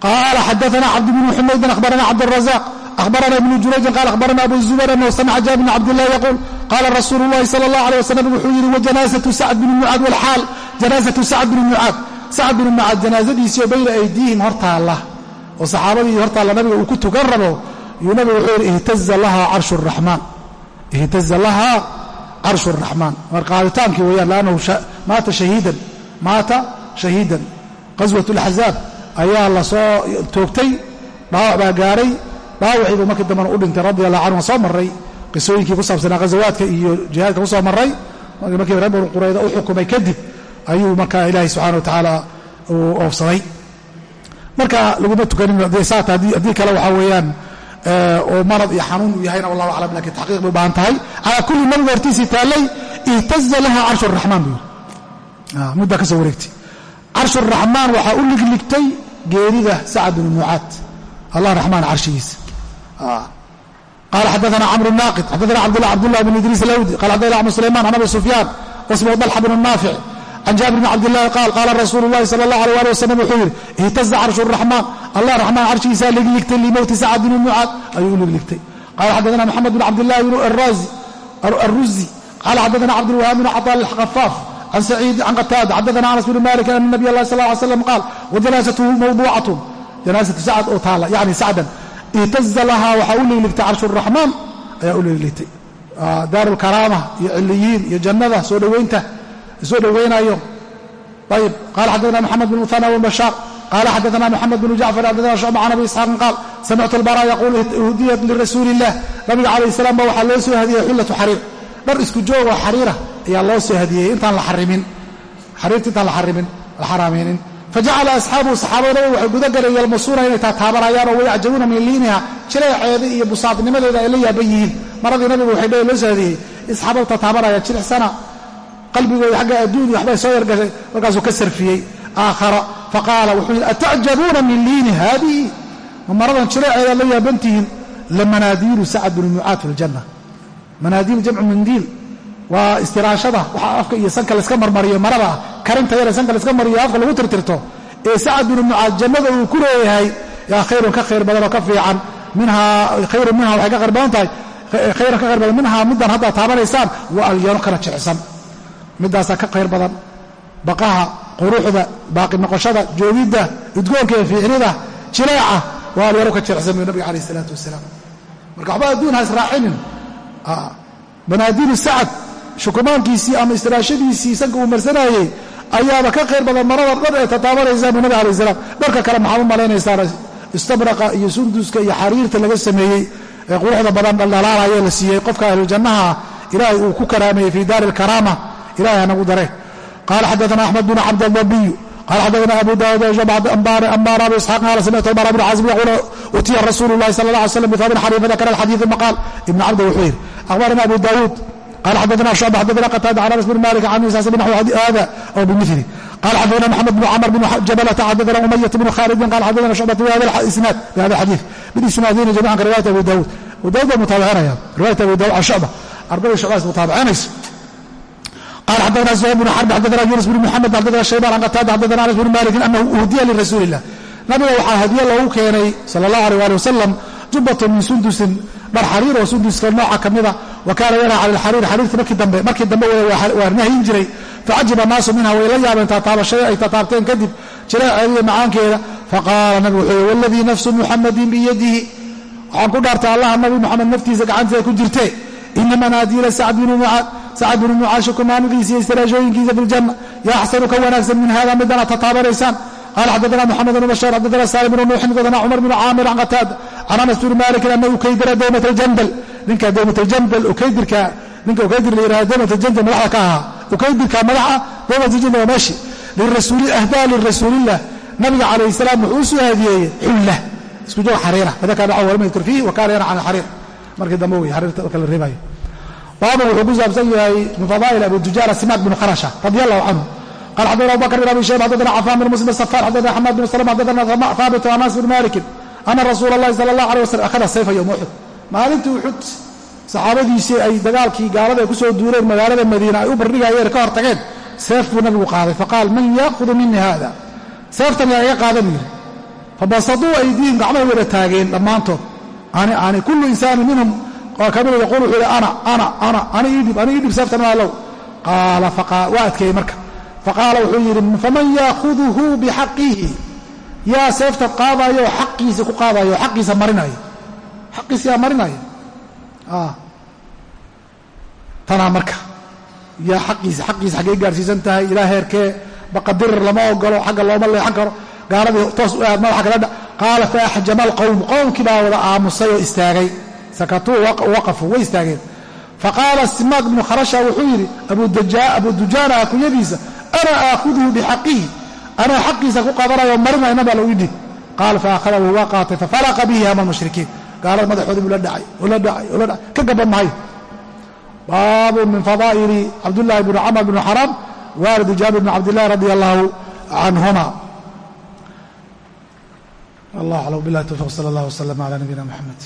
qaala xadaana cabd bnu xumaydin akhbarana cabdالrazaq akhbarana ibnu jurayjin qaal akhbarana abu zubayr anahu samica jaabir bn cabdillahi yaquul qaala rasuulu llahi sala allah alيh wasalam wuxuu yidhi wajanaasatu sacd bni mucaad walxaal janaasatu sacd bni mucaad sacad binu mucaad janaasadiisii oo bayna aydiihim hortaalla oo saxaabadii hortaalla nabiga uu ku tukan rabo yuu nabigu wuxuu yidhi ihtaza lahaa carshu raxmaan ihtaza lahaa carshu raxmaan mar qaaditaankii weeyaan laannahu maata shahiidan maata shahiidan qaswat alaxzaab ayaa la soo toogtay dhaawac baa gaaray dhaawaciibuu markii dambena u dhintay radi allah canhu soo marray qisooyinkii ku saabsanaa ghazawaadka iyo jihaadka ku soo marray markii reer qurayda u xukumay kadib ayuu markaa ilaahay subxana wa tacaala uu oofsaday. Marka laguma tukanin saata haddii kale waxaa weeyaan oo marad iyo xanuun uu yahayna wallahu aclam laakiin taxqiiq bay u tahay. Calaa kulli nabiga hortiisii taallay ihtaza laha carshu raxmaan buu yidhi. Muddaa ka soo wareegtay. Carshu raxmaan waxaa u ligligtay geerida sacad binu mucaad allah raxmaan carshigiisa. Qala xadaana camru naaqid xadaana cabdullah bn idriis alawdi qala xadana axmed sulayman can abi sufyaan wasmu dalxa bn naafic can jaabir bn cabdillahi qaal qaala rasuulu llahi sala allah alay ali wasalam wuxuu yidhi ihtaza carshu raxmaan allah raxmaan carshigiisaa ligligtay limowti sacad bni mucaad ayuu ligligtay qala xadana maxamed bn cabdillahi arruzi qala xadana cabdulwahaab bn caطaa alkhafaaf can saciid can qataada xadana anas bn malik ana nabiy allah sal ly slam qaal wajanaasatuhu mawduucatun janaasatu sacad oo taala yani sacdan ihtaza lahaa waxaa u ligligtay carshu raxmaan ayaa u ligligtay daaru lkaraama iyo ciliyiin iyo jannada soo dhoweynta soo dhoweynayo ayb qala xadana maxamed bn muhana bn bashaar qala xadana moxamed bn jacfar xadana shucba can abi isxaaqin qaal samictu albara yaquul hudiyat lirasuuli illah nabiga calayh salaam ba waxaa loo soo hadiyey xullatu xariir dhar isku joogoo xariira ayaa loo soo hadiyey intaan la xarimin. Xariirta intaan la xarimin la xaraamaynin fajacala asxaabuhu saxaabada nabiga waxay guda galeen yalmasuuna inay taataabanayaan oo wayacjabuuna min liiniha jileeceeda iyo busaadnimadeeda ay la yaaban yihiin. Maradii nabigu waxay dhee loo soo hadiyey isxaabadu taataabanaya jilicsana qalbigooda xagga adduunya waxbay soo yargashay markaasuu ka sarfiyey. Aakhara faqaala wuxuu yidhi atacjabuuna min liini haadihi ma maradan jileeceeda la yaabantihiin lamanaadiilu sacad binu mucaad fi ljanna manaadiil jamcu mandiil waa istiraashada. Waxaa afka iyo sanka layska marmariyo marada. Karinta yare sanka layska mariyo afka lagu tirtirto. Ee sacad binu mucaad jannada uu ku leeyahay yaa khayrun ka khayr badan oo ka fiican. Minhaa khayrun minha waxay ka khayr badan tahay. Khayran ka khayr badan. Minhaa middan haddaad taabanaysaan waa alyano kala jecsan. Middaasaa ka khayr badan. Baqaha quruxda baaqi noqoshada joogidda udgoonka iyo fiicnida jileeca waa alyaro ka jecsan buu nabiga calayh isalaatu wasalaam. Marka waxba adduun ha israacinin banaadiilu sacad shukumaankiisii ama istiraashadiisii sanka uu marsanayey ayaaba ka khayr badan marada dhan ee tataabanaysaa buu nabig alai salaam. Dharka kale maxaad u malaynaysaan istabraqa iyo sunduska iyo xariirta laga sameeyey ee quruxda badan dhaldhalaalaya la siiyey qofka ahlujannaha ilaahay uu ku karaameeyey fii daari alkaraama ilahay hanagu dare. Qala xadaana axmed bn cabd aldabiyu qala xadaana abu daawud ambara abu isxaaq qala samictu bara bn caazib yaquul utiya rasuulu llahi sala allah alay slam bihawbin xariir fadakara alxadiid uma qaal ibn cabda wuxuu yidhi akhbarana abu daawuud qala xadaana shucba xadaana qataada can anas bn malik can isaas bnaxwi hada aw bimili qala xadaana maxamed bn camr bn jabalata xadaana umayat bn khalidin qala xadaana shucbata bihada isnaad bihada xadiid bilisnaadayni jamican ka riwayat abu daawud abu daawud baa mutaabicinaya riwayat abu daawud can shucba ardadii shucbaas mutaabicinayso qala xadana zuhayr bn xarb xadana yunus bn muxamed xadana shaybaan can qataada xadana anas bn malikin anahu uhdiya lirasuuli illah nabiga waxaa hadiye loogu keenay sala allah alيh ali wasalam jubbatun min sundusin dhar xariir oo sunduska nooca ka mida wa kaana yanhaa cala alxariir xariirta markii dambe waa nahyin jiray. Facajiba naasu minha way la yaabeen taataabashada ay taataabteen kadib jireeceediiyo macaankeeda. Faqaala nabigu wuxuu yhi waladii nafsu muxamadin biyadihi. Waxaan ku dhaartay allaha nabi muxamed naftiisa gacanteeda ku jirte. Ina manaadiila sacd binu mucaad sacad binu mucaad shukumaanidiisa iyo istiraashooyinkiisa fi ljanna yaa axsanu ka wanaagsan min hada midana tataabanaysaan. Qala xadana moxamed bn bashaar xadana salim bn nuuxin xadana cumar bn caamir can qataada can anas bni malikin anahu kaydira dowmat aljandal ninka dowmat aljandal ukaydirka ninka ukaydir la yihahda dowmat aljandal madaxda ka ahaa ukaydirka madaxa dowmat aljandal waa meeshi ahdaa lirasuulillah nabiga calayh salaam wuxuu u soo hadiyeeyey xulla isku joog xariira fadaka dhaco walam yadkur fiih wa kaana yana can alxariir markii dambe wey xariirta marka la reebayo baaban wuxuu ku saabsan yahay min fadaa'il abi dujaala simaak bnu kharasha radi allahu canhu qal xadana abu bakr bn abi shayba xadana cafaan bn muslim safar xadana xamaad bn slm xadana haabit anas bn malikin ana rasuula اllahi sala اllah alيh waslm akhada sayfa yowma uxud maalintii uxud saxaabadiisii ay dagaalkii gaalada ay ku soo duureen magaalada madiina ay u bardhigayeen ka hor tageen seef buu nabigu qaaday. Faqaal man yaakudu minii hada seeftan yaa iga qaadan yidhi fabasaduu aydiihim gacmahay wada taageen dhammaantood. Ani kullu insaani minhum. Kamida yaquul wuxuu yidhi ana ana ana ani iidhib ani iidhib seeftan maalow qaala waa adkeeyey marka. Faqaala wuxuu yidhi faman yaakuduhu bixaqihi yaa seefta qaadayo oo xaqiisa ku qaadayo oo xaqiisa marinaya xaqiisa yaa marinaya tanaa marka. Yaa xaqiisa xaqiisa xaggey gaarsiisan tahay ilaa heerkee baqadirir lama ogolo xagga looma leexan karo. Gaaladii toos u aad madaxa kala dha qaala faaxjama alqowm qowmkii baa wada aamusay oo istaagay. Sakatuu waqafuu way istaageen. Faqaala simaaq bnu kharasha wuxuu yidhi abu dujaana kunyadiisa ana aakhuduhu bixaqihi anaa xaqiisa ku qaadanayo marinayna baa lagu yidhi. Qaala faakhadahu waa qaatay fafaraqa bihi hama almushrikiin gaalada madaxoodii buu la dhacay oo la dhacay oo la dhacay. Ka gaban mahay baabu min fadaa'ili cabdullahi bni camr bni xaram waalidi jaabir bni cabdillahi radia allahu canhuma. Allah aclam billahi towfiq sala allah waslama cala nabiyina moxamed